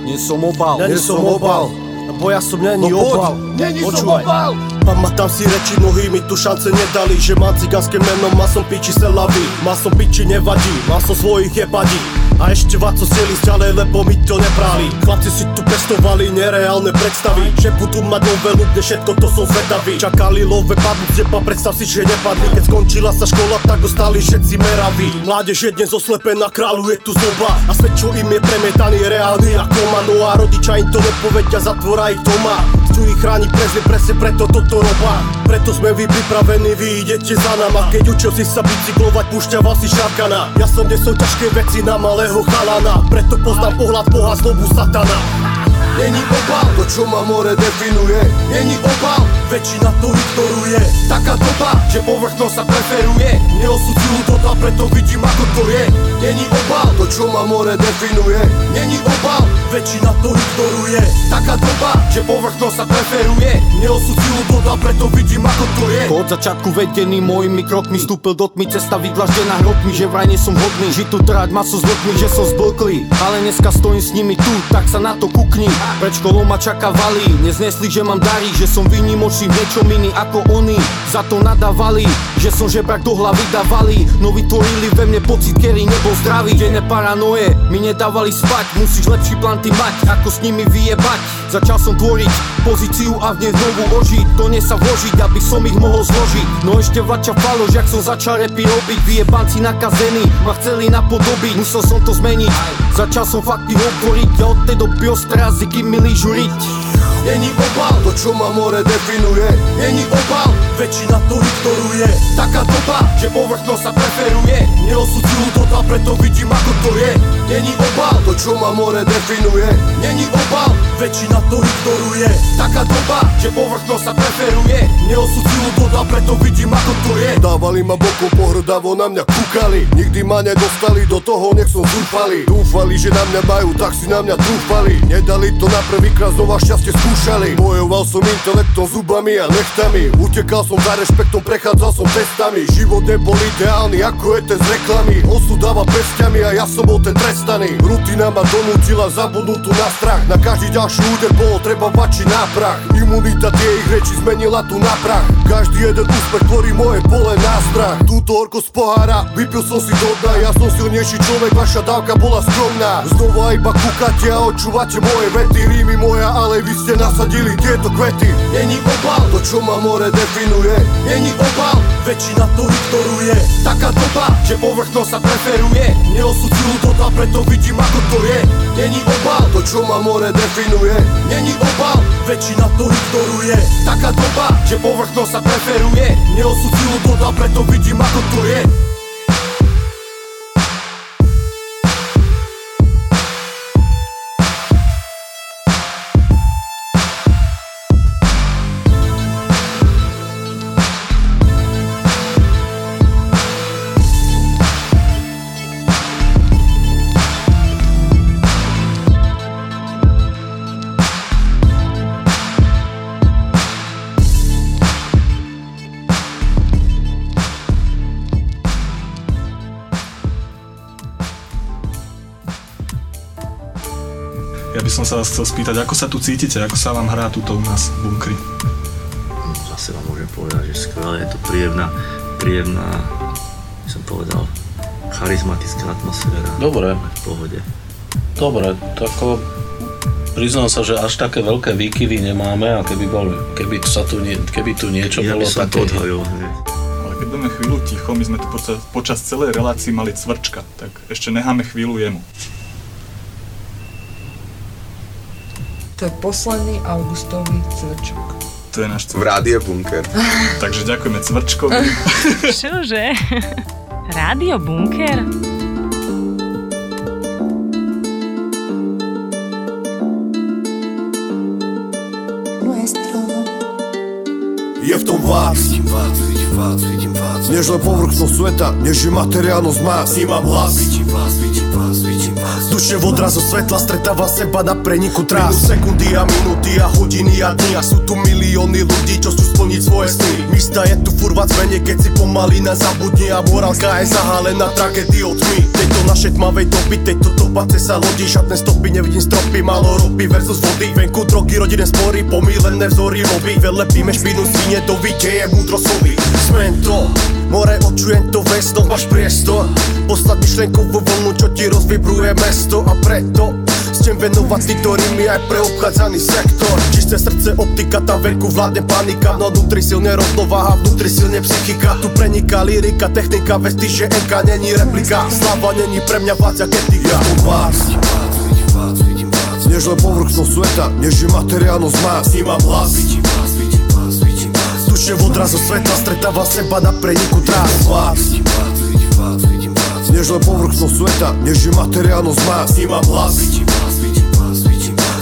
Speaker 16: Nie som obal.
Speaker 12: Nie som obal. Bo ja som není
Speaker 16: No
Speaker 12: obal.
Speaker 16: není som obal.
Speaker 12: Pamätám si reči, mnohí mi tu šance nedali Že mám cigánske meno, má som piči se laví Má som piči nevadí, má som svojich jebadí. A ešte vás co chceli ďalej, lebo mi to nebrali. Chlapci si tu pestovali nereálne predstavy Že budú mať novelu, kde všetko to som zvedavý Čakali love padnúť z neba, predstav si, že nepadli. Keď skončila sa škola, tak ostali všetci meraví. Mládež je dnes oslepená, kráľuje tu zoba A svet, čo im je premietaný, reálny ako ma No a rodiča im to nepovedia, zatvora ich doma Chcú ich chrániť presne, presne preto toto roba. Preto sme vy pripravení, vy idete za nama. Keď učil si sa bicyklovať, púšťaval si šarkana. Ja som nesol ťažké veci na malého chalana. Preto poznám pohľad Boha, zlobu satana Není obal, to čo ma more definuje. Není obal, väčšina to ignoruje. Taká doba, že povrchnosť sa preferuje. Neosudzujú to a preto vidím ako to je. Není obal, to čo ma more definuje. Není obal, väčšina to ignoruje. Taká doba, že povrchnosť sa preferuje. Neosudzujú to a preto vidím ako to je.
Speaker 16: Od začiatku vedený mojimi krokmi Stúpil do tmy, cesta vydlaždená hrotmi Že vraj nie som hodný, žiť tu trať maso s ľuďmi Že som zblklý, ale dneska stojím s nimi tu Tak sa na to kukni, pred školou ma čaká valí Neznesli, že mám darí, že som výnimočný v niečom iný ako oni. Za to nadávali, že som žebrak do hlavy dávali. No vytvorili ve mne pocit, ktorý nebol zdravý. Denné paranoje mi nedávali spať. Musíš lepší plán ty mať, ako s nimi vyjebať. Začal som tvoriť pozíciu a v nej znovu ožiť. Do nej sa vložiť, aby som ich mohol zložiť. No ešte vlača falož, jak som začal repy robiť. Vyjebanci nakazení, ma chceli napodobiť. Musel som to zmeniť, začal som fakty hovoriť A od tej doby ostrazy, kým mi lížu riť
Speaker 12: Není obal, to čo ma more definuje Není obal, väčšina to ignoruje Taká doba, že povrchnosť sa preferuje. Neosudzujú to a preto vidím ako to je. Není obal, to čo ma more definuje Není obal, väčšina to ignoruje Taká doba, že povrchnosť sa preferuje. Neosudzujú to a preto vidím ako to je. Dávali ma bokom pohrdavo, na mňa kúkali. Nikdy ma nedostali do toho, nech som zúfali. Dúfali, že na mňa majú, tak si na mňa trúfali Nedali to na prvýkrát, znova šťastie skúšali. Bojoval som intelektom, zubami a nechtami Utekal som za rešpektom, prechádzal som testami Život nebol ideálny, ako je ten z reklamy. Osud dáva pestiami a ja som bol ten trestaný. Rutina ma donútila zabudnúť tu na strach. Na každý ďalší úder bolo treba vačiť náprach Imunita tie ich reči zmenila tu na prach. Každý jeden úspech tvorí moje pole na strach. Túto horko z pohára, vypil som si do dna Ja som silnejší človek, vaša dávka bola skromná. Znova iba kúkate a očúvate moje vety. Rímy moja, ale vy ste nasadili tieto kvety. Není obal, to čo ma more definuje. Není obal, väčšina to ignoruje. Taká doba, že povrchnosť sa preferuje. Neosudzujú to a preto vidím ako to je. Není obal, to čo ma more definuje. Není obal, väčšina to ignoruje. Taká doba, že povrchnosť sa preferuje. Neosudzujú to a preto vidím ako to je
Speaker 4: som sa vás chcel spýtať, ako sa tu cítite, ako sa vám hrá tuto u nás v bunkri?
Speaker 19: Zase vám môžem povedať, že skvelé, je to príjemná, príjemná, by som povedal, charizmatická atmosféra.
Speaker 15: Dobre.
Speaker 19: V pohode.
Speaker 15: Dobre, tak priznám sa, že až také veľké výkyvy nemáme a keby, bol, keby, sa tu, nie, keby tu niečo
Speaker 19: Ja by
Speaker 15: bolo také...
Speaker 4: Ale keď budeme chvíľu ticho, my sme tu počas, počas celej relácii mali cvrčka, tak ešte necháme chvíľu jemu.
Speaker 7: To je posledný augustový cvrčok.
Speaker 4: To je náš
Speaker 20: V rádio Bunker.
Speaker 4: Takže ďakujeme cvrčkovi.
Speaker 14: Čože? Rádio Bunker?
Speaker 12: Je v tom vác Než len povrchnosť sveta, než je materiálnosť má Snímam hlas Duše v odrazu svetla stretáva seba na preniku trás. Sekundy a minúty a hodiny a dní A sú tu milióny ľudí, čo chcú splniť svoje sny. Mista je tu furva zmene, keď si pomaly na zabudni A morálka je zahalená tragédiou tmy. Tejto našej tmavej doby, tejto dobace sa lodí Žiadne stopy, nevidím stropy, malo ropy versus vody. Venku drogy, rodinné spory, pomílené vzory lobby Velepíme špinu svine do je múdro slovy Smem to, more očujem to vesno, máš priestor. Poslať myšlenkovú vlnu, čo ti rozvibruje mesto A preto Chcem venovať týmto rými aj pre obchádzaný sektor. Čisté srdce, optika, tam venku vládne panika. No vnútri silne rovnováha, vnútri silne psychika. Tu preniká lyrika, technika, vestí, že NK není replika. Slava není pre mňa vácia ketika Než len povrchnosť sveta, než je materiálnosť má Snímam hlas. Duše v odrazu svetla stretáva seba na preniku trás Než len povrchnosť sveta, než je materiálnosť má Snímam hlas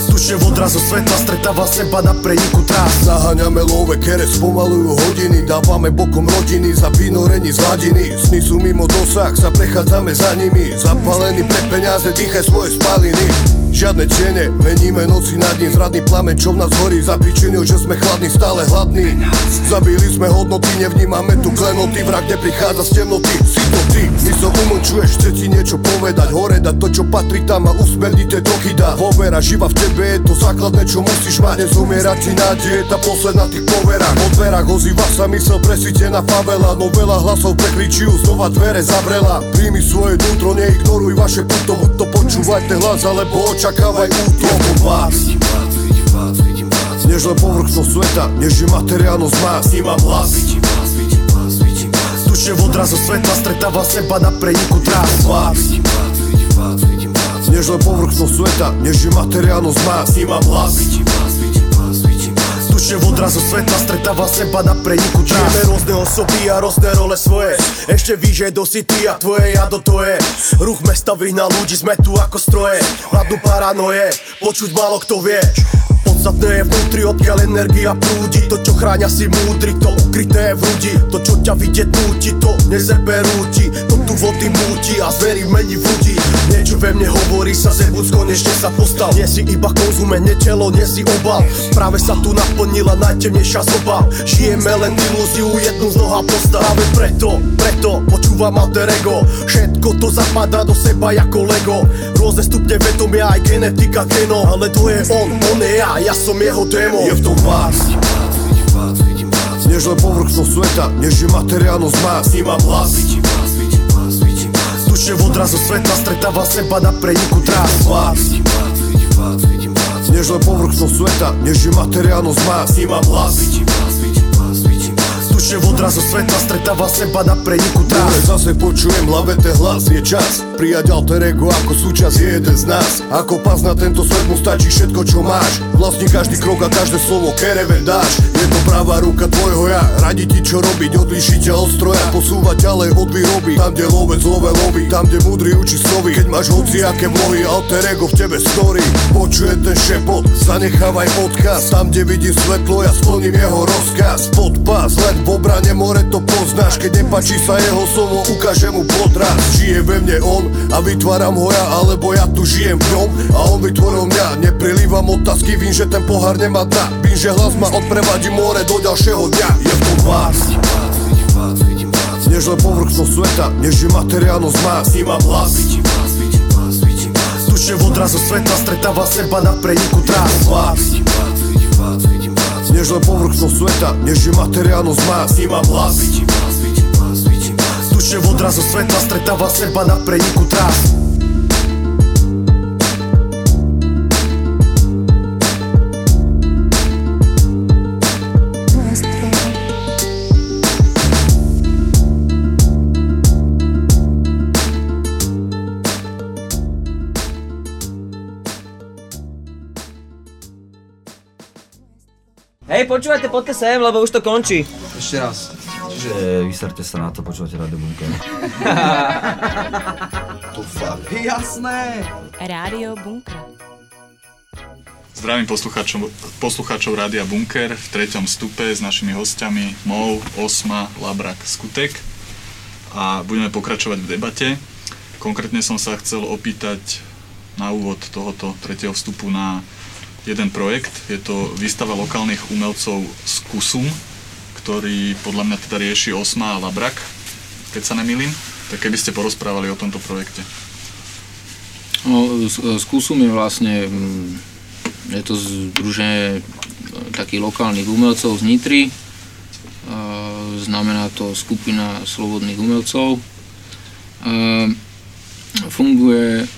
Speaker 12: Duše v odrazu svetla stretáva seba na preniku trás. Zaháňame love, kere spomalujú hodiny. Dávame bokom rodiny za vynorení z hladiny. Sny sú mimo dosah, sa prechádzame za nimi. Zapálení pre peniaze, dýchaj svoje spaliny Žiadne tiene, meníme noci na dní Zradný plamen, čo v nás horí Zapričinil, že sme chladní, stále hladní. Zabili sme hodnoty, nevnímame tu klenoty. Vrak neprichádza z temnoty, si to ty. My so umlčuješ, chce ti niečo povedať. Hore dať to, čo patrí tam a usmernite do chyda Dôvera živa v tebe, je to základné, čo musíš mať. Nezomiera ti nádej, tá posledná tých poverách. Od dverách ozýva sa mysel presítená favela. No veľa hlasov prekričí, znova dvere zavrela. Príjmi svoje vnútro, neignoruj vaše puto Buď to počúvaj ten hlas, alebo očakávaj útok Vás Než len povrchnosť sveta, než je materiálnosť má Snímam hlas Duše v odrazu svetla stretáva seba na preniku trás. Vás Než len povrchnosť sveta, než je materiálnosť má Snímam hlas Duše v odrazu svetla stretáva seba na preniku trás Žijeme rôzne osoby a rôzne role svoje. Ešte víš, že do si ty a tvoje jado to je. Ruch mesta vyhnal ľudí, sme tu ako stroje. Vládnu paranoje, počuť málo kto vie Podstatné je vnútri, odkiaľ energia prúdi. To, čo chráňa si múdry, to ukryté v ľudí To, čo ťa vidieť núti, to nezeberú ti To tu vody múti a zverí mení v ľudí Niečo ve mne hovorí sa, zebuc konečne sa postal Nie si iba konzume, nie telo, nie si obal. Práve sa tu naplnila najtemnejšia zoba Žijeme len ilúziu, jednu z noha postav preto, preto počúvam alter ego. Všetko to zapadá do seba ako Lego. Rôzne stupne vedomia, aj genetika geno Ale to je on, on je ja, ja som jeho démon. Je v tom vás Než len povrchnosť sveta, než je materiálnosť má Snímam hlas Duše v odrazu svetla stretáva seba na preniku trás. Vás Než len povrchnosť sveta, než je materiálnosť má Snímam hlas Duše v odrazu svetla stretáva seba na preniku trás. Zase počujem hlave hlas, je čas. Prijať alter ego ako súčasť je jeden z nás. Ako pas na tento svet mu stačí všetko čo máš. Vlastní každý krok a každé slovo, kereve dáš. Je to pravá ruka tvojho ja. Radi ti čo robiť, odlíšiť ťa od stroja. Posúvať ďalej od výroby Tam kde lovec love loví, tam kde múdry učí slovy Keď máš hociaké vlohy, alter ego v tebe story. Počuje ten šepot, zanechávaj odkaz. Tam kde vidím svetlo, ja splním jeho rozkaz. Pod pás, len v obrane more to poznáš. Keď nepačí sa jeho slovo, ukáže mu podraz. Žije ve mne on a vytváram ho ja Alebo ja tu žijem v ňom. A on vytvoril mňa Neprilívam otázky, vím, že ten pohár nemá dna. Vím, že hlas ma odprevadí more do ďalšieho dňa. Je v tom vás. Než len povrchnosť sveta, než je materiálnosť má Snímam hlas Duše v odrazu sveta stretáva seba na preniku trás. Vás, než len povrchnosť sveta, než je materiálnosť má Vnímam hlas Tučne v odrazu sveta stretáva seba na preniku trás
Speaker 20: Hej, počúvajte, poďte sem, lebo už to končí.
Speaker 21: Ešte raz. Čiže vyserte sa na to, počúvate Radio Bunker.
Speaker 12: to fakt.
Speaker 21: Jasné.
Speaker 14: Rádio Bunker.
Speaker 4: Zdravím poslucháčov, poslucháčov Rádia Bunker v treťom stupe s našimi hostiami Mou, Osma, Labrak, Skutek a budeme pokračovať v debate. Konkrétne som sa chcel opýtať na úvod tohoto tretieho vstupu na jeden projekt. Je to výstava lokálnych umelcov z Kusum, ktorý podľa mňa teda rieši Osma a Labrak, keď sa nemýlim. Tak keby ste porozprávali o tomto projekte.
Speaker 6: No, s Kusum je vlastne, mm, je to združenie takých lokálnych umelcov z Nitry. E, znamená to skupina slobodných umelcov. E, funguje,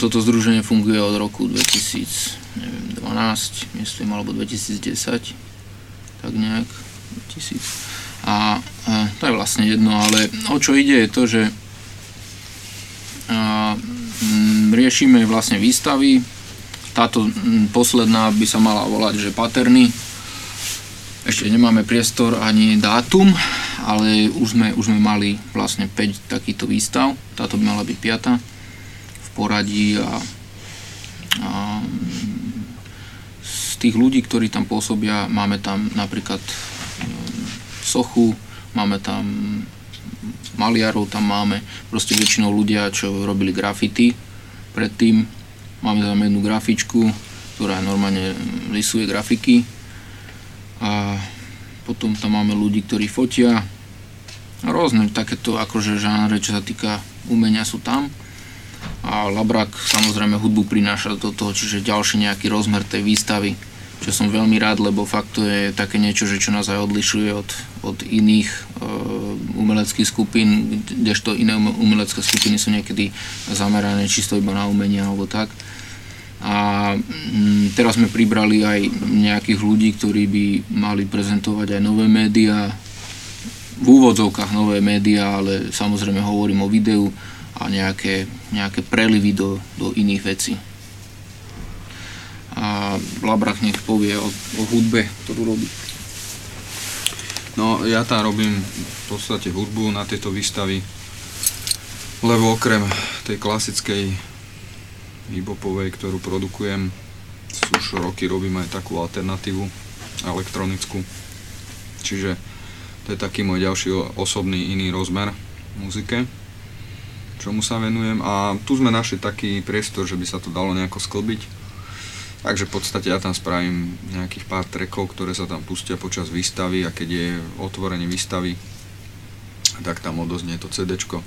Speaker 6: toto združenie funguje od roku 2000 neviem, 12, myslím, alebo 2010, tak nejak, 2000. A, a to je vlastne jedno, ale o čo ide je to, že a, m, riešime vlastne výstavy, táto m, posledná by sa mala volať, že Paterny, ešte nemáme priestor ani dátum, ale už sme, už sme mali vlastne 5 takýchto výstav, táto by mala byť 5 v poradí a, a tých ľudí, ktorí tam pôsobia, máme tam napríklad mm, sochu, máme tam maliarov, tam máme proste väčšinou ľudia, čo robili grafity predtým. Máme tam jednu grafičku, ktorá normálne rysuje grafiky. A potom tam máme ľudí, ktorí fotia. Rôzne takéto akože žánre, čo sa týka umenia sú tam. A Labrak samozrejme hudbu prináša do toho, čiže ďalší nejaký rozmer tej výstavy čo som veľmi rád, lebo fakt to je také niečo, že čo nás aj odlišuje od, od iných uh, umeleckých skupín, kdežto iné umelecké skupiny sú niekedy zamerané čisto iba na umenie alebo tak. A mm, teraz sme pribrali aj nejakých ľudí, ktorí by mali prezentovať aj nové médiá, v úvodzovkách nové médiá, ale samozrejme hovorím o videu a nejaké, nejaké prelivy do, do iných vecí a Labrach nech povie o, o hudbe, ktorú robí.
Speaker 8: No, ja tam robím v podstate hudbu na tieto výstavy, lebo okrem tej klasickej hiphopovej, ktorú produkujem, už roky robím aj takú alternatívu elektronickú. Čiže to je taký môj ďalší osobný iný rozmer muzike, čomu sa venujem. A tu sme našli taký priestor, že by sa to dalo nejako sklbiť Takže v podstate ja tam spravím nejakých pár trekov, ktoré sa tam pustia počas výstavy a keď je otvorenie výstavy, tak tam odoznie to CD. E,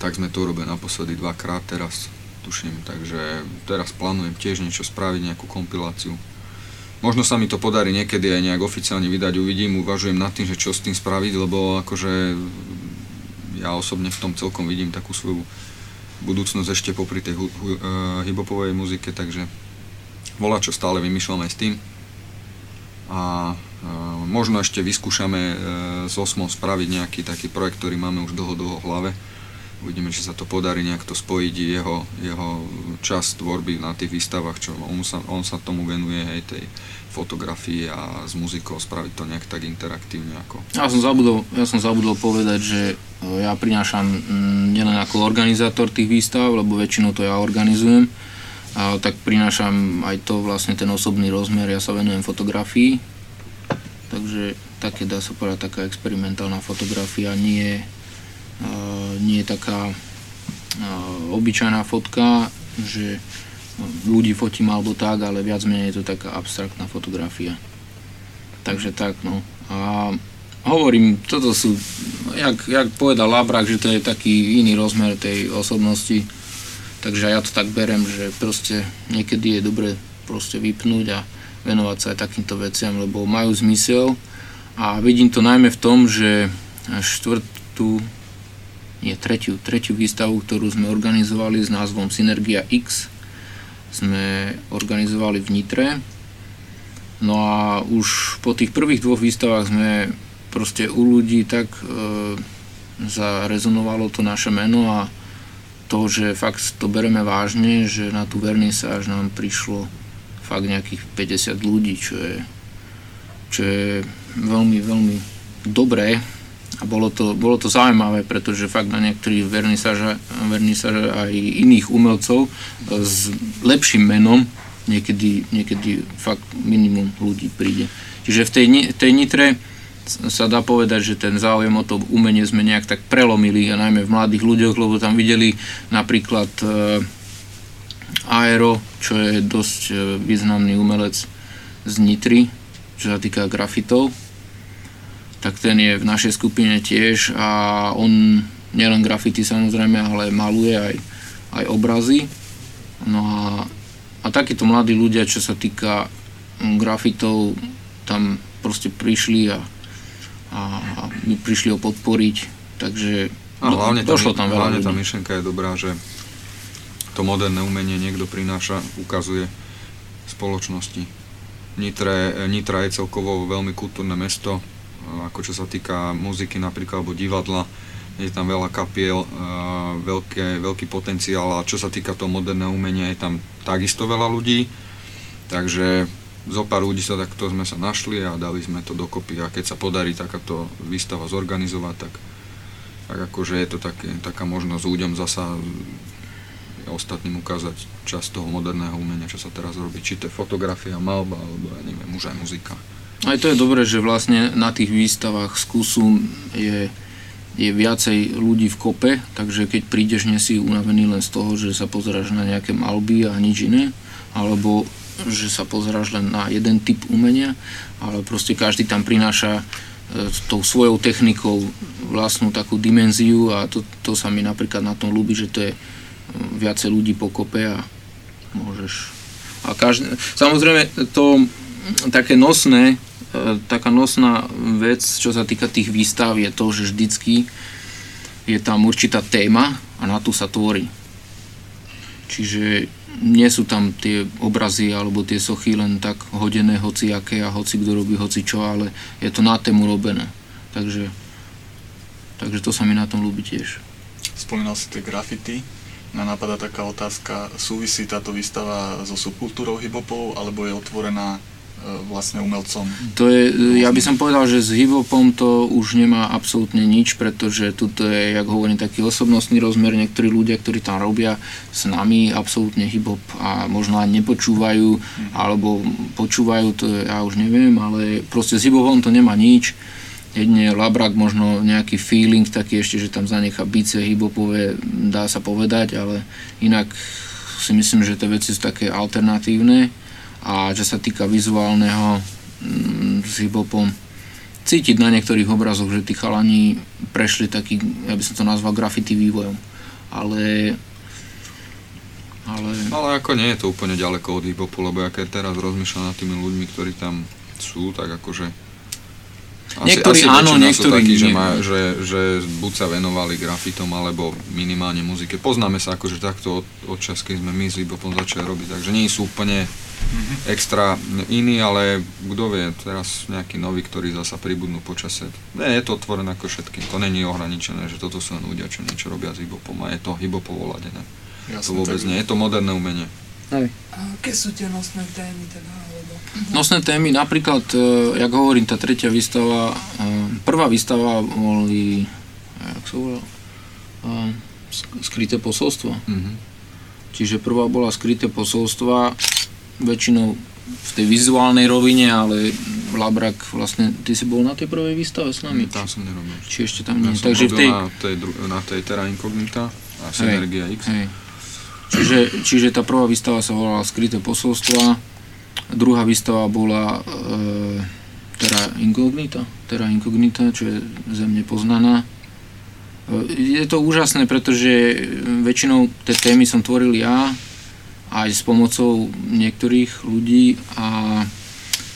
Speaker 8: tak sme to urobili naposledy dvakrát teraz, tuším, takže teraz plánujem tiež niečo spraviť, nejakú kompiláciu. Možno sa mi to podarí niekedy aj nejak oficiálne vydať, uvidím, uvažujem nad tým, že čo s tým spraviť, lebo akože ja osobne v tom celkom vidím takú svoju budúcnosť ešte popri tej hu- hu- uh, hip-hopovej muzike, takže volá čo stále vymýšľam aj s tým. A uh, možno ešte vyskúšame uh, s Osmom spraviť nejaký taký projekt, ktorý máme už dlho, dlho v hlave. Uvidíme, či sa to podarí nejak to spojiť, jeho, jeho čas tvorby na tých výstavách, čo on sa, on sa tomu venuje, hej, tej fotografii a s muzikou spraviť to nejak tak interaktívne ako...
Speaker 6: Ja som zabudol, ja som zabudol povedať, že ja prinášam mm, nielen ako organizátor tých výstav, lebo väčšinou to ja organizujem, a tak prinášam aj to vlastne ten osobný rozmer, ja sa venujem fotografii, takže také dá sa povedať taká experimentálna fotografia, nie, nie taká obyčajná fotka, že ľudí fotím alebo tak, ale viac menej je to taká abstraktná fotografia. Takže tak, no. A hovorím, toto sú, jak, jak povedal Labrak, že to je taký iný rozmer tej osobnosti, Takže ja to tak berem, že proste niekedy je dobre proste vypnúť a venovať sa aj takýmto veciam, lebo majú zmysel a vidím to najmä v tom, že štvrtú, nie tretiu, tretiu výstavu, ktorú sme organizovali s názvom Synergia X, sme organizovali v Nitre. No a už po tých prvých dvoch výstavách sme proste u ľudí tak e, zarezonovalo to naše meno a to, že fakt to bereme vážne, že na tú vernisáž nám prišlo fakt nejakých 50 ľudí, čo je, čo je veľmi, veľmi dobré a bolo to, bolo to zaujímavé, pretože fakt na niektorých vernisáže aj iných umelcov s lepším menom niekedy, niekedy fakt minimum ľudí príde. Čiže v tej, tej Nitre sa dá povedať, že ten záujem o to umenie sme nejak tak prelomili a najmä v mladých ľuďoch, lebo tam videli napríklad e, Aero, čo je dosť e, významný umelec z Nitry, čo sa týka grafitov, tak ten je v našej skupine tiež a on nielen grafity samozrejme, ale maluje aj, aj obrazy. No a, a takíto mladí ľudia, čo sa týka grafitov, tam proste prišli a a my prišli ho podporiť, takže
Speaker 8: a hlavne
Speaker 6: došlo tam veľa
Speaker 8: hlavne
Speaker 6: ľudí.
Speaker 8: tá myšlenka je dobrá, že to moderné umenie niekto prináša, ukazuje spoločnosti. Nitre, Nitra je celkovo veľmi kultúrne mesto, ako čo sa týka muziky napríklad, alebo divadla, je tam veľa kapiel, veľké, veľký potenciál a čo sa týka toho moderného umenia, je tam takisto veľa ľudí, takže zo pár ľudí sa takto sme sa našli a dali sme to dokopy a keď sa podarí takáto výstava zorganizovať, tak, tak akože je to také, taká možnosť ľuďom zasa ostatným ukázať časť toho moderného umenia, čo sa teraz robí. Či to je fotografia, malba, alebo ja neviem, už aj muzika.
Speaker 6: Aj to je dobré, že vlastne na tých výstavách skúsu je, je viacej ľudí v kope, takže keď prídeš, nie si unavený len z toho, že sa pozeráš na nejaké malby a nič iné, alebo že sa pozeráš len na jeden typ umenia, ale proste každý tam prináša e, tou svojou technikou vlastnú takú dimenziu a to, to sa mi napríklad na tom ľúbi, že to je e, viacej ľudí pokope a môžeš... A každý, samozrejme to také nosné, e, taká nosná vec, čo sa týka tých výstav, je to, že vždycky je tam určitá téma a na tú sa tvorí. Čiže nie sú tam tie obrazy alebo tie sochy len tak hodené hoci aké a hoci kto robí hoci čo, ale je to na tému robené. Takže, takže to sa mi na tom ľúbi tiež.
Speaker 4: Spomínal si tie grafity. Mňa napadá taká otázka, súvisí táto výstava so subkultúrou hiphopovou alebo je otvorená vlastne umelcom.
Speaker 6: To je, ja by som povedal, že s hiphopom to už nemá absolútne nič, pretože tuto je, jak hovorím, taký osobnostný rozmer. Niektorí ľudia, ktorí tam robia s nami absolútne hiphop a možno aj nepočúvajú, alebo počúvajú, to ja už neviem, ale proste s hiphopom to nemá nič. Jedne Labrak možno nejaký feeling taký ešte, že tam zanecha bice hiphopové, dá sa povedať, ale inak si myslím, že tie veci sú také alternatívne a čo sa týka vizuálneho mm, s hiphopom, cítiť na niektorých obrazoch, že tí chalani prešli taký, ja by som to nazval graffiti vývojom. Ale ale...
Speaker 8: ale ako nie je to úplne ďaleko od hiphopu, lebo ja keď teraz rozmýšľam nad tými ľuďmi, ktorí tam sú, tak akože
Speaker 6: asi, niektorí asi áno, niektorí
Speaker 8: takí, že, má, že, že buď sa venovali grafitom, alebo minimálne muzike. Poznáme sa akože takto od, od čas, keď sme my s Libopom začali robiť, takže nie sú úplne mm-hmm. extra iní, ale kto vie, teraz nejaký nový, ktorí zasa pribudnú počase. Nie, je to otvorené ako všetkým, to není ohraničené, že toto sú len ľudia, čo niečo robia s hibopom a je to hibopovo ladené. to vôbec nie, je to moderné umenie.
Speaker 7: Hej. A aké sú tie nosné témy teda?
Speaker 6: Nosné témy, napríklad, e, jak hovorím, tá tretia výstava, e, prvá výstava boli, jak sa volá, e, skryté posolstvo. Mm-hmm. Čiže prvá bola skryté posolstva, väčšinou v tej vizuálnej rovine, ale Labrak vlastne, ty si bol na tej prvej výstave s nami?
Speaker 8: Tam som nerobil.
Speaker 6: Či ešte tam nie?
Speaker 8: Ja Takže v tej... na tej, na tej Terra Incognita a Synergia X. Hej.
Speaker 6: Čiže, čiže tá prvá výstava sa volala Skryté posolstva, druhá výstava bola e, Terra Incognita, Terra Incognita, čo je zemne poznaná. Je to úžasné, pretože väčšinou tie témy som tvoril ja, aj s pomocou niektorých ľudí a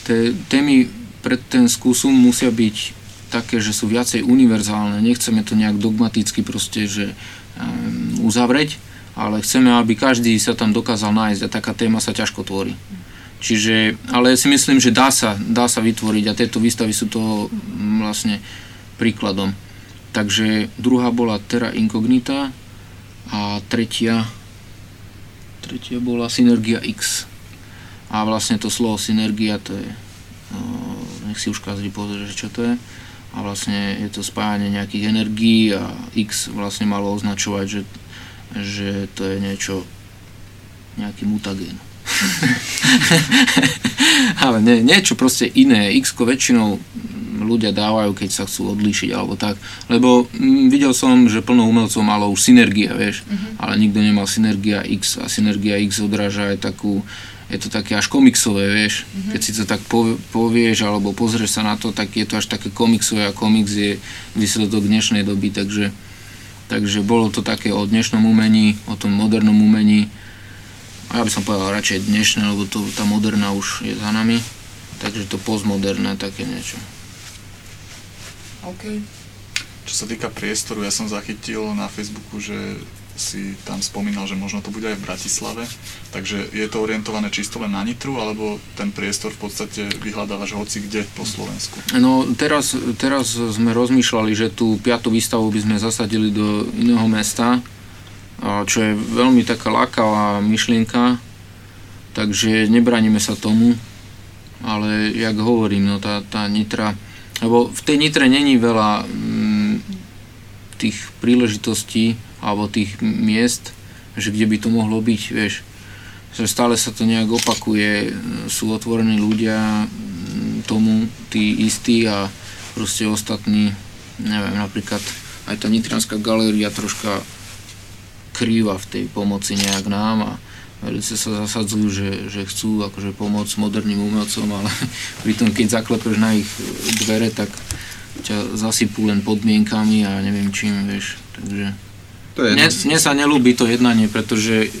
Speaker 6: tie témy pre ten skúsum musia byť také, že sú viacej univerzálne. Nechceme to nejak dogmaticky proste, že um, uzavrieť, ale chceme, aby každý sa tam dokázal nájsť a taká téma sa ťažko tvorí. Čiže, ale si myslím, že dá sa, dá sa vytvoriť a tieto výstavy sú toho mm, vlastne príkladom. Takže druhá bola Terra Incognita a tretia, tretia bola Synergia X. A vlastne to slovo synergia to je, no, nech si už každý pozrie, čo to je. A vlastne je to spájanie nejakých energií a X vlastne malo označovať, že, že to je niečo, nejaký mutagén. Ale nie, niečo proste iné. X väčšinou ľudia dávajú, keď sa chcú odlíšiť alebo tak. Lebo mm, videl som, že plno umelcov malo už synergia, vieš, mm-hmm. ale nikto nemal synergia X a synergia X odráža aj takú, je to také až komiksové, vieš. Mm-hmm. Keď si to tak povieš alebo pozrieš sa na to, tak je to až také komiksové a komiks je výsledok dnešnej doby, takže, takže bolo to také o dnešnom umení, o tom modernom umení. A ja by som povedal radšej dnešné, lebo to, tá moderná už je za nami. Takže to postmoderné také niečo.
Speaker 7: OK.
Speaker 4: Čo sa týka priestoru, ja som zachytil na Facebooku, že si tam spomínal, že možno to bude aj v Bratislave. Takže je to orientované čisto len na Nitru, alebo ten priestor v podstate vyhľadávaš hoci kde po Slovensku?
Speaker 6: No teraz, teraz sme rozmýšľali, že tú piatú výstavu by sme zasadili do iného mesta, čo je veľmi taká lákavá myšlienka, takže nebraníme sa tomu, ale jak hovorím, no tá, tá Nitra, lebo v tej Nitre není veľa mm, tých príležitostí alebo tých miest, že kde by to mohlo byť, vieš. Že stále sa to nejak opakuje, sú otvorení ľudia mm, tomu, tí istí a proste ostatní, neviem, napríklad aj tá Nitrianská galéria troška krýva v tej pomoci nejak nám a velice sa zasadzujú, že, že chcú akože pomôcť moderným umelcom, ale pritom keď zaklepeš na ich dvere, tak ťa zasypú len podmienkami a neviem čím, vieš. Takže
Speaker 8: to je
Speaker 6: mne, mne sa nelúbi to jednanie, pretože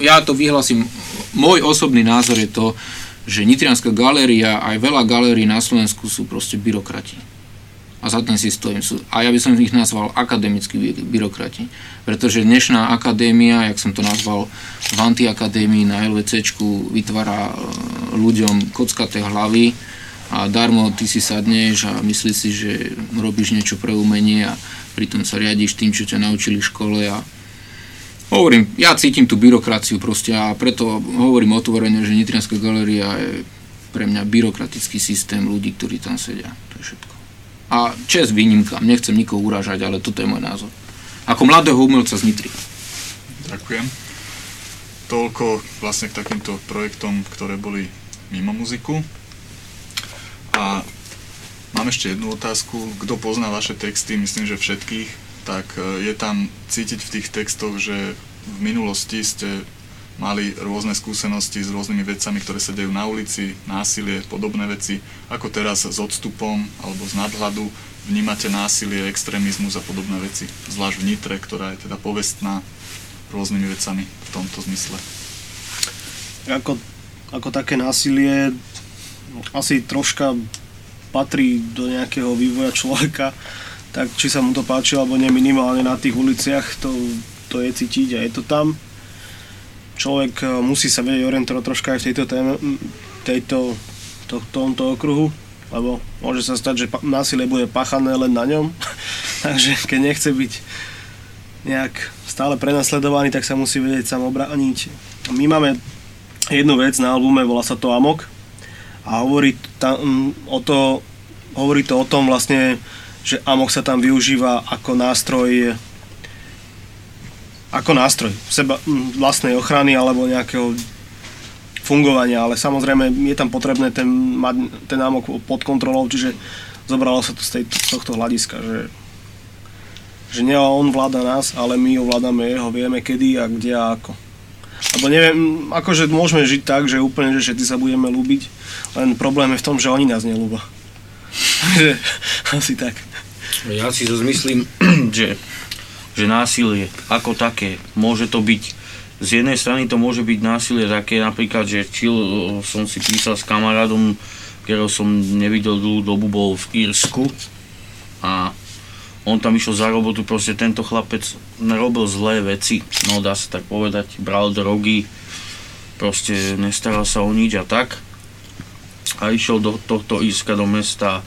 Speaker 6: ja to vyhlasím, môj osobný názor je to, že Nitrianská galéria, aj veľa galérií na Slovensku sú proste byrokrati a za ten si stojím. A ja by som ich nazval akademickí byrokrati, pretože dnešná akadémia, jak som to nazval, v antiakadémii na LVCčku vytvára e, ľuďom kockaté hlavy a darmo ty si sadneš a myslíš si, že robíš niečo pre umenie a pritom sa riadiš tým, čo ťa naučili v škole a hovorím, ja cítim tú byrokraciu proste a preto hovorím otvorene, že Nitrianská galéria je pre mňa byrokratický systém ľudí, ktorí tam sedia. To je všetko. A čest výnimkám, nechcem nikoho uražať, ale toto je môj názor. Ako mladého umelca z Nitry.
Speaker 4: Ďakujem. Toľko vlastne k takýmto projektom, ktoré boli mimo muziku. A mám ešte jednu otázku. Kto pozná vaše texty, myslím, že všetkých, tak e, je tam cítiť v tých textoch, že v minulosti ste mali rôzne skúsenosti s rôznymi vecami, ktoré sa dejú na ulici, násilie, podobné veci. Ako teraz s odstupom alebo z nadhľadu vnímate násilie, extrémizmus a podobné veci, zvlášť v Nitre, ktorá je teda povestná rôznymi vecami v tomto zmysle.
Speaker 5: Ako, ako také násilie asi troška patrí do nejakého vývoja človeka, tak či sa mu to páči alebo nie minimálne na tých uliciach, to, to je cítiť a je to tam človek e, musí sa vedieť orientovať troška aj v tejto téme, tejto, to, tomto okruhu, lebo môže sa stať, že násilie bude páchané len na ňom, takže keď nechce byť nejak stále prenasledovaný, tak sa musí vedieť sám obrániť. My máme jednu vec na albume, volá sa to Amok a hovorí, tam, o to, hovorí to o tom vlastne, že Amok sa tam využíva ako nástroj ako nástroj seba, vlastnej ochrany alebo nejakého fungovania, ale samozrejme je tam potrebné ten, mať ten námok pod kontrolou, čiže zobralo sa to z, tej, tohto hľadiska, že, že nie on vláda nás, ale my ovládame jeho, vieme kedy a kde a ako. Lebo neviem, akože môžeme žiť tak, že úplne, že všetci sa budeme ľúbiť, len problém je v tom, že oni nás nelúba. Asi tak.
Speaker 1: Ja si to zmyslím, že že násilie ako také, môže to byť, z jednej strany to môže byť násilie také, napríklad, že či som si písal s kamarádom, ktorého som nevidel dlhú dobu, bol v Írsku a on tam išiel za robotu, proste tento chlapec robil zlé veci, no dá sa tak povedať, bral drogy, proste nestaral sa o nič a tak. A išiel do tohto Írska, do mesta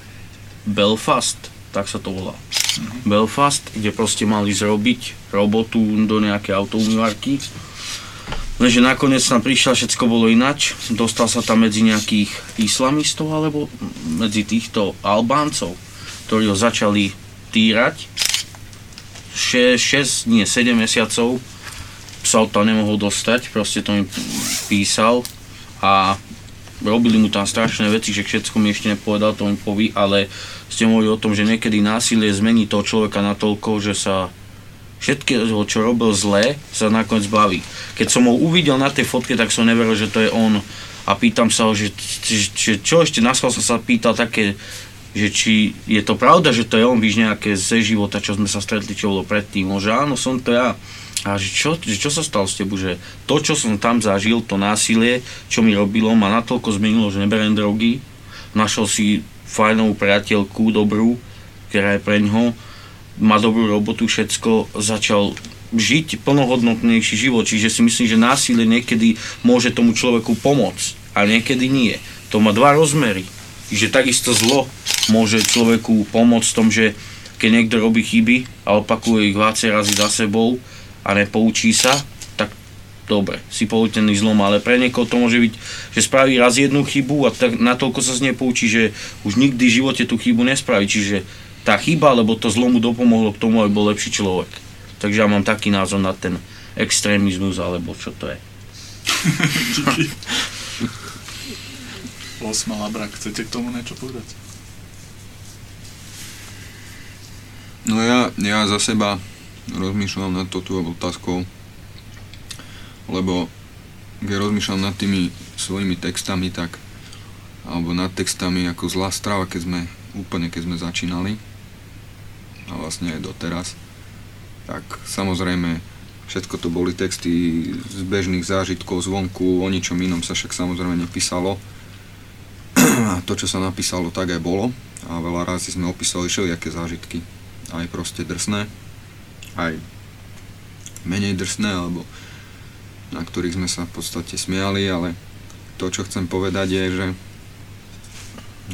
Speaker 1: Belfast, tak sa to volá. Belfast, kde proste mali zrobiť robotu do nejakej autoumývarky. Lenže nakoniec tam prišiel, všetko bolo inač. Dostal sa tam medzi nejakých islamistov alebo medzi týchto Albáncov, ktorí ho začali týrať. 6, nie 7 mesiacov sa odtiaľ nemohol dostať, proste to mi písal a robili mu tam strašné veci, že všetko mi ešte nepovedal, to mi poví, ale ste hovorili o tom, že niekedy násilie zmení toho človeka natoľko, že sa všetkého, čo robil zlé, sa nakoniec baví. Keď som ho uvidel na tej fotke, tak som neveril, že to je on a pýtam sa ho, že, že čo ešte na som sa pýtal také že či je to pravda, že to je on, víš, nejaké ze života, čo sme sa stretli, čo bolo predtým. On, že áno, som to ja. A že čo, že čo sa stalo s tebou, že to, čo som tam zažil, to násilie, čo mi robilo, ma natoľko zmenilo, že neberiem drogy. Našiel si fajnovú priateľku, dobrú, ktorá je pre ňoho, má dobrú robotu, všetko, začal žiť plnohodnotnejší život. Čiže si myslím, že násilie niekedy môže tomu človeku pomôcť, a niekedy nie. To má dva rozmery že takisto zlo môže človeku pomôcť v tom, že keď niekto robí chyby a opakuje ich viacej razy za sebou a nepoučí sa, tak dobre, si poučený zlom, ale pre niekoho to môže byť, že spraví raz jednu chybu a tak natoľko sa z nej poučí, že už nikdy v živote tú chybu nespraví. Čiže tá chyba, lebo to zlo mu dopomohlo k tomu, aby bol lepší človek. Takže ja mám taký názor na ten extrémizmus, alebo čo to je.
Speaker 4: Osma Labrak, chcete k tomu niečo povedať?
Speaker 8: No ja, ja za seba rozmýšľam nad touto otázkou, lebo keď rozmýšľam nad tými svojimi textami, tak alebo nad textami ako zlá strava, keď sme úplne keď sme začínali a vlastne aj doteraz, tak samozrejme všetko to boli texty z bežných zážitkov zvonku, o ničom inom sa však samozrejme nepísalo a to, čo sa napísalo, tak aj bolo. A veľa razy sme opísali všelijaké zážitky. Aj proste drsné, aj menej drsné, alebo na ktorých sme sa v podstate smiali, ale to, čo chcem povedať je, že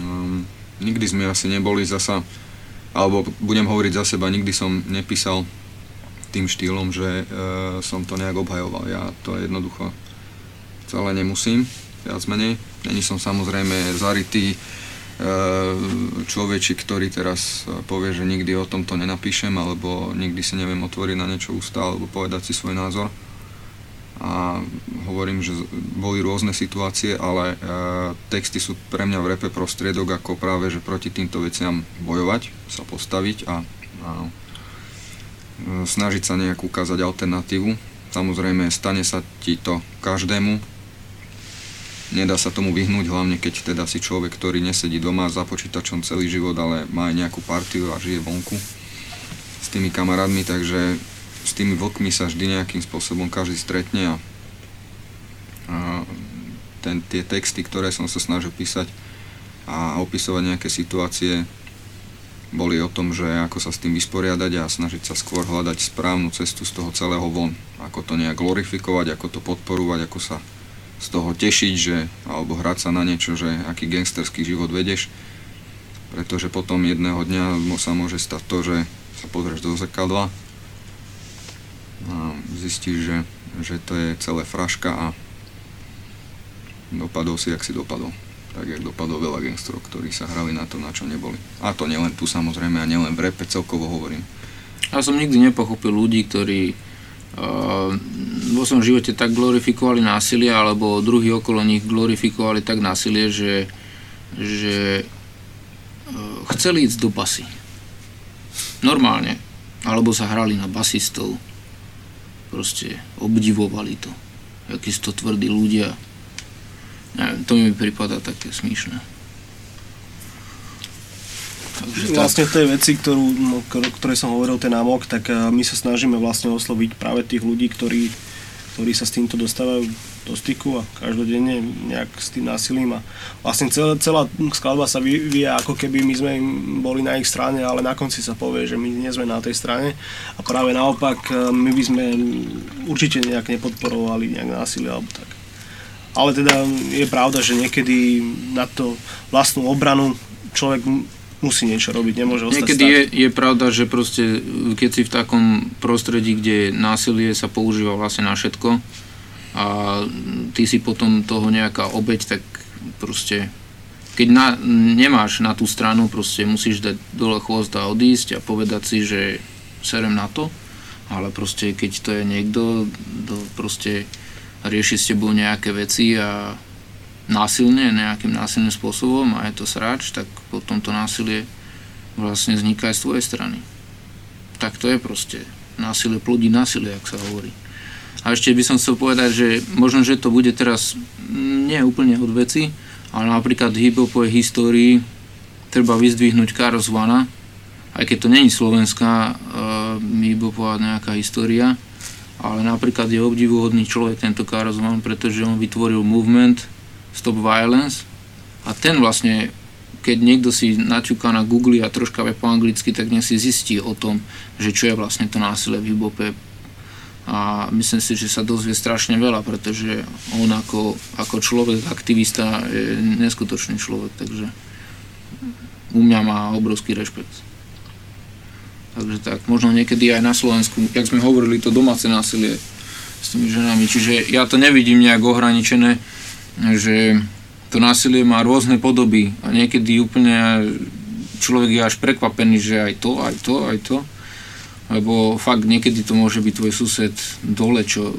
Speaker 8: um, nikdy sme asi neboli zasa, alebo budem hovoriť za seba, nikdy som nepísal tým štýlom, že uh, som to nejak obhajoval. Ja to jednoducho celé nemusím, viac menej. Není som samozrejme zarytý e, človečik, ktorý teraz povie, že nikdy o tomto nenapíšem, alebo nikdy si neviem otvoriť na niečo ústa, alebo povedať si svoj názor. A hovorím, že boli rôzne situácie, ale e, texty sú pre mňa v repe prostriedok, ako práve, že proti týmto veciam bojovať, sa postaviť a, a e, snažiť sa nejak ukázať alternatívu. Samozrejme, stane sa ti to každému, nedá sa tomu vyhnúť, hlavne keď teda si človek, ktorý nesedí doma za počítačom celý život, ale má nejakú partiu a žije vonku s tými kamarátmi, takže s tými vlkmi sa vždy nejakým spôsobom každý stretne a, a ten, tie texty, ktoré som sa snažil písať a opisovať nejaké situácie, boli o tom, že ako sa s tým vysporiadať a snažiť sa skôr hľadať správnu cestu z toho celého von. Ako to nejak glorifikovať, ako to podporovať, ako sa z toho tešiť, že, alebo hrať sa na niečo, že aký gangsterský život vedeš, pretože potom jedného dňa sa môže stať to, že sa pozrieš do zrkadla a zistíš, že, že to je celé fraška a dopadol si, jak si dopadol. Tak, jak dopadol veľa gangsterov, ktorí sa hrali na to, na čo neboli. A to nielen tu samozrejme, a nielen v repe, celkovo hovorím.
Speaker 6: Ja som nikdy nepochopil ľudí, ktorí vo svojom živote tak glorifikovali násilie, alebo druhý okolo nich glorifikovali tak násilie, že, že chceli ísť do basy. Normálne. Alebo sa hrali na basistov. Proste obdivovali to. Akí sú to tvrdí ľudia. Neviem, to mi prípada také smíšne.
Speaker 5: Vlastne v tej veci, ktorú, no, ktor- ktorej som hovoril, ten amok, tak eh, my sa snažíme vlastne osloviť práve tých ľudí, ktorí, ktorí sa s týmto dostávajú do styku a každodenne nejak s tým násilím a vlastne celá, celá skladba sa vyvíja ako keby my sme boli na ich strane, ale na konci sa povie, že my nie sme na tej strane a práve naopak eh, my by sme určite nejak nepodporovali nejak násilie alebo tak. Ale teda je pravda, že niekedy na to vlastnú obranu človek musí niečo robiť, nemôže ostať
Speaker 6: Niekedy je, je pravda, že proste, keď si v takom prostredí, kde násilie sa používa vlastne na všetko a ty si potom toho nejaká obeď, tak proste keď na, nemáš na tú stranu, proste musíš dať dole chvost a odísť a povedať si, že serem na to, ale proste keď to je niekto, kto proste rieši s tebou nejaké veci a násilne, nejakým násilným spôsobom a je to sráč, tak potom to násilie vlastne vzniká aj z tvojej strany. Tak to je proste. Násilie plodí násilie, ak sa hovorí. A ešte by som chcel povedať, že možno, že to bude teraz mm, nie úplne od veci, ale napríklad v hiphopovej histórii treba vyzdvihnúť Karls Vana, aj keď to není slovenská uh, hiphopová nejaká história, ale napríklad je obdivuhodný človek tento Karls Van, pretože on vytvoril movement Stop Violence a ten vlastne, keď niekto si naťuká na Google a troška vie po anglicky, tak nech si zistí o tom, že čo je vlastne to násilie v hiphope a myslím si, že sa dozvie strašne veľa, pretože on ako, ako človek, aktivista je neskutočný človek, takže u mňa má obrovský rešpekt. Takže tak, možno niekedy aj na Slovensku, jak sme hovorili, to domáce násilie s tými ženami. Čiže ja to nevidím nejak ohraničené, že to násilie má rôzne podoby a niekedy úplne človek je až prekvapený, že aj to, aj to, aj to. Lebo fakt niekedy to môže byť tvoj sused dole, čo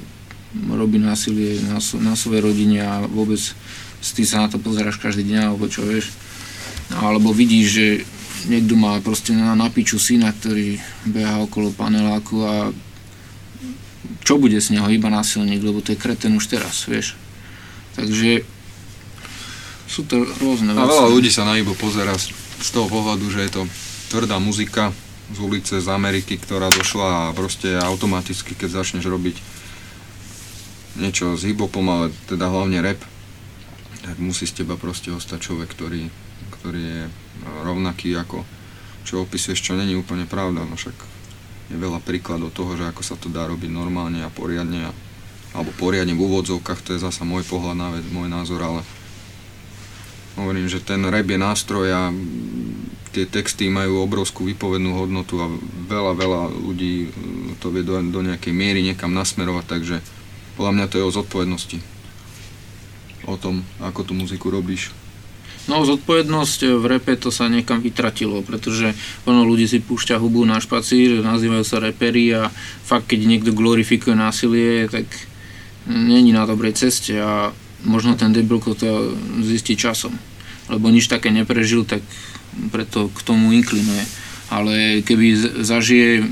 Speaker 6: robí násilie na, na svojej rodine a vôbec ty sa na to pozeráš každý deň, alebo čo vieš. Alebo vidíš, že niekto má proste na, na piču syna, ktorý beha okolo paneláku a čo bude z neho, iba násilník, lebo to je kreten už teraz, vieš. Takže sú to rôzne
Speaker 8: A veľa ľudí sa na Ibo pozera z z toho pohľadu, že je to tvrdá muzika z ulice z Ameriky, ktorá došla a proste automaticky, keď začneš robiť niečo s hip-hopom, ale teda hlavne rap, tak musí z teba proste ostať človek, ktorý, ktorý je rovnaký ako čo opisuješ, čo není úplne pravda, no však je veľa príkladov toho, že ako sa to dá robiť normálne a poriadne, a, alebo poriadne v úvodzovkách, to je zasa môj pohľad na vec, môj názor, ale hovorím, že ten rap je nástroj a tie texty majú obrovskú vypovednú hodnotu a veľa, veľa ľudí to vie do, do nejakej miery niekam nasmerovať, takže podľa mňa to je o zodpovednosti. O tom, ako tú muziku robíš.
Speaker 6: No zodpovednosť v repe to sa niekam vytratilo, pretože ono ľudí si púšťa hubu na špacír, nazývajú sa reperi a fakt keď niekto glorifikuje násilie, tak není na dobrej ceste a možno ten debilko to zistí časom. Lebo nič také neprežil, tak preto k tomu inklinuje. Ale keby zažije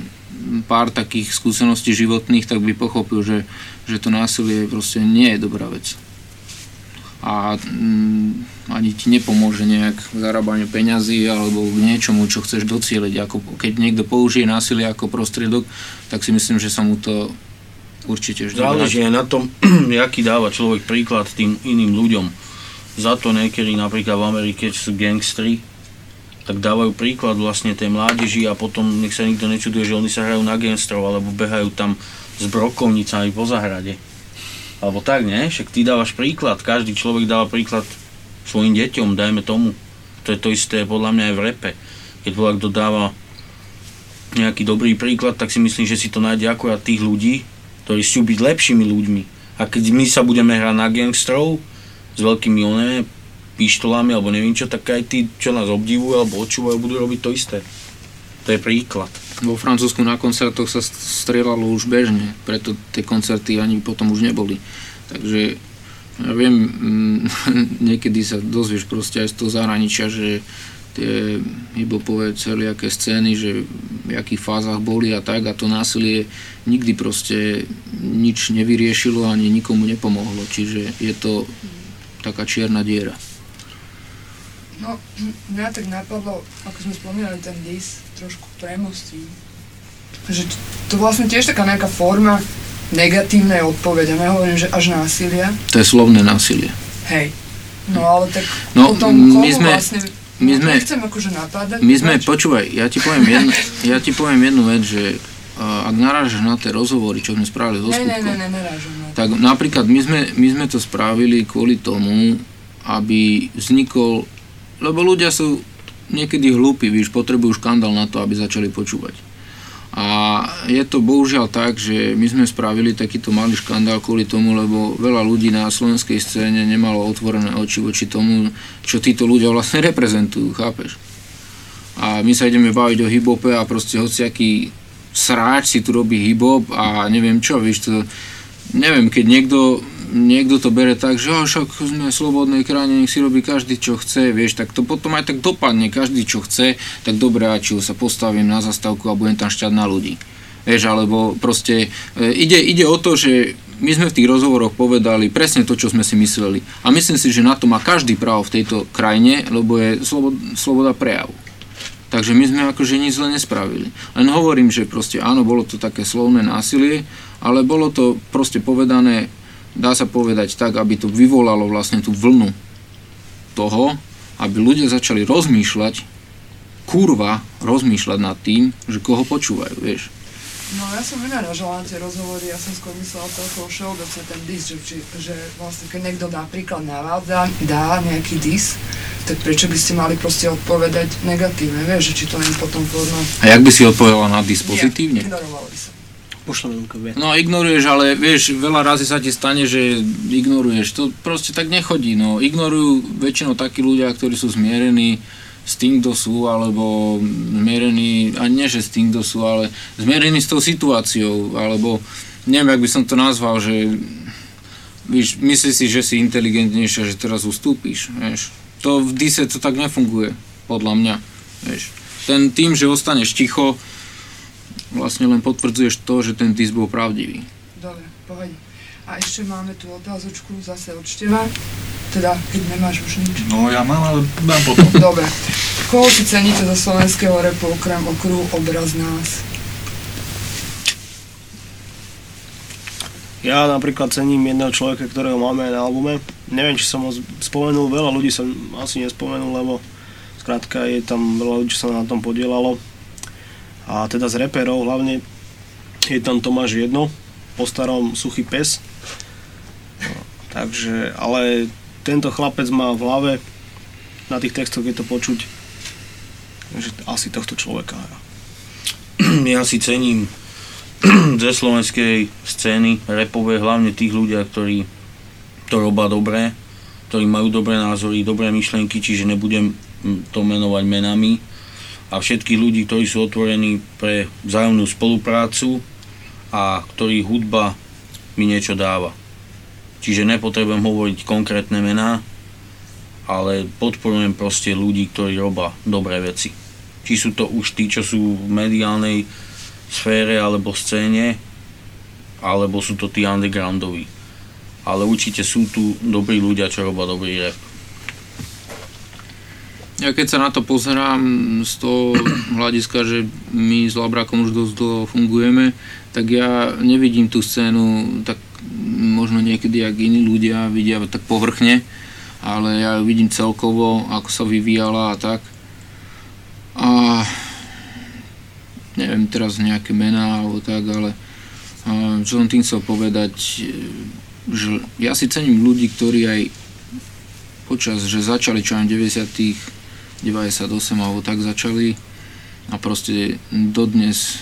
Speaker 6: pár takých skúseností životných, tak by pochopil, že, že to násilie proste nie je dobrá vec a mm, ani ti nepomôže nejak v zarábaniu peňazí alebo k niečomu, čo chceš docieliť. Ako, keď niekto použije násilie ako prostriedok, tak si myslím, že sa mu to určite vždy
Speaker 1: Záleží aj na tom, aký dáva človek príklad tým iným ľuďom. Za to niekedy napríklad v Amerike sú gangstri, tak dávajú príklad vlastne tej mládeži a potom nech sa nikto nečuduje, že oni sa hrajú na gangstrov alebo behajú tam s brokovnicami po zahrade. Alebo tak, nie? Však ty dávaš príklad, každý človek dáva príklad svojim deťom, dajme tomu. To je to isté podľa mňa aj v repe. Keď volá kto dáva nejaký dobrý príklad, tak si myslím, že si to nájde akurát tých ľudí, ktorí chcú byť lepšími ľuďmi. A keď my sa budeme hrať na gangstrov s veľkými oné, pištolami alebo neviem čo, tak aj tí, čo nás obdivujú alebo odčúvajú, budú robiť to isté. To je príklad.
Speaker 6: Vo Francúzsku na koncertoch sa strieľalo už bežne, preto tie koncerty ani potom už neboli. Takže ja viem, mm, niekedy sa dozvieš proste aj z toho zahraničia, že tie hibopové celiaké scény, že v akých fázach boli a tak a to násilie nikdy proste nič nevyriešilo ani nikomu nepomohlo. Čiže je to taká čierna diera.
Speaker 7: No, mňa tak napadlo, ako sme spomínali, ten dis trošku premostí. Že to vlastne tiež taká nejaká forma negatívnej odpovede. Nehovorím, že až násilia.
Speaker 6: To je slovné násilie.
Speaker 7: Hej. No ale tak
Speaker 6: No,
Speaker 7: potom
Speaker 6: my sme-
Speaker 7: vlastne...
Speaker 6: my
Speaker 7: no,
Speaker 6: sme-
Speaker 7: Nechcem akože napádať.
Speaker 6: My sme,
Speaker 7: prepač.
Speaker 6: počúvaj, ja ti poviem jednu, ja ti poviem jednu vec, že uh, ak narážaš na tie rozhovory, čo sme spravili so
Speaker 7: Ne, ne, ne, ne, nerážam. ne.
Speaker 6: tak napríklad my sme, my sme to spravili kvôli tomu, aby vznikol, lebo ľudia sú niekedy hlúpi, víš, potrebujú škandál na to, aby začali počúvať. A je to bohužiaľ tak, že my sme spravili takýto malý škandál kvôli tomu, lebo veľa ľudí na slovenskej scéne nemalo otvorené oči voči tomu, čo títo ľudia vlastne reprezentujú, chápeš? A my sa ideme baviť o hip-hope a proste hociaký sráč si tu robí hip-hop a neviem čo, víš, to, neviem, keď niekto, niekto to bere tak, že však sme slobodnej krajine, nech si robí každý čo chce, vieš, tak to potom aj tak dopadne, každý čo chce, tak dobre, a či sa postavím na zastávku a budem tam šťať na ľudí. Vieš, alebo proste e, ide, ide o to, že my sme v tých rozhovoroch povedali presne to, čo sme si mysleli. A myslím si, že na to má každý právo v tejto krajine, lebo je slobod, sloboda prejavu. Takže my sme akože nič zle nespravili. Len hovorím, že proste áno, bolo to také slovné násilie, ale bolo to proste povedané, dá sa povedať tak, aby to vyvolalo vlastne tú vlnu toho, aby ľudia začali rozmýšľať, kurva, rozmýšľať nad tým, že koho počúvajú, vieš.
Speaker 7: No ja som nenarážala na tie rozhovory, ja som skôr myslela celkovo všeobecne ten dis, že, či, že vlastne keď niekto napríklad na vás dá, nejaký dis, tak prečo by ste mali proste odpovedať negatívne, vieš, že či to nie je potom forma...
Speaker 6: A jak by si odpovedala na dispozitívne?
Speaker 7: Ignorovalo by sa.
Speaker 5: Pošlem im vie.
Speaker 6: No ignoruješ, ale vieš, veľa razy sa ti stane, že ignoruješ. To proste tak nechodí. No, ignorujú väčšinou takí ľudia, ktorí sú zmierení s tým, kto sú, alebo zmierení, a nie že s tým, kto sú, ale zmierení s tou situáciou, alebo neviem, jak by som to nazval, že víš, myslíš si, že si inteligentnejšia, že teraz ustúpiš, vieš. To v dise to tak nefunguje, podľa mňa, vieš. Ten tým, že ostaneš ticho, vlastne len potvrdzuješ to, že ten dis bol pravdivý.
Speaker 7: Dobre, pohode. A ešte máme tu otázočku zase od Števa, teda keď nemáš už nič.
Speaker 4: No ja mám, ale dám potom.
Speaker 7: Dobre. Koho si ceníte zo slovenského repu okrem okruhu Obraz nás?
Speaker 5: Ja napríklad cením jedného človeka, ktorého máme na albume. Neviem, či som ho spomenul, veľa ľudí som asi nespomenul, lebo skrátka je tam veľa ľudí, čo sa na tom podielalo. A teda z reperov hlavne je tam Tomáš Jedno, po starom Suchý pes. No, takže, ale tento chlapec má v hlave, na tých textoch je to počuť, že asi tohto človeka.
Speaker 1: ja si cením ze slovenskej scény repovej hlavne tých ľudia, ktorí to robia dobre, ktorí majú dobré názory, dobré myšlienky, čiže nebudem mm, to menovať menami a všetkých ľudí, ktorí sú otvorení pre vzájomnú spoluprácu a ktorý hudba mi niečo dáva. Čiže nepotrebujem hovoriť konkrétne mená, ale podporujem proste ľudí, ktorí robia dobré veci. Či sú to už tí, čo sú v mediálnej sfére alebo scéne, alebo sú to tí undergroundoví. Ale určite sú tu dobrí ľudia, čo robia dobrý rap.
Speaker 6: Ja keď sa na to pozerám z toho hľadiska, že my s Labrakom už dosť dlho fungujeme, tak ja nevidím tú scénu tak možno niekedy, jak iní ľudia vidia tak povrchne, ale ja ju vidím celkovo, ako sa vyvíjala a tak. A neviem teraz nejaké mená alebo tak, ale čo som tým chcel povedať, že ja si cením ľudí, ktorí aj počas, že začali čo aj v 90 98 alebo tak začali a proste dodnes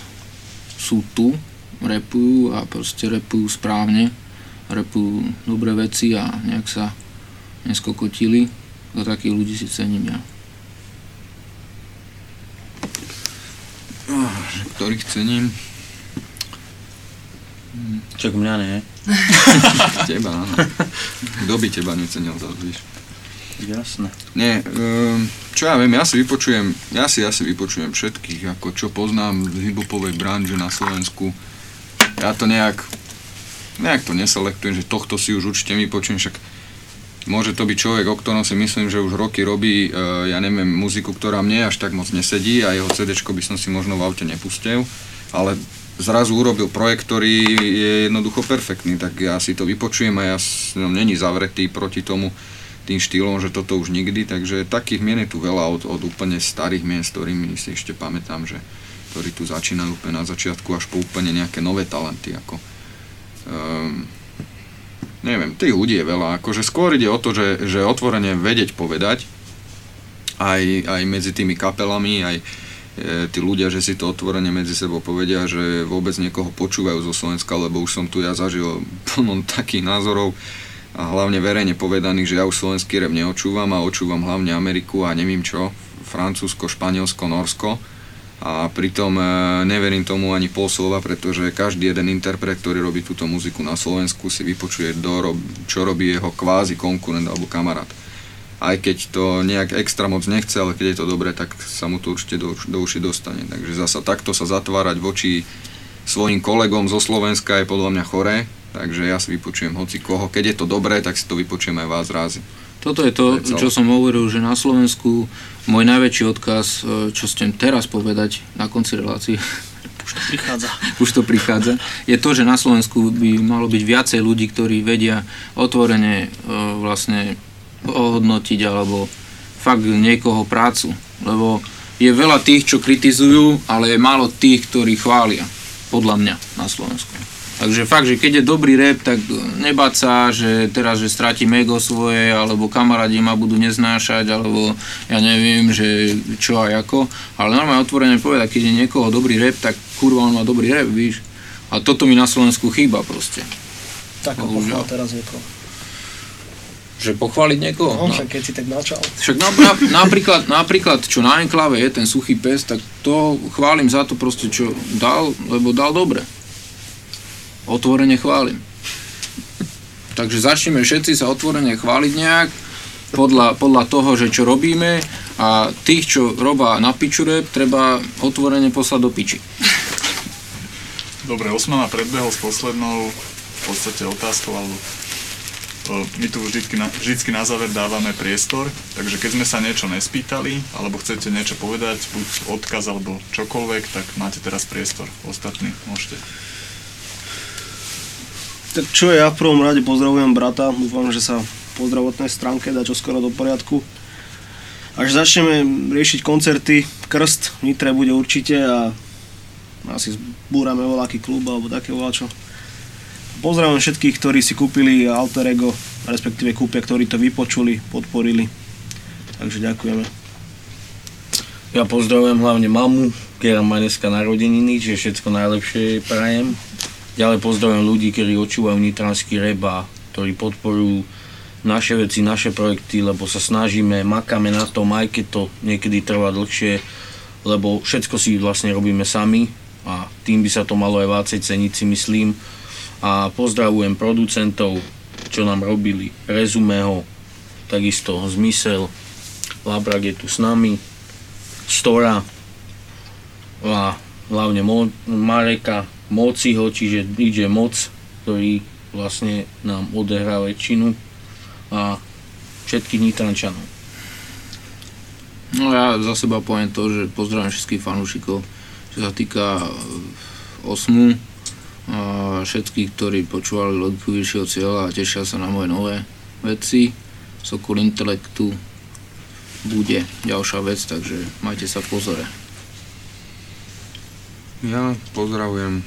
Speaker 6: sú tu, repujú a proste repujú správne, repujú dobré veci a nejak sa neskokotili. Za takých ľudí si cením ja.
Speaker 8: Oh, ktorých cením?
Speaker 1: Čak mňa nie.
Speaker 8: teba, áno. Kto by teba necenil za víš?
Speaker 1: Jasné.
Speaker 8: Nie, um, čo ja viem, ja si vypočujem, ja si asi vypočujem všetkých, ako čo poznám z hiphopovej branže na Slovensku. Ja to nejak, nejak to neselektujem, že tohto si už určite vypočujem, však Môže to byť človek, o ktorom si myslím, že už roky robí, e, ja neviem, muziku, ktorá mne až tak moc nesedí a jeho CD by som si možno v aute nepustil, ale zrazu urobil projekt, ktorý je jednoducho perfektný, tak ja si to vypočujem a ja som není zavretý proti tomu tým štýlom, že toto už nikdy, takže takých mien je tu veľa od, od úplne starých mien, s ktorými si ešte pamätám, že ktorí tu začínajú úplne na začiatku až po úplne nejaké nové talenty, ako um, neviem, tých ľudí je veľa, akože skôr ide o to, že, že otvorene vedieť povedať, aj, aj medzi tými kapelami, aj e, tí ľudia, že si to otvorene medzi sebou povedia, že vôbec niekoho počúvajú zo Slovenska, lebo už som tu ja zažil plno takých názorov a hlavne verejne povedaných, že ja už slovenský rap neočúvam a očúvam hlavne Ameriku a neviem čo, Francúzsko, Španielsko, Norsko a pritom e, neverím tomu ani pol slova, pretože každý jeden interpret, ktorý robí túto muziku na Slovensku, si vypočuje, do, čo robí jeho kvázi konkurent alebo kamarát. Aj keď to nejak extra moc nechce, ale keď je to dobré, tak sa mu to určite do, do uši dostane. Takže zasa takto sa zatvárať voči svojim kolegom zo Slovenska je podľa mňa choré, takže ja si vypočujem hoci koho. Keď je to dobré, tak si to vypočujem aj vás rázy.
Speaker 6: Toto je to, čo som hovoril, že na Slovensku môj najväčší odkaz, e, čo chcem teraz povedať na konci relácie,
Speaker 5: už to prichádza.
Speaker 6: Už to prichádza. Je to, že na Slovensku by malo byť viacej ľudí, ktorí vedia otvorene e, vlastne ohodnotiť alebo fakt niekoho prácu. Lebo je veľa tých, čo kritizujú, ale je málo tých, ktorí chvália. Podľa mňa na Slovensku. Takže fakt, že keď je dobrý rap, tak nebáť sa, že teraz, že stratím ego svoje, alebo kamarádi ma budú neznášať, alebo ja neviem, že čo a ako. Ale normálne otvorene povedať, keď je niekoho dobrý rap, tak kurva on má dobrý rap, víš. A toto mi na Slovensku chýba proste.
Speaker 5: Tak pochvál teraz niekoho.
Speaker 6: Že pochváliť niekoho?
Speaker 5: No, však keď si tak načal.
Speaker 6: Však na, na, napríklad, napríklad, čo na enklave je ten suchý pes, tak to chválim za to proste, čo dal, lebo dal dobre otvorene chválim. Takže začneme všetci sa otvorene chváliť nejak podľa, podľa toho, že čo robíme a tých, čo robá na piču rap, treba otvorene poslať do piči.
Speaker 4: Dobre, Osmana predbehol s poslednou v podstate otázkou, alebo my tu vždycky na, vždycky na záver dávame priestor, takže keď sme sa niečo nespýtali, alebo chcete niečo povedať, buď odkaz alebo čokoľvek, tak máte teraz priestor. Ostatní môžete.
Speaker 5: Tak čo ja v prvom rade pozdravujem brata, dúfam, že sa po zdravotnej stránke dá čo skoro do poriadku. Až začneme riešiť koncerty, krst v Nitre bude určite a asi zbúrame voľaký klub alebo také voľačo. Pozdravujem všetkých, ktorí si kúpili Alter Ego, respektíve kúpia, ktorí to vypočuli, podporili. Takže ďakujeme.
Speaker 1: Ja pozdravujem hlavne mamu, ktorá má dneska narodeniny, čiže všetko najlepšie prajem. Ďalej pozdravujem ľudí, ktorí očúvajú nitranský rap a ktorí podporujú naše veci, naše projekty, lebo sa snažíme, makáme na tom, aj keď to niekedy trvá dlhšie, lebo všetko si vlastne robíme sami a tým by sa to malo aj vácej ceniť si myslím. A pozdravujem producentov, čo nám robili, Rezumeho, takisto Zmysel, Labrak je tu s nami, Stora a hlavne Mo- Mareka, Mociho, čiže DJ Moc, ktorý vlastne nám odehrá väčšinu a všetkých Nitrančanov.
Speaker 6: No ja za seba poviem to, že pozdravím všetkých fanúšikov, čo sa týka eh, osmu a všetkých, ktorí počúvali logiku vyššieho cieľa a tešia sa na moje nové veci. Sokol intelektu bude ďalšia vec, takže majte sa v pozore.
Speaker 8: Ja pozdravujem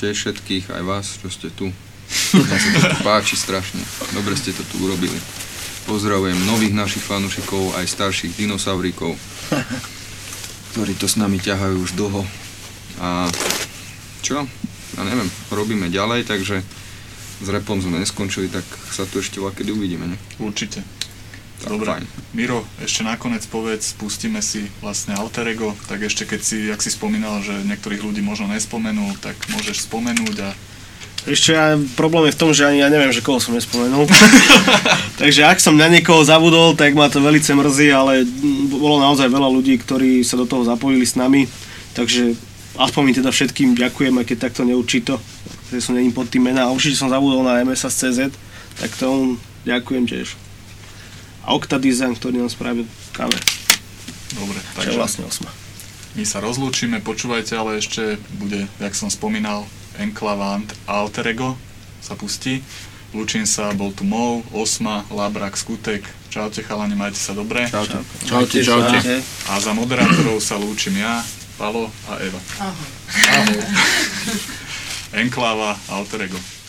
Speaker 8: tiež všetkých, aj vás, čo ste tu. Mne sa to páči strašne. Dobre ste to tu urobili. Pozdravujem nových našich fanúšikov, aj starších dinosauríkov, ktorí to s nami ťahajú už dlho. A čo? Ja neviem, robíme ďalej, takže s repom sme neskončili, tak sa tu ešte kedy uvidíme, ne?
Speaker 4: Určite. Dobre, fajn. Miro, ešte nakoniec povedz, pustíme si vlastne alter ego, tak ešte keď si, jak si spomínal, že niektorých ľudí možno nespomenul, tak môžeš spomenúť a
Speaker 5: ešte ja, problém je v tom, že ani ja neviem, že koho som nespomenul. Takže ak som na niekoho zabudol, tak ma to veľmi mrzí, ale bolo naozaj veľa ľudí, ktorí sa do toho zapojili s nami. Takže aspoň mi teda všetkým ďakujem, aj keď takto neurčito, že som není pod tým mená. A určite som zabudol na MSS.cz, tak tomu ďakujem tiež. a Octa Design, ktorý nám spravil kamer.
Speaker 4: Dobre, takže
Speaker 5: vlastne osma.
Speaker 4: my sa rozlúčime, počúvajte, ale ešte bude, jak som spomínal, Enklava Ant- Alter Ego sa pustí. Lúčim sa, bol tu Mou, Osma, Labrak, Skutek. Čaute chalani, majte sa dobre.
Speaker 6: Čaute. Čaute, čaute.
Speaker 4: A za moderátorov sa lúčim ja, Palo a Eva.
Speaker 7: Ahoj.
Speaker 4: Ahoj. Enklava Alter Ego.